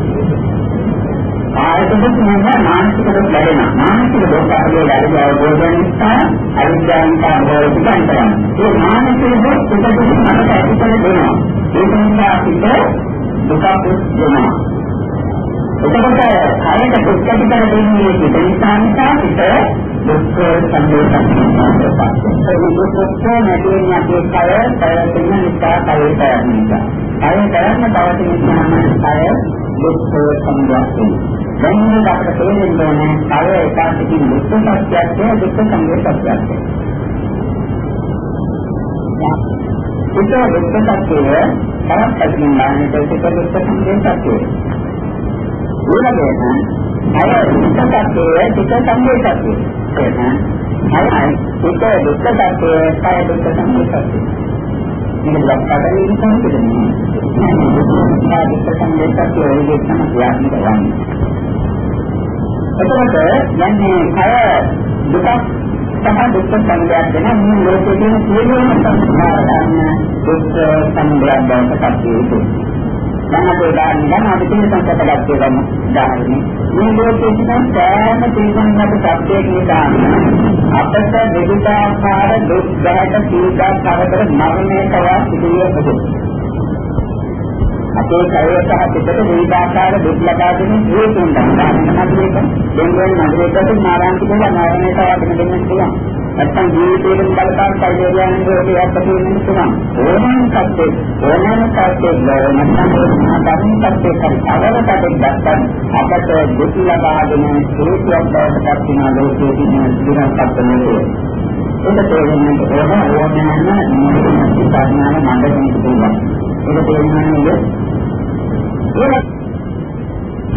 නැවතත් දැන් මේක තේරුම් ගන්න. දුක දුකක් තව දුක පිටකරන්න itu saya betul mereka tidak jangan terpaksa. Saya macam begitu bukan dari mana nanti. මානසික දුක් තියෙනවා. කායික දුක් නෙවෙයි මානසික දුක් ලැබෙනවා. මානසික දුක් අපේ ලැබෙන අවබෝධය නිසා අවිද්‍යාවෙන් කාර්යය පිටන්තරන. ඒ මානසික දුක් පිටුපිට මනස ඇති කර දෙනවා. ඒක නිසා අපිට දුක වෙනවා. එතකොට කායයට දුක් ඇති කර දෙන්නේ පිට නිසා නිසා පිට දුක් සංදේශයක් ඒ දුක් නැතිවෙන්නේ අපේ කය පැවැත්ම නිසා කය පැවැත්ම. කය කරන්න පවතින නිසා කය දුක් සංදේශයක්. දැන් මේක අපිට තේරෙන්න ඕනේ කය එකාසිකින් දුක් සත්‍යයක් දුක් සංදේශයක්. ඒක දුක් සත්‍යය තරක් පැතින් ගන්නට ඒක දුක් සංදේශය. ඊළඟට අය දුක් සත්‍යය දුක් සංදේශය. එහෙනම් අය ඒක දුක් සත්‍යය කය දුක් සංදේශය. මේක ලක්කඩේ ඉන්න කෙනෙක්. මේ දුක් සංදේශය ඔයගේ සම්පූර්ණ කරන්නේ. එතකොට දැන් මේ කය දුක සහ දුක් සංගයක් වෙන මේ ලෝකයේ තියෙන සියලුම සංස්කාර ගන්න දුක් සංගයක් බවට පත් වෙන්නේ. දැන් අපි ගන්න දැන් අපි තියෙන සංකල්පයක් කියවන්න උදාහරණයක්. මේ ලෝකයේ තියෙන සෑම තේරුම්ගත සත්‍යයක් නිසා අපට විවිධාකාර දුක් ගැට පීඩා කරදර මරණය කරා සිදුවේ හොඳ. අපේ කය සහ පිටට විවිධාකාර දුක් ලබා දෙන හේතුන් තමයි. දෙන්නෙන් නගරයකට මාරාන්ති කියලා මරණයට වදින දෙන්න පුළුවන්. නැත්තම් ජීවිතේට බලපාන පරිවර්තන වලට අපතේ වෙන්න පුළුවන්. ඕනෑම සත්‍යෙ ඕනෑම සත්‍යෙ නැත්තම් ධර්ම සත්‍යෙ කරවලකට දැක්කත් අපට දුක් ලබා දෙන හේතුවක් බවට පත් වෙන ලෝකයේ තියෙන දුරක් අපතේ. ඒක තේරුම් ගන්න ඕන ඕනෑම මොහොතක සිතාඥාන මණ්ඩලයක් තියෙනවා. ඒක තේරුම්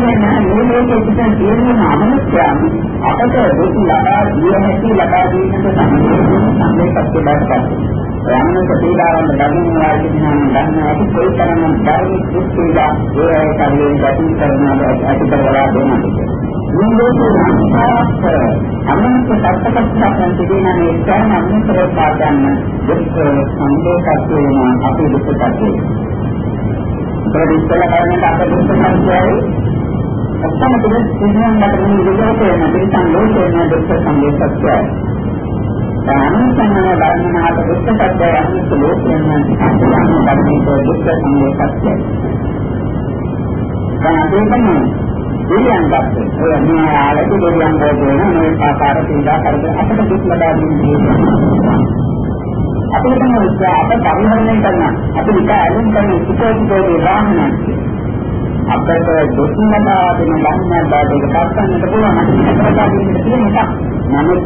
ගන්න ඒක මේ මේකේ තියෙන අමනුෂ්‍යයන් අපට දුක් ලබා දිය හැකි ලබා දීමට සම්පූර්ණ බාටපත් යන්න ප්‍රතිදාරම් ධර්ම වාදිනාන ධර්ම ඇති කොයි තරම් ධර්ම කුස්තිලා ඒ කල්ලෙන් ගැටි කරනවා ඇති කරලා දෙනවා මේ ලෝකේ අමනුෂ්‍ය සත්‍යකත්වයන් තිබෙන මේ ස්ථාන අනුතරව පාදන්න දුක් සංදේශයක් වෙනවා අපේ දුක් සත්‍යය ප්‍රතිස්තල කරන්නේ අපේ දුක් සංකේයයි ඔක්කොම තුන සිහියෙන් ගන්න විදිහට වෙන පිටන් ලෝකේ දුක් සංදේශයයි අනුසංගම ධර්මනාත දුක්ඛ සත්‍යය අනුස ලෝකයෙන් අනුසංගම ධර්මයේ දුක්ඛ සංදේශයයි දැන් අපි දෙවියන් දැක්කේ. ඔය මේ ආලක දෙවියන් බෝධ වෙන මේ ආකාර පීඩා කරදර අපිට දුක් ලබා දෙන්නේ. අපිට තමයි අප පරිහරණය කරන අපි විකා අලුත් කරන සුඛෝපභෝගී වාහනක්. අපට දුක් ලබා දෙන ධර්මයන් බාධක පස්සන්නට පුළුවන් අපිට කරලා දෙන්න තියෙන එක. නමුත්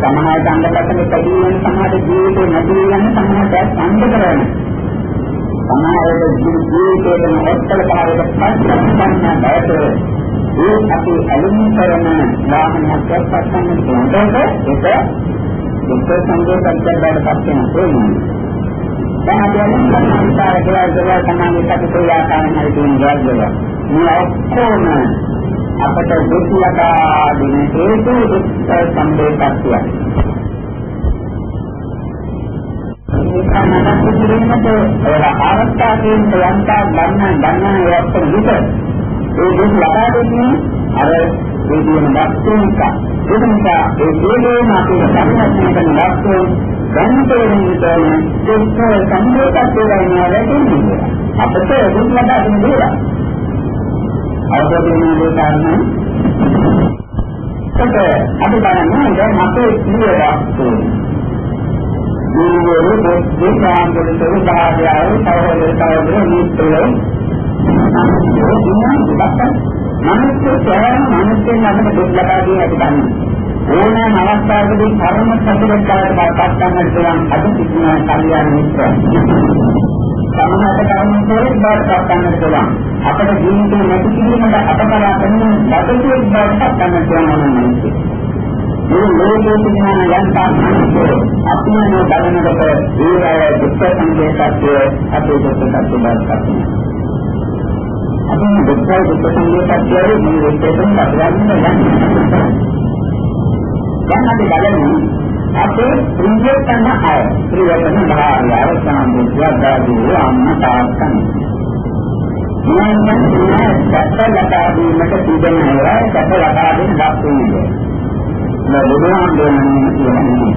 සමාජ අංගලකට පැදී වෙන සමාජ ජීවිතේ නැති වෙන සමාජය සංගත කරන සමාජයේ ජීවිතේට මොකක්ද කාර්යයක් පස්සන්න බැහැ. ඒ අපි ඇලුම් කරන වාහනයක් පස්සන්න පුළුවන්. ඒක දුක් සංකේත සත්‍යයට පත් වෙන තේරුම. දැන් අපි අලුම් කරන විස්තර කියලා කියලා තමයි අපි කොයි ආකාරයෙන් හරි කියන දේවල්. මේ ඔක්කොම අපට දුක් ලබා දෙන හේතු දුක් සංකේතයක්. දුක්ඛ නඩත්තු කිරීමට ඒව ආරක්ෂාකයෙන් යන්තා ගන්න ගන්න ඒවත් විතර ඒ දුක් ලබා දෙන්නේ අර ඒ කියන වස්තුන් නිසා. ඒක නිසා ඒ සියලුම අපේ සංස්කෘතික කරන වස්තුන් ගන්න තේරුම් ගන්න දුක් සංකේතයක් වෙනවා වැටෙන්නේ. අපිට දුක් ලබා දෙන දේවල්. අවබෝධ වෙන දේ කාරණා. ඒක අපි බලන්නේ දැන් අපේ සිය වස්තුන් ගුරුවරු දෙවියන්ගේ සවිභාගයයි සහෝදර සහෝදර මිත්‍රයෝ මනුෂ්‍ය සෑම මිනිස්සෙන් අපිට දුක් ලබා දී ඇති ගන්න. ඕනෑම අවස්ථාවකදී කර්ම සතුටකට බාටපත් ගන්නට පුළුවන් අද සිටින කල්යාණ මිත්‍රයන්. සමහර කර්ම සෝරේ බාටපත් ගන්නට පුළුවන්. අපේ ජීවිතේ නැති කිරීමට අපකරා කරන බඩේ බාටපත් ගන්නට පුළුවන්. මේ ලෝකයේ තිබෙන යන්තම් අපින බලනකොට ඒ දුක්ඛ සංකේතය අපේ දුක්ඛ සත්‍ය බවට අපි දුක්ඛ දුක්ඛ සංකේතය මේ විශේෂයෙන් අපරාධන යන්නේ දැන් අපි බලමු අපේ ප්‍රියතම අය. ප්‍රියතම භාර්යාව සම්බුද්ධාදී අම්මා තාත්තා. මම කියන්නේ සත්‍ය ලබා දීමට තිබෙන අය සත්‍ය ලබා දෙන්න දක්වන්නේ බුදුහාමුදුරනේ කියන්නේ.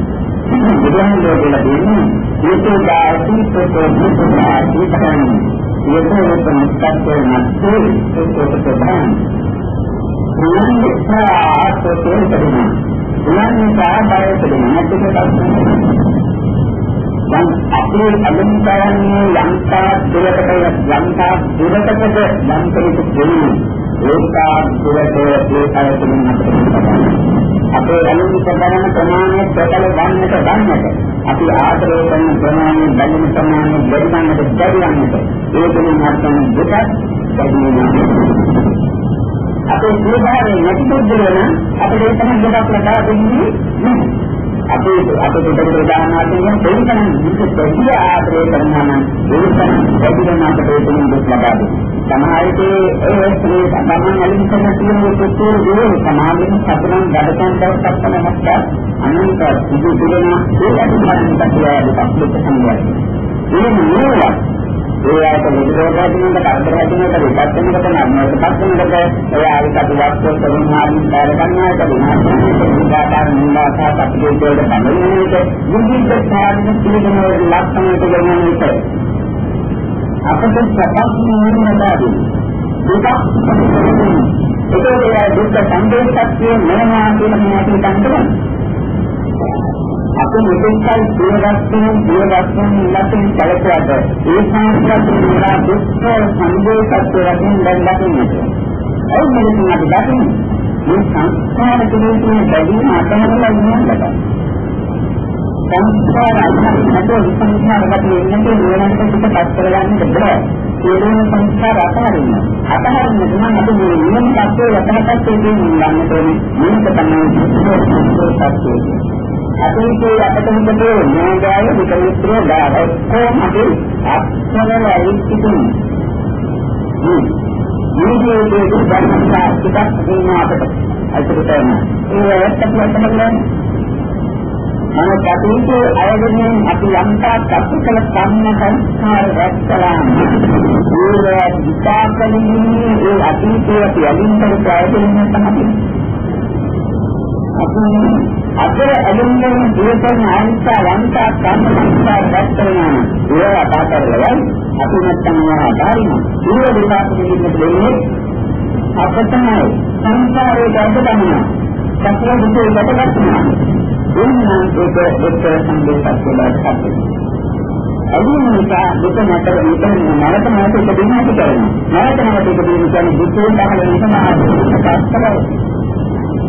බුදුහාමුදුරුවෝ කියලා දෙන්නේ. ඒකේ දායකී ප්‍රතෝදිතයි තමයි ඒකේ උපනිෂත්යේ නැත්තේ ඒකේ ප්‍රධාන ඥානයේ සාර්ථකව දෙනවා ඥානයේ සාබායතේ නැත්තේ දැන් අපේ අලුත්කරන්නේ යන්තා දුරකට යන්තා දුරකටද යම් කෙනෙකු දෙන්නේ ඒකා දුරට ඒ අයතුලින් අපිට අපේ ඇලුම් කරන ප්‍රමාණය ප්‍රකල ගන්නට ගන්නට අපි ආදරය කරන ප්‍රමාණය බැලුම් ප්‍රමාණය බැරිවන්නට බැරිවන්නට ඒ තුලින් අත්දැන දුක බැරිවෙනවා අපේ ස්වභාවයෙන් නැති පුද්ගලයන් අපිට ඒ තරම් දුකක් ලබා දෙන්නේ නැහැ. අපේ අපේ දෙකට ප්‍රධාන වශයෙන් දෙවියන් විශේෂ ප්‍රතිය ආදරය කරනවා නම් ඒ තරම් වැඩිවෙන අපට ඒ තුලින් දුක් ලබා දෙනවා සමහර විට ඒ ස්ත්‍රී සම්බන්ධයෙන් අලින් කරන තියෙන පුතේ දේ සමාජයෙන් සතුටන් වැඩකම් දවසක් තමයි නැත්නම් අනන්ත සිදු දෙන ඒ අදිස්ථාන කතිය දෙකක් සංගයයි. මේ නෝවා ඒ ආයත මෙතනකට කරදර හැදෙනකොට විපත් වෙනකොට නම්මකට වෙනකොට ඒ ආයත වස්තු සමුහාරින් කාල ගන්නාට විනාශනයට විකාකාර නිවාසා කටයුතු වලට බඳින්නට විවිධ සාධන පිළිගන්න ලක්ෂණයට ගමනට අපට සපක් නිරමදාදී දුක. ඒකේ දුක් සංදේශක්තිය මොනවා කියන මේක ගන්න අපි මෙතෙක්කල් සියවස්තුන් සියවස්තුන් ඉලක්කෙන් කලකුවාද ඒ සංස්කෘතිය නිරා දුක් සංදේශක්තිය වශයෙන් දැන් දකින්නට. ඒ මොකද අපි දකින්නේ මේ සංස්කාර කෙරෙහි බැඳීම අතහැරලා ඉන්නකට. සංස්කාර අධ්‍යාත්මික නැතුව විසංස්කාර ගතිය ඉන්නකේ නුවණට පිටපත් කරගන්න බෑ. සියලුම සංස්කාර අතහරින්න. අතහරින්න නම් අපි මේ නියම තත්ත්වය යථාර්ථයෙන් දෙන්නේ යන්න ඕනේ. මේක තමයි තත්ත්වය. අතීතයේ අපට හිතේ නෝදාය විකල්ප්‍ර දාය කොහොම අපි අත්තරල ඉතිතුනේ. මේ ජීවිතයේ දුක්ඛ ටිකක් දෙනවා අපට. අයිතිට කරනවා. ඒ ඇත්තට තමයි නමුත් අතීතයේ අයගෙන් අපි යම්තා කප්පකල කම්ම සංස්කාර රැස්කලා ඒ විපාකලින්නේ ඒ අතීතයේ අපි අලින් කර ප්‍රයෝජන තමයි අපි අතර ඇලෙන්නේ දේශන ආංශා යම්තා කම්ම සංස්කාර රැස්කලා ඒ අපාතරලයි අපි නැත්තම් වහා දාරින ඒ විපාක දෙන්න දෙන්නේ අපතමයි සංස්කාරයේ ගැඹුරම සත්‍ය දුකේ ගැටගන්නවා එන්නා ඒක එක්ක සංදේශයක් වලට හදන්න. අදිනේක දුක නැතර විතර නැවත නැවත එක දිනකට කරනවා. නැවත නැවත එක දින කියන්නේ දුකේ පහළ වෙන සමාධියක් කරනවා.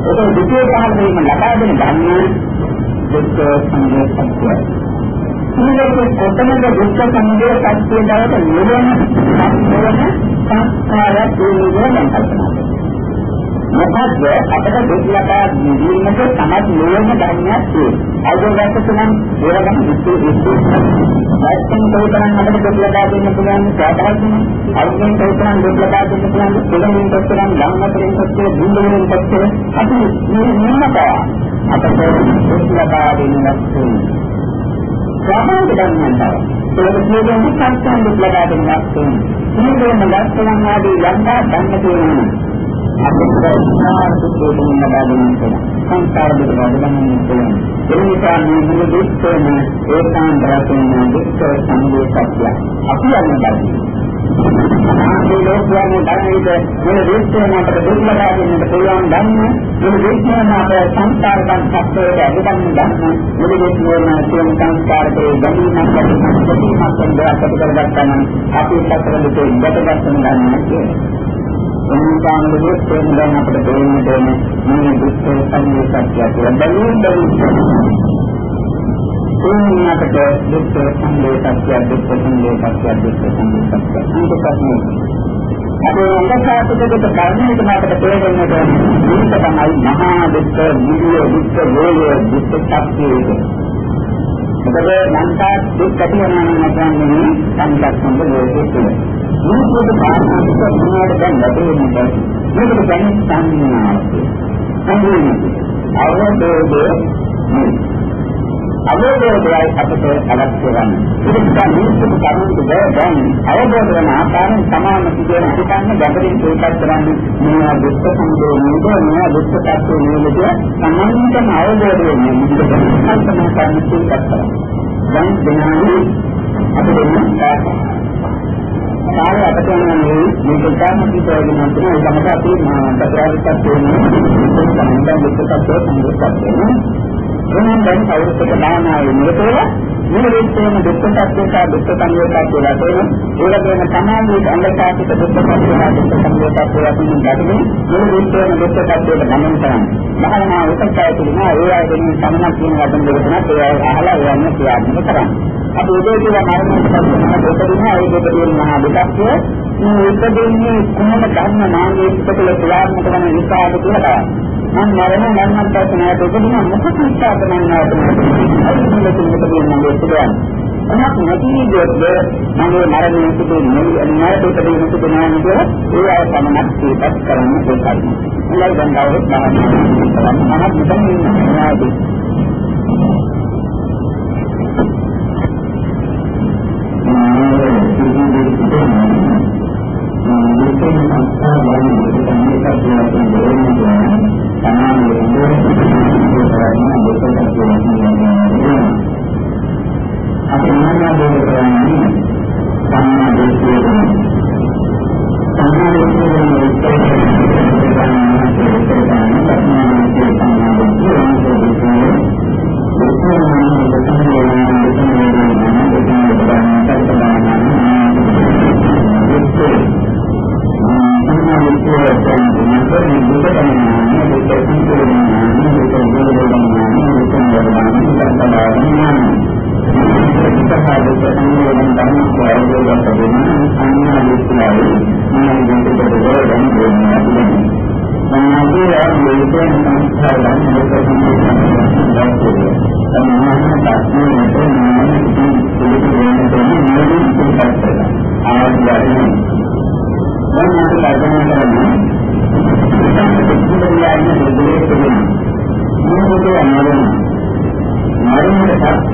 ඒක දුකේ පහළ වීම ලබා දෙන ධර්මයේ දුක් සංදේශයක්. මේක කොතනද දුක් සංදේශයක් කියලාට නිවන සංස්කාරය කියන්නේ කල්පනා මොකද අපට දුක් ලබා දීමට තමයි ලෝම ධර්මයක් තියෙන්නේ. අවබෝධයක් තුනන් ඒවගම විශ්ව විශ්ව නැත්නම් තෝතරන් අපට දුක් ලබා දෙන්න පුළුවන් සාධාරණ අවුෙන් තෝතරන් දුක් ලබා දෙන්න පුළුවන් දෙලෙන් තෝතරන් ධම්මතරෙන් තෝතරන් දුන්නෙන් තෝතරන් අපි මේ නිමත අපට දුක් ලබා දෙන්න ස්වභාවික ධර්මයන් තමයි. ඒක කියන්නේ සංස්කෘතික ලබා දෙන ලක්ෂණ මේකෙන් ලක්ෂණ ආදී යන්තා ධර්ම කියනවා අපිට සංස්කාර සුද්ධයෙන් ලබා දෙන්න සංස්කාර දෙක වඩගන්න පුළුවන් ඒ නිසා මේ මුළු දුක්ඛම ඒකාන්ත වශයෙන් දුක්ඛ සංගේ සත්‍ය අපි යන්නේ මේ ලෝකයේ ධර්මයේ මොන දේශයෙන් අපට දුක් ලබා දෙන්නට පුළුවන් ධර්ම මේ දේශයෙන් අප සංස්කාරයන් සත්‍යයට අනුගමන ධර්ම මේ දේශයෙන් සියලු සංස්කාරකේ ගැනීමක් ඇති සංස්කෘතියක් සම්බන්ධ කරගත්තා නම් අපි සතර දෙකේ ගැටගස්සන ධර්ම කියන්නේ එනිසාම දේශයෙන් දැන් අපට තේරෙන්න ඕනේ මේ දුක් සංගේ සත්‍යය කියලා බැලුම් බැලුම් ඒකට දුක්ඛ සංලේ සත්‍ය දුක්ඛ සංලේ සත්‍ය දුක්ඛ සංලේ සත්‍ය මේක ප්‍රශ්නේ අපේ අංගසාරකකට කර්මයක මාකට තේරෙන්නට මේක තමයි මහා දුක්ඛ නිවිය දුක්ඛ වේය දුක්ඛ සත්‍යය මොකද මන්තා දුක් ඇති වෙනවා නම් කියන්නේ සංකප්පන ලෝකයේ තුල මේකේ කාරණාක මොනවද දැන් ලැබෙන්නේ? මේකට දැන් සංඥාවක්. සංඥා අවබෝධය අවබෝධයයි අපිට අවශ්‍ය වන්නේ. ඒක නිසා මිනිස්සුන්ට කරුණු දැන් අවබෝධ වෙන ආකාරයෙන් සමාන සිදුවන පිටන්න ගැඹුරින් ඒකත් කරන්නේ මේ දුක්ඛ සම්පූර්ණයද මේ දුක්ඛ tattve නියමිතය සම්මන්ත්‍රණ අවබෝධ වෙන්නේ මොකද කල්පනා කරන්න ඒකත් කරන්නේ. දැන් දෙනානේ අපිට කාර්ය අපට යන්නේ මේක තමයි ප්‍රයෝජන ගන්න ඒ තමයි අපි මාතෘකාවක් තියෙනවා. ඒක තමයි දුක්ඛ tattve සම්පූර්ණ එහෙනම් දැන් කවුරුත් එක භාවනාවේ නිරතව මේ විශ්වයේම දුක්ඛ සත්‍ය සහ දුක්ඛ සංයෝගය කියලා තියෙන ඒ වගේම සමාධියේ අංගසාතික දුක්ඛ සත්‍ය සහ දුක්ඛ සංයෝගය කියලා තියෙන ගැටලු මේ විශ්වයේම දුක්ඛ සත්‍යයට ගමන් කරන්නේ. භාවනාව උපකාරය තුළින් ඒ ආයතන සමනක් කියන වචන දෙක තුනක් ඒ අහලා යන්න ක්‍රියාත්මක කරන්නේ. අපි උදේ කියලා මරණයට පස්සේ උපදින ඒ දෙකේ මහා දුක්ඛය. මේ උපදින්නේ කොහොම ධර්ම නාමයේ පිටකල ක්‍රියාත්මක කරන නිසාද කියලා මම මරණ මරණ පස්සේ උපදින මොකක්ද නිසා තමයි නැවතුනේ අයි මේක තුනකදී මම පුළුවන් එනක් නැති විදිහට මගේ මරණය සිදු නෙවෙයි නැවත උපදින සිදු නැහැ කියලා ඒ අය සමනක් සිතපත් කරන්න දෙකයි. ඉලයි දැන් කවුරුත් මම මම මෙතන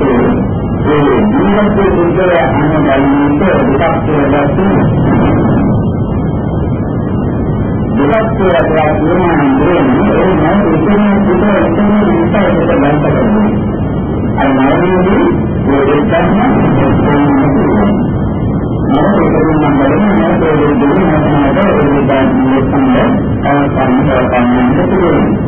ඒ ජීවිතයේ සුන්දරය අන්න දැනෙන්නේ දෙකක් කියලා දෙකක් කියලා කියන්නේ ඒ නම් ඉතින් පුතේ ඉතින් විස්තරයට ගන්න කරන්නේ අර මානවදී ඒ දෙකම මම කියන මම බලන්නේ මම ඒ දෙකම මම බලන්නේ ඒ දෙකම මම බලන්නේ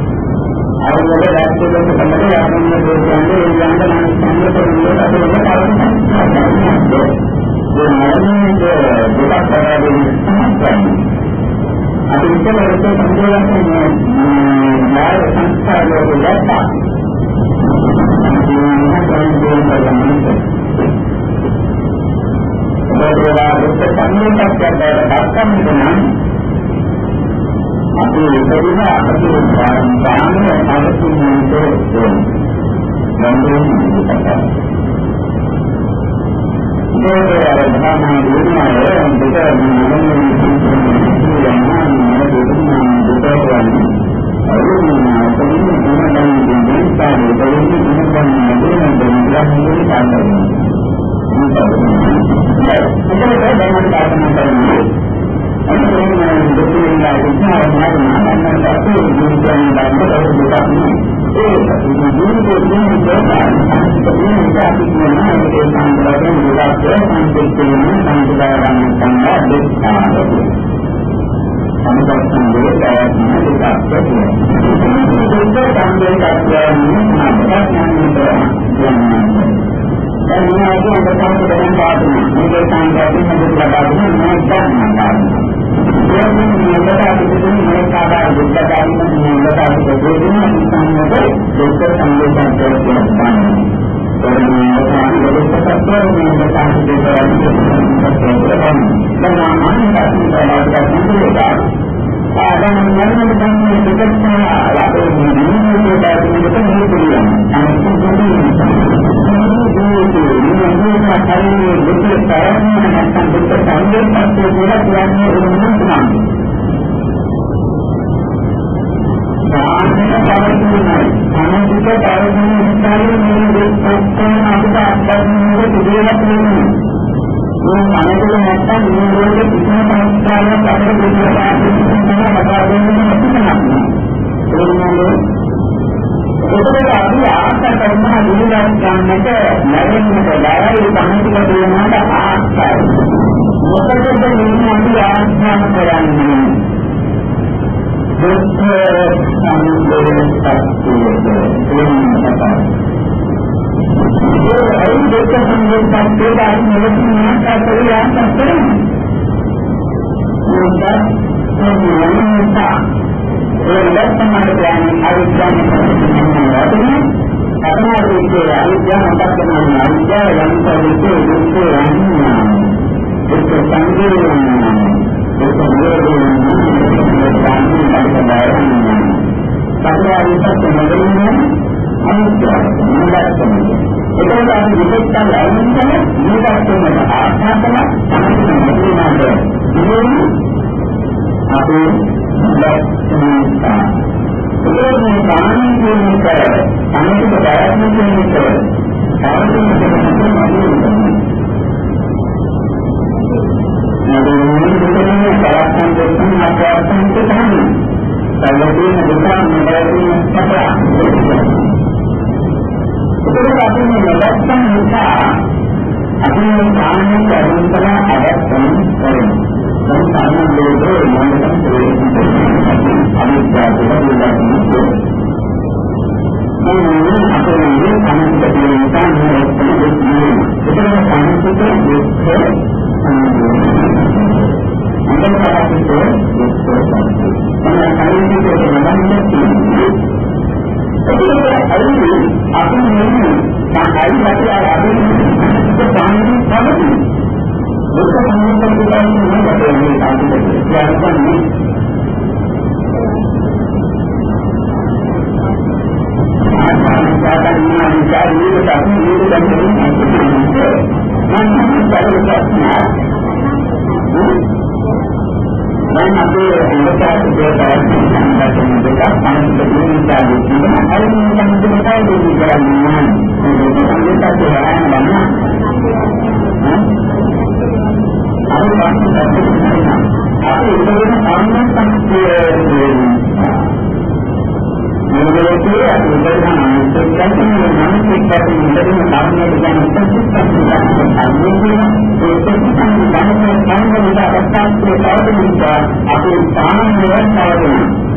අවුරුද්ද දැක්කේ තමයි යාමන දෝෂයන්නේ ඒ යන්න නම් සම්පූර්ණ කරන්නේ අපිට ඒක තමයි අපි ඉතින් අපි සාමාන්‍ය අනුසුමන්තේ දුන්න. නමුත් මේකේ අරගෙන දුන්නායේ දෙකම සංකල්පයෙන් හඳුන්වා ගන්න ඕනේ. යෝනින් නියමතාවකින් මේ කාදා දුක්ඛාරින් නියමතාවක දෙවියන් සම්මත දුක්ඛ සංවේදන කරනවා. කරන්නේ ආගම යන දන්නේ දෙකක්ම ආවෝ නිවිදේ දාන්නේ තමයි පුළුවන්. අනිත් දේ මේ දෙකක් අපිට අත්දැකීම් දෙකක් තියෙනවා. මේ අනතුර නැත්තම් මේ වගේ කිසිම සංස්කාරයක් අපිට දෙන්න බෑ බලා දෙන්නේ නැති වෙනවා. ඒකවල අපි ආශා කරන විදිහට ගන්නට නැරෙන්නට බැරි සම්පූර්ණ දෙනාට ආශා. මොකටද මේ අපි ආශා කරන්නේ? දුක් සම්පූර්ණ සත්‍යය කියන්නේ ඒ දෙක සම්බන්ධයෙන් පස්සේ ආත්මවලින් මාතෘකාව ප්‍රයත්න කරනවා. ඒක තමයි ඒක තමයි කියන්නේ අවිද්‍යාව කියන්නේ අපේ ජීවිතයේ අවිද්‍යාව දක්වන අවිද්‍යාව යම් පරිදි දුක්ඛ වෙනවා. ඒක සංකේතනවා. ඒක සංකේතනවා. සතරාවිසත් මොදෙන්නේ අනිත්‍යයි. නිරාකරණය. ඒකට අපි විශේෂයෙන් ලැබෙන්නේ මේකට තියෙන ආස්වාදන සම්පූර්ණයෙන්ම දිනුනු අපේ ලක්ෂණා ඒකේ සාමාන්‍යයෙන් කර අනිත් ප්‍රයත්නයෙන් කර සාමාන්‍යයෙන් කරන ඒක අපිට ලබන්න නිසා අපි සාමාන්‍ය කරුණකල අදත්තම් කරනවා. සාමාන්‍ය ලෝකයේ මොනවද කියන්නේ? අපි ඒක තමයි ඇයි අපි මේ තමයි මතය අපි සම්බන්ධ තමයි ඔක සම්බන්ධ කරගන්න ඕනේ අපේ මේ සාධක Thank you. දැන් අපේ සංස්කෘතික පරිසරයෙන් දෙකක් පනස්කෘතික දිනන අයින් සංස්කෘතික දෙවි කරන්නේ ඒක සංස්කෘතික ආරම්භන අර වාස්තු අපි ඒක වෙන සම්මත සංස්කෘතිය මොනවලදී අපිට මනසට දැනෙන මනසට දැනෙන කාරණේ ගැන සත්‍යයක් තියෙනවා. ඒක තමයි දැනෙන සංගමයට අවස්ථාවේ පාදිනවා. අපේ සාමාන්‍ය වෙලාවට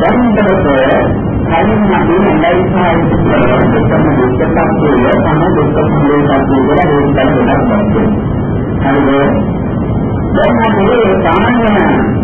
දැන් දෙකේ කලින් මගේ ඇමරිකාවේ ඉස්සරහට දෙකක් තියෙනවා තමයි දෙකක් තියෙනවා කියලා හේතුවක් දැක්වුවා. හරිද? දැන් අපි සාමාන්‍ය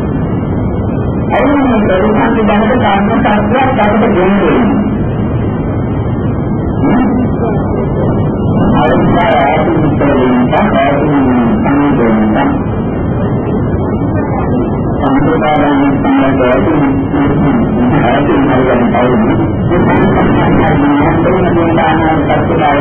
වෙනවා කියනවා. ඒකේ කලින් සාමාන්‍යයෙන් අපිට අනුමෝදපතින දැක්කානාද සම්මාදවර කර්තන දැනගන්නා නිදිමේ මොකද්ද ප්‍රතිසංවිධානක සම්පූර්ණ තත්ත්වයකට ලබා දෙන්නේ අයිනේ ප්‍රතිසං විධානක කාර්ය ශාස්ත්‍රයක් අපිට දෙන්නේ. ආයතනය සම්පූර්ණ සම්ප්‍රදායන් සම්බන්ධයෙන් ආයතන හරියට කවුරුද මේ සංස්කෘතිය නිර්මාණය කරලා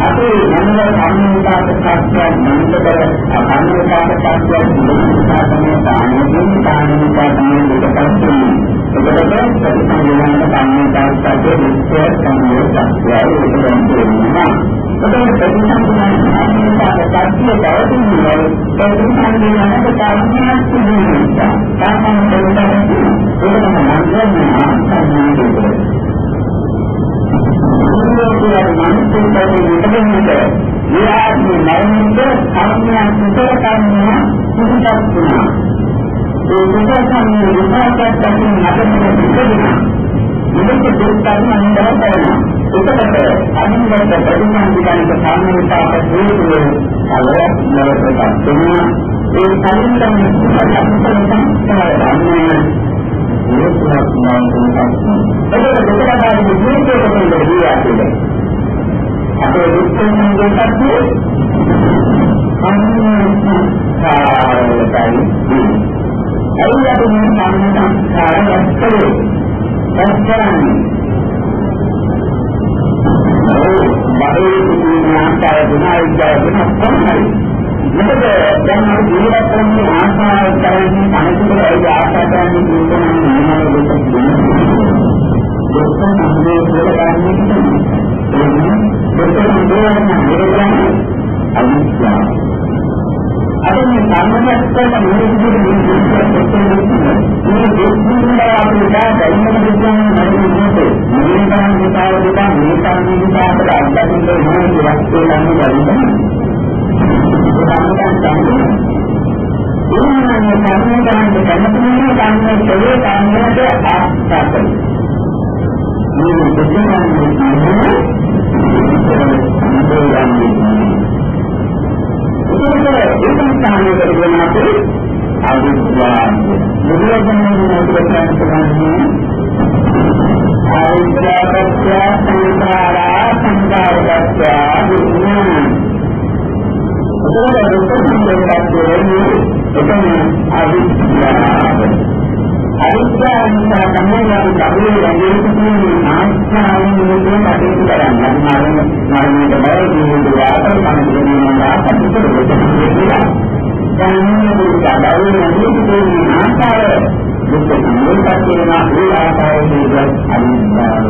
අපේ මනස සම්මුතාක ශාස්ත්‍රය මනසකර අභානිකාක ශාස්ත්‍රය මුලින්ම සාධනය තානින් තානින් දෙකපස්සේ එතකොට ප්‍රතිසංයෝජන සම්මුතාක ශාස්ත්‍රයේ විස්තර සම්මුත ශාස්ත්‍රය උපදෙන් දෙනවා එතකොට ප්‍රතිසංයෝජන සම්මුතාක ශාස්ත්‍රය පවතින්නේ ප්‍රතිසංයෝජනක කාරණයක් තිබෙනවා. සාමාන්‍ය දෙයක් ඒක තමයි මම කියන්නේ ආසන්නයේ මනසින් විතරේ විආත්ම මරණයට කර්මයන් විතර කර්මය සිදුපත් වෙනවා. ඒ විතර කර්මය විපාකයක් දකින්න නැත්නම් ඉතිරිනා. මේක දුක්ඛම අනිවාර්ය කරනවා. ඒකට අනිවාර්ය ප්‍රතිසං විකාරක සාමාන්‍ය විපාක හේතුව අවරක් නවතපත් වෙනවා. ඒ කලින් තමයි සුඛ සම්පූර්ණ ඒකවත් මානසික ඒක දෙකකට ජීවිතයක තියෙන දේ අපේ දුක්ඛයෙන් දෙකක් අන්‍යසංස්කාරයයි අයියට මේ සංස්කාරය ඇත්තේ දැක්කරන්නේ ඒ බාහිර කුණාට ආකාරය දුනා ඉස්සරහ මොකද දැන් අපි ජීවත් වෙන්නේ ආශාව කරන්නේ අනිත්‍යය ඒ ආශා කරන්නේ ජීවිතේ මොනවද දුක්ඛ සමුදය කියලා ගන්න දුක්ඛ සමුදය කියන්නේ අනිත්‍ය අද මේ සම්මතස්කම නිරුද්ධ මේ දුක්ඛින්ද අපිට දැනෙන විදිහම නැති මේකන් විපාක දෙක මේකන් විපාක අත්දැකීම් වල වස්තු ලන්නේ බැරිද ඉන්නන්නේ සම්මතයන් දැනගන්න ගන්න කලේ කාණ්ඩයට ආස්තක. මේ දෙකෙන් කියන්නේ ඒක ස්ථානයේ කරගෙන අපි අවිද්‍යාව මුලින්ම මොකක්ද කියන්නේ ආවිද්‍යාවත්‍ය සංඛාරා සංඛාරත්‍ය විඥාන ඒකවල දුක්ඛ සංකේතයක් කියන්නේ එතන අවිද්‍යාව. අවිද්‍යාව නිසා තමයි අපි කවුරු රැඳෙන්නේ කියන්නේ ආස්ථාවෙන් නිකුත් කටයුතු කරන්නේ. මරණ මරණයට බය ජීවිත වාතය සම්පූර්ණයෙන්ම අපිට දෙන්නේ. දැනෙන්නේ දුක්ඛ දවුනේ ආකාරය දුක්ඛ සංකේතයක් කියන ඒ ආකාරයේ අවිද්‍යාව.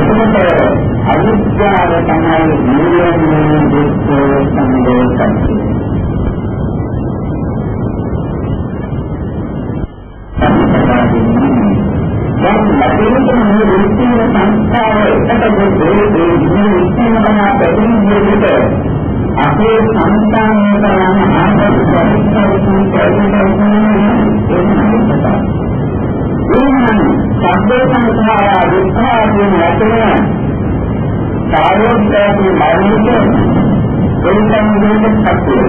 එතකොට අවිද්‍යාව තමයි නිරෝධයේ දුක්ඛ සම්බෝධය. දැන් ලැබෙන මේ විස්තර සංස්කාර එකට දෙන්නේ මේ විස්තර බණ දෙන්නේ අපේ සංස්කාරය කරන ආකාරය පරිස්සම් කරගෙන එහෙනම් සබ්බේ සංඛාරා දුක්ඛා කියන වචනය සාරෝත්තරී මරණයට දෙන්නන් දෙන්නත් සත්‍යය.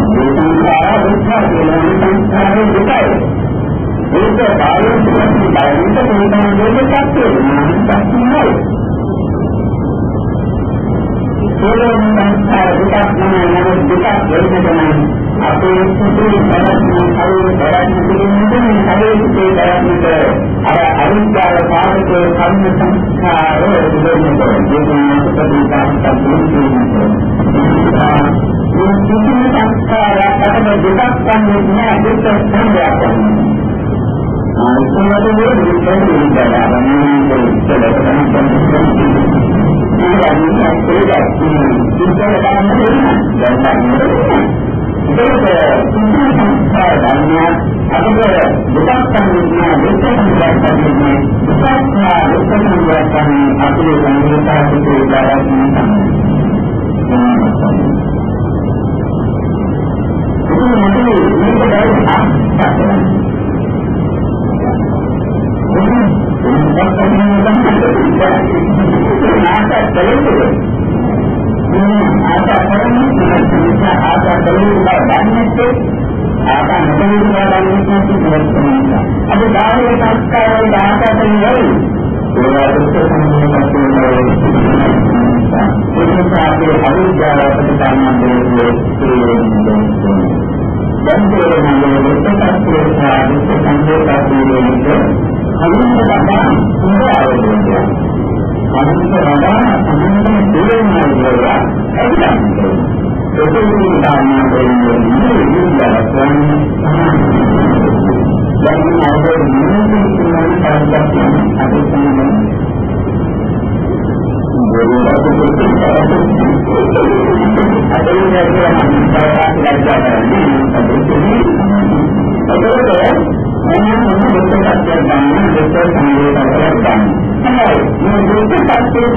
සබ්බේ සංඛාරා දුක්ඛා කියන සංඛාරේ දුකයි. ඒක සාරෝත්තරී මරණයට දෙන්නන් දෙන්නත් සත්‍යය. සත්‍යයි. සෝලෝන් සංඛාර දුකක් නෙමෙයි නමුත් දුකක් වෙනකම අපේ සිතේ පැවැත්ම කරුණු පැවැත්ම පිළිබඳව කලේ පැවැත්මට අර අවිද්‍යාව පාදක කර්ම සංස්කාර දෙන්නකොට ජීවන ප්‍රතිපදාවක් තියෙනවා. මේ කිසිම සංස්කාරයක් අපේ දෙකක් ගන්න නෑ දුක් සංඥාවක්. ආයතනවල විස්තර දෙන්නවා නම් ඒක තමයි ඉතින් ඒක ඒක ඉස්සර ගන්න දෙන්න දැන් ගන්න ඒක සංස්කාර ධර්මයක් අපිට දුකක් සම්මුතිය දුක්ඛ සංස්කාර සම්මුතිය දුක්ඛ දුක්ඛ සංස්කාර සම්මුතිය අපේ සංස්කාරිකේ දායකයන් Thank you. ආශා කරන්නේ ආශා කරන්නේ බවන්නේ ආශා නොකරන බවන්නේ අද ධාර්මික සංස්කාරවල ආශා කරන්නේ ඒවාට සම්බන්ධ ඒකපාතේ අවිද්‍යාව ප්‍රතිසම්බන්ධයේ දැන් තේරෙනවා මේකත් ප්‍රේක්ෂා සංකේතය අපි තමයි අද මොනවා මොන දුක්ඛ සත්‍යයක් ගන්න දුක්ඛ සංවේදනයක් ගන්න. මේ දුක්ඛ සත්‍යය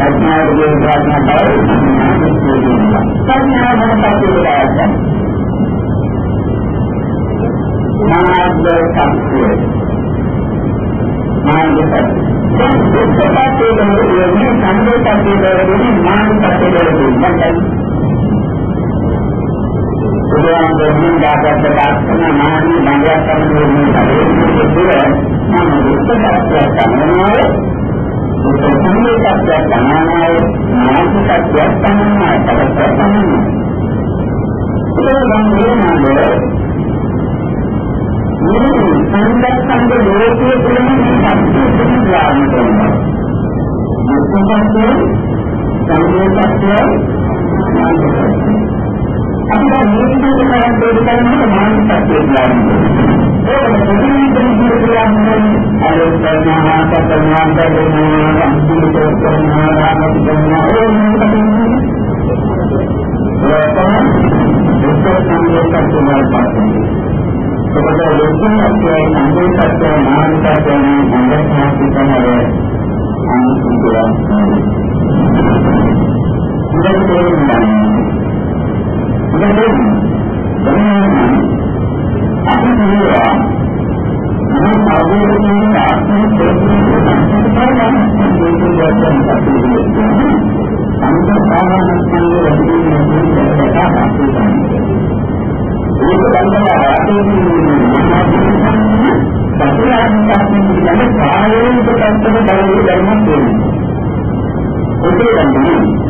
දුක්ඛ සංවේදනයක් ගන්න ධර්ම ඇති කර ගන්නවා. ඒ ධර්ම මොනවාද? ඒක තමයි ප්‍රඥාව. ප්‍රඥාවේ ප්‍රඥා බව ප්‍රඥාව මොන සත්‍යයකටද? මාර්ග සත්‍යය. මාර්ග සත්‍යය දුක්ඛපතේ දෙන්නේ සංදේශපතේ දෙන්නේ මානසපතේ දෙන්නේ උදාහරණ දෙන්න දාගත්ත දාස්කන මානි බංගයක් කරන දෙන්නේ තමයි මම දුක්ඛපතේ කරනවා සංදේශපතේ කරනවා මානසිකත්වය තමයි පදත්තය තමයි ඒක නම් වෙනවාද මේ සංකප්පංග ලෝකයේ තුලම මේ සත්‍ය පිළිගන්න කරනවා. මුත්තපත්ය, සංකේතප්ය, අපිට මේ විදිහට කරන් දෙන්නට මානසික පිළිගන්න. ඒකම ප්‍රතිනිධින් කියලාන්නේ අලෝකනාහ සතරනාම් දෙන්නා අන්තිමට කරනවා රාමත් කරනවා ඒක තමයි දුක්ඛ ඔතේ ගන්නේ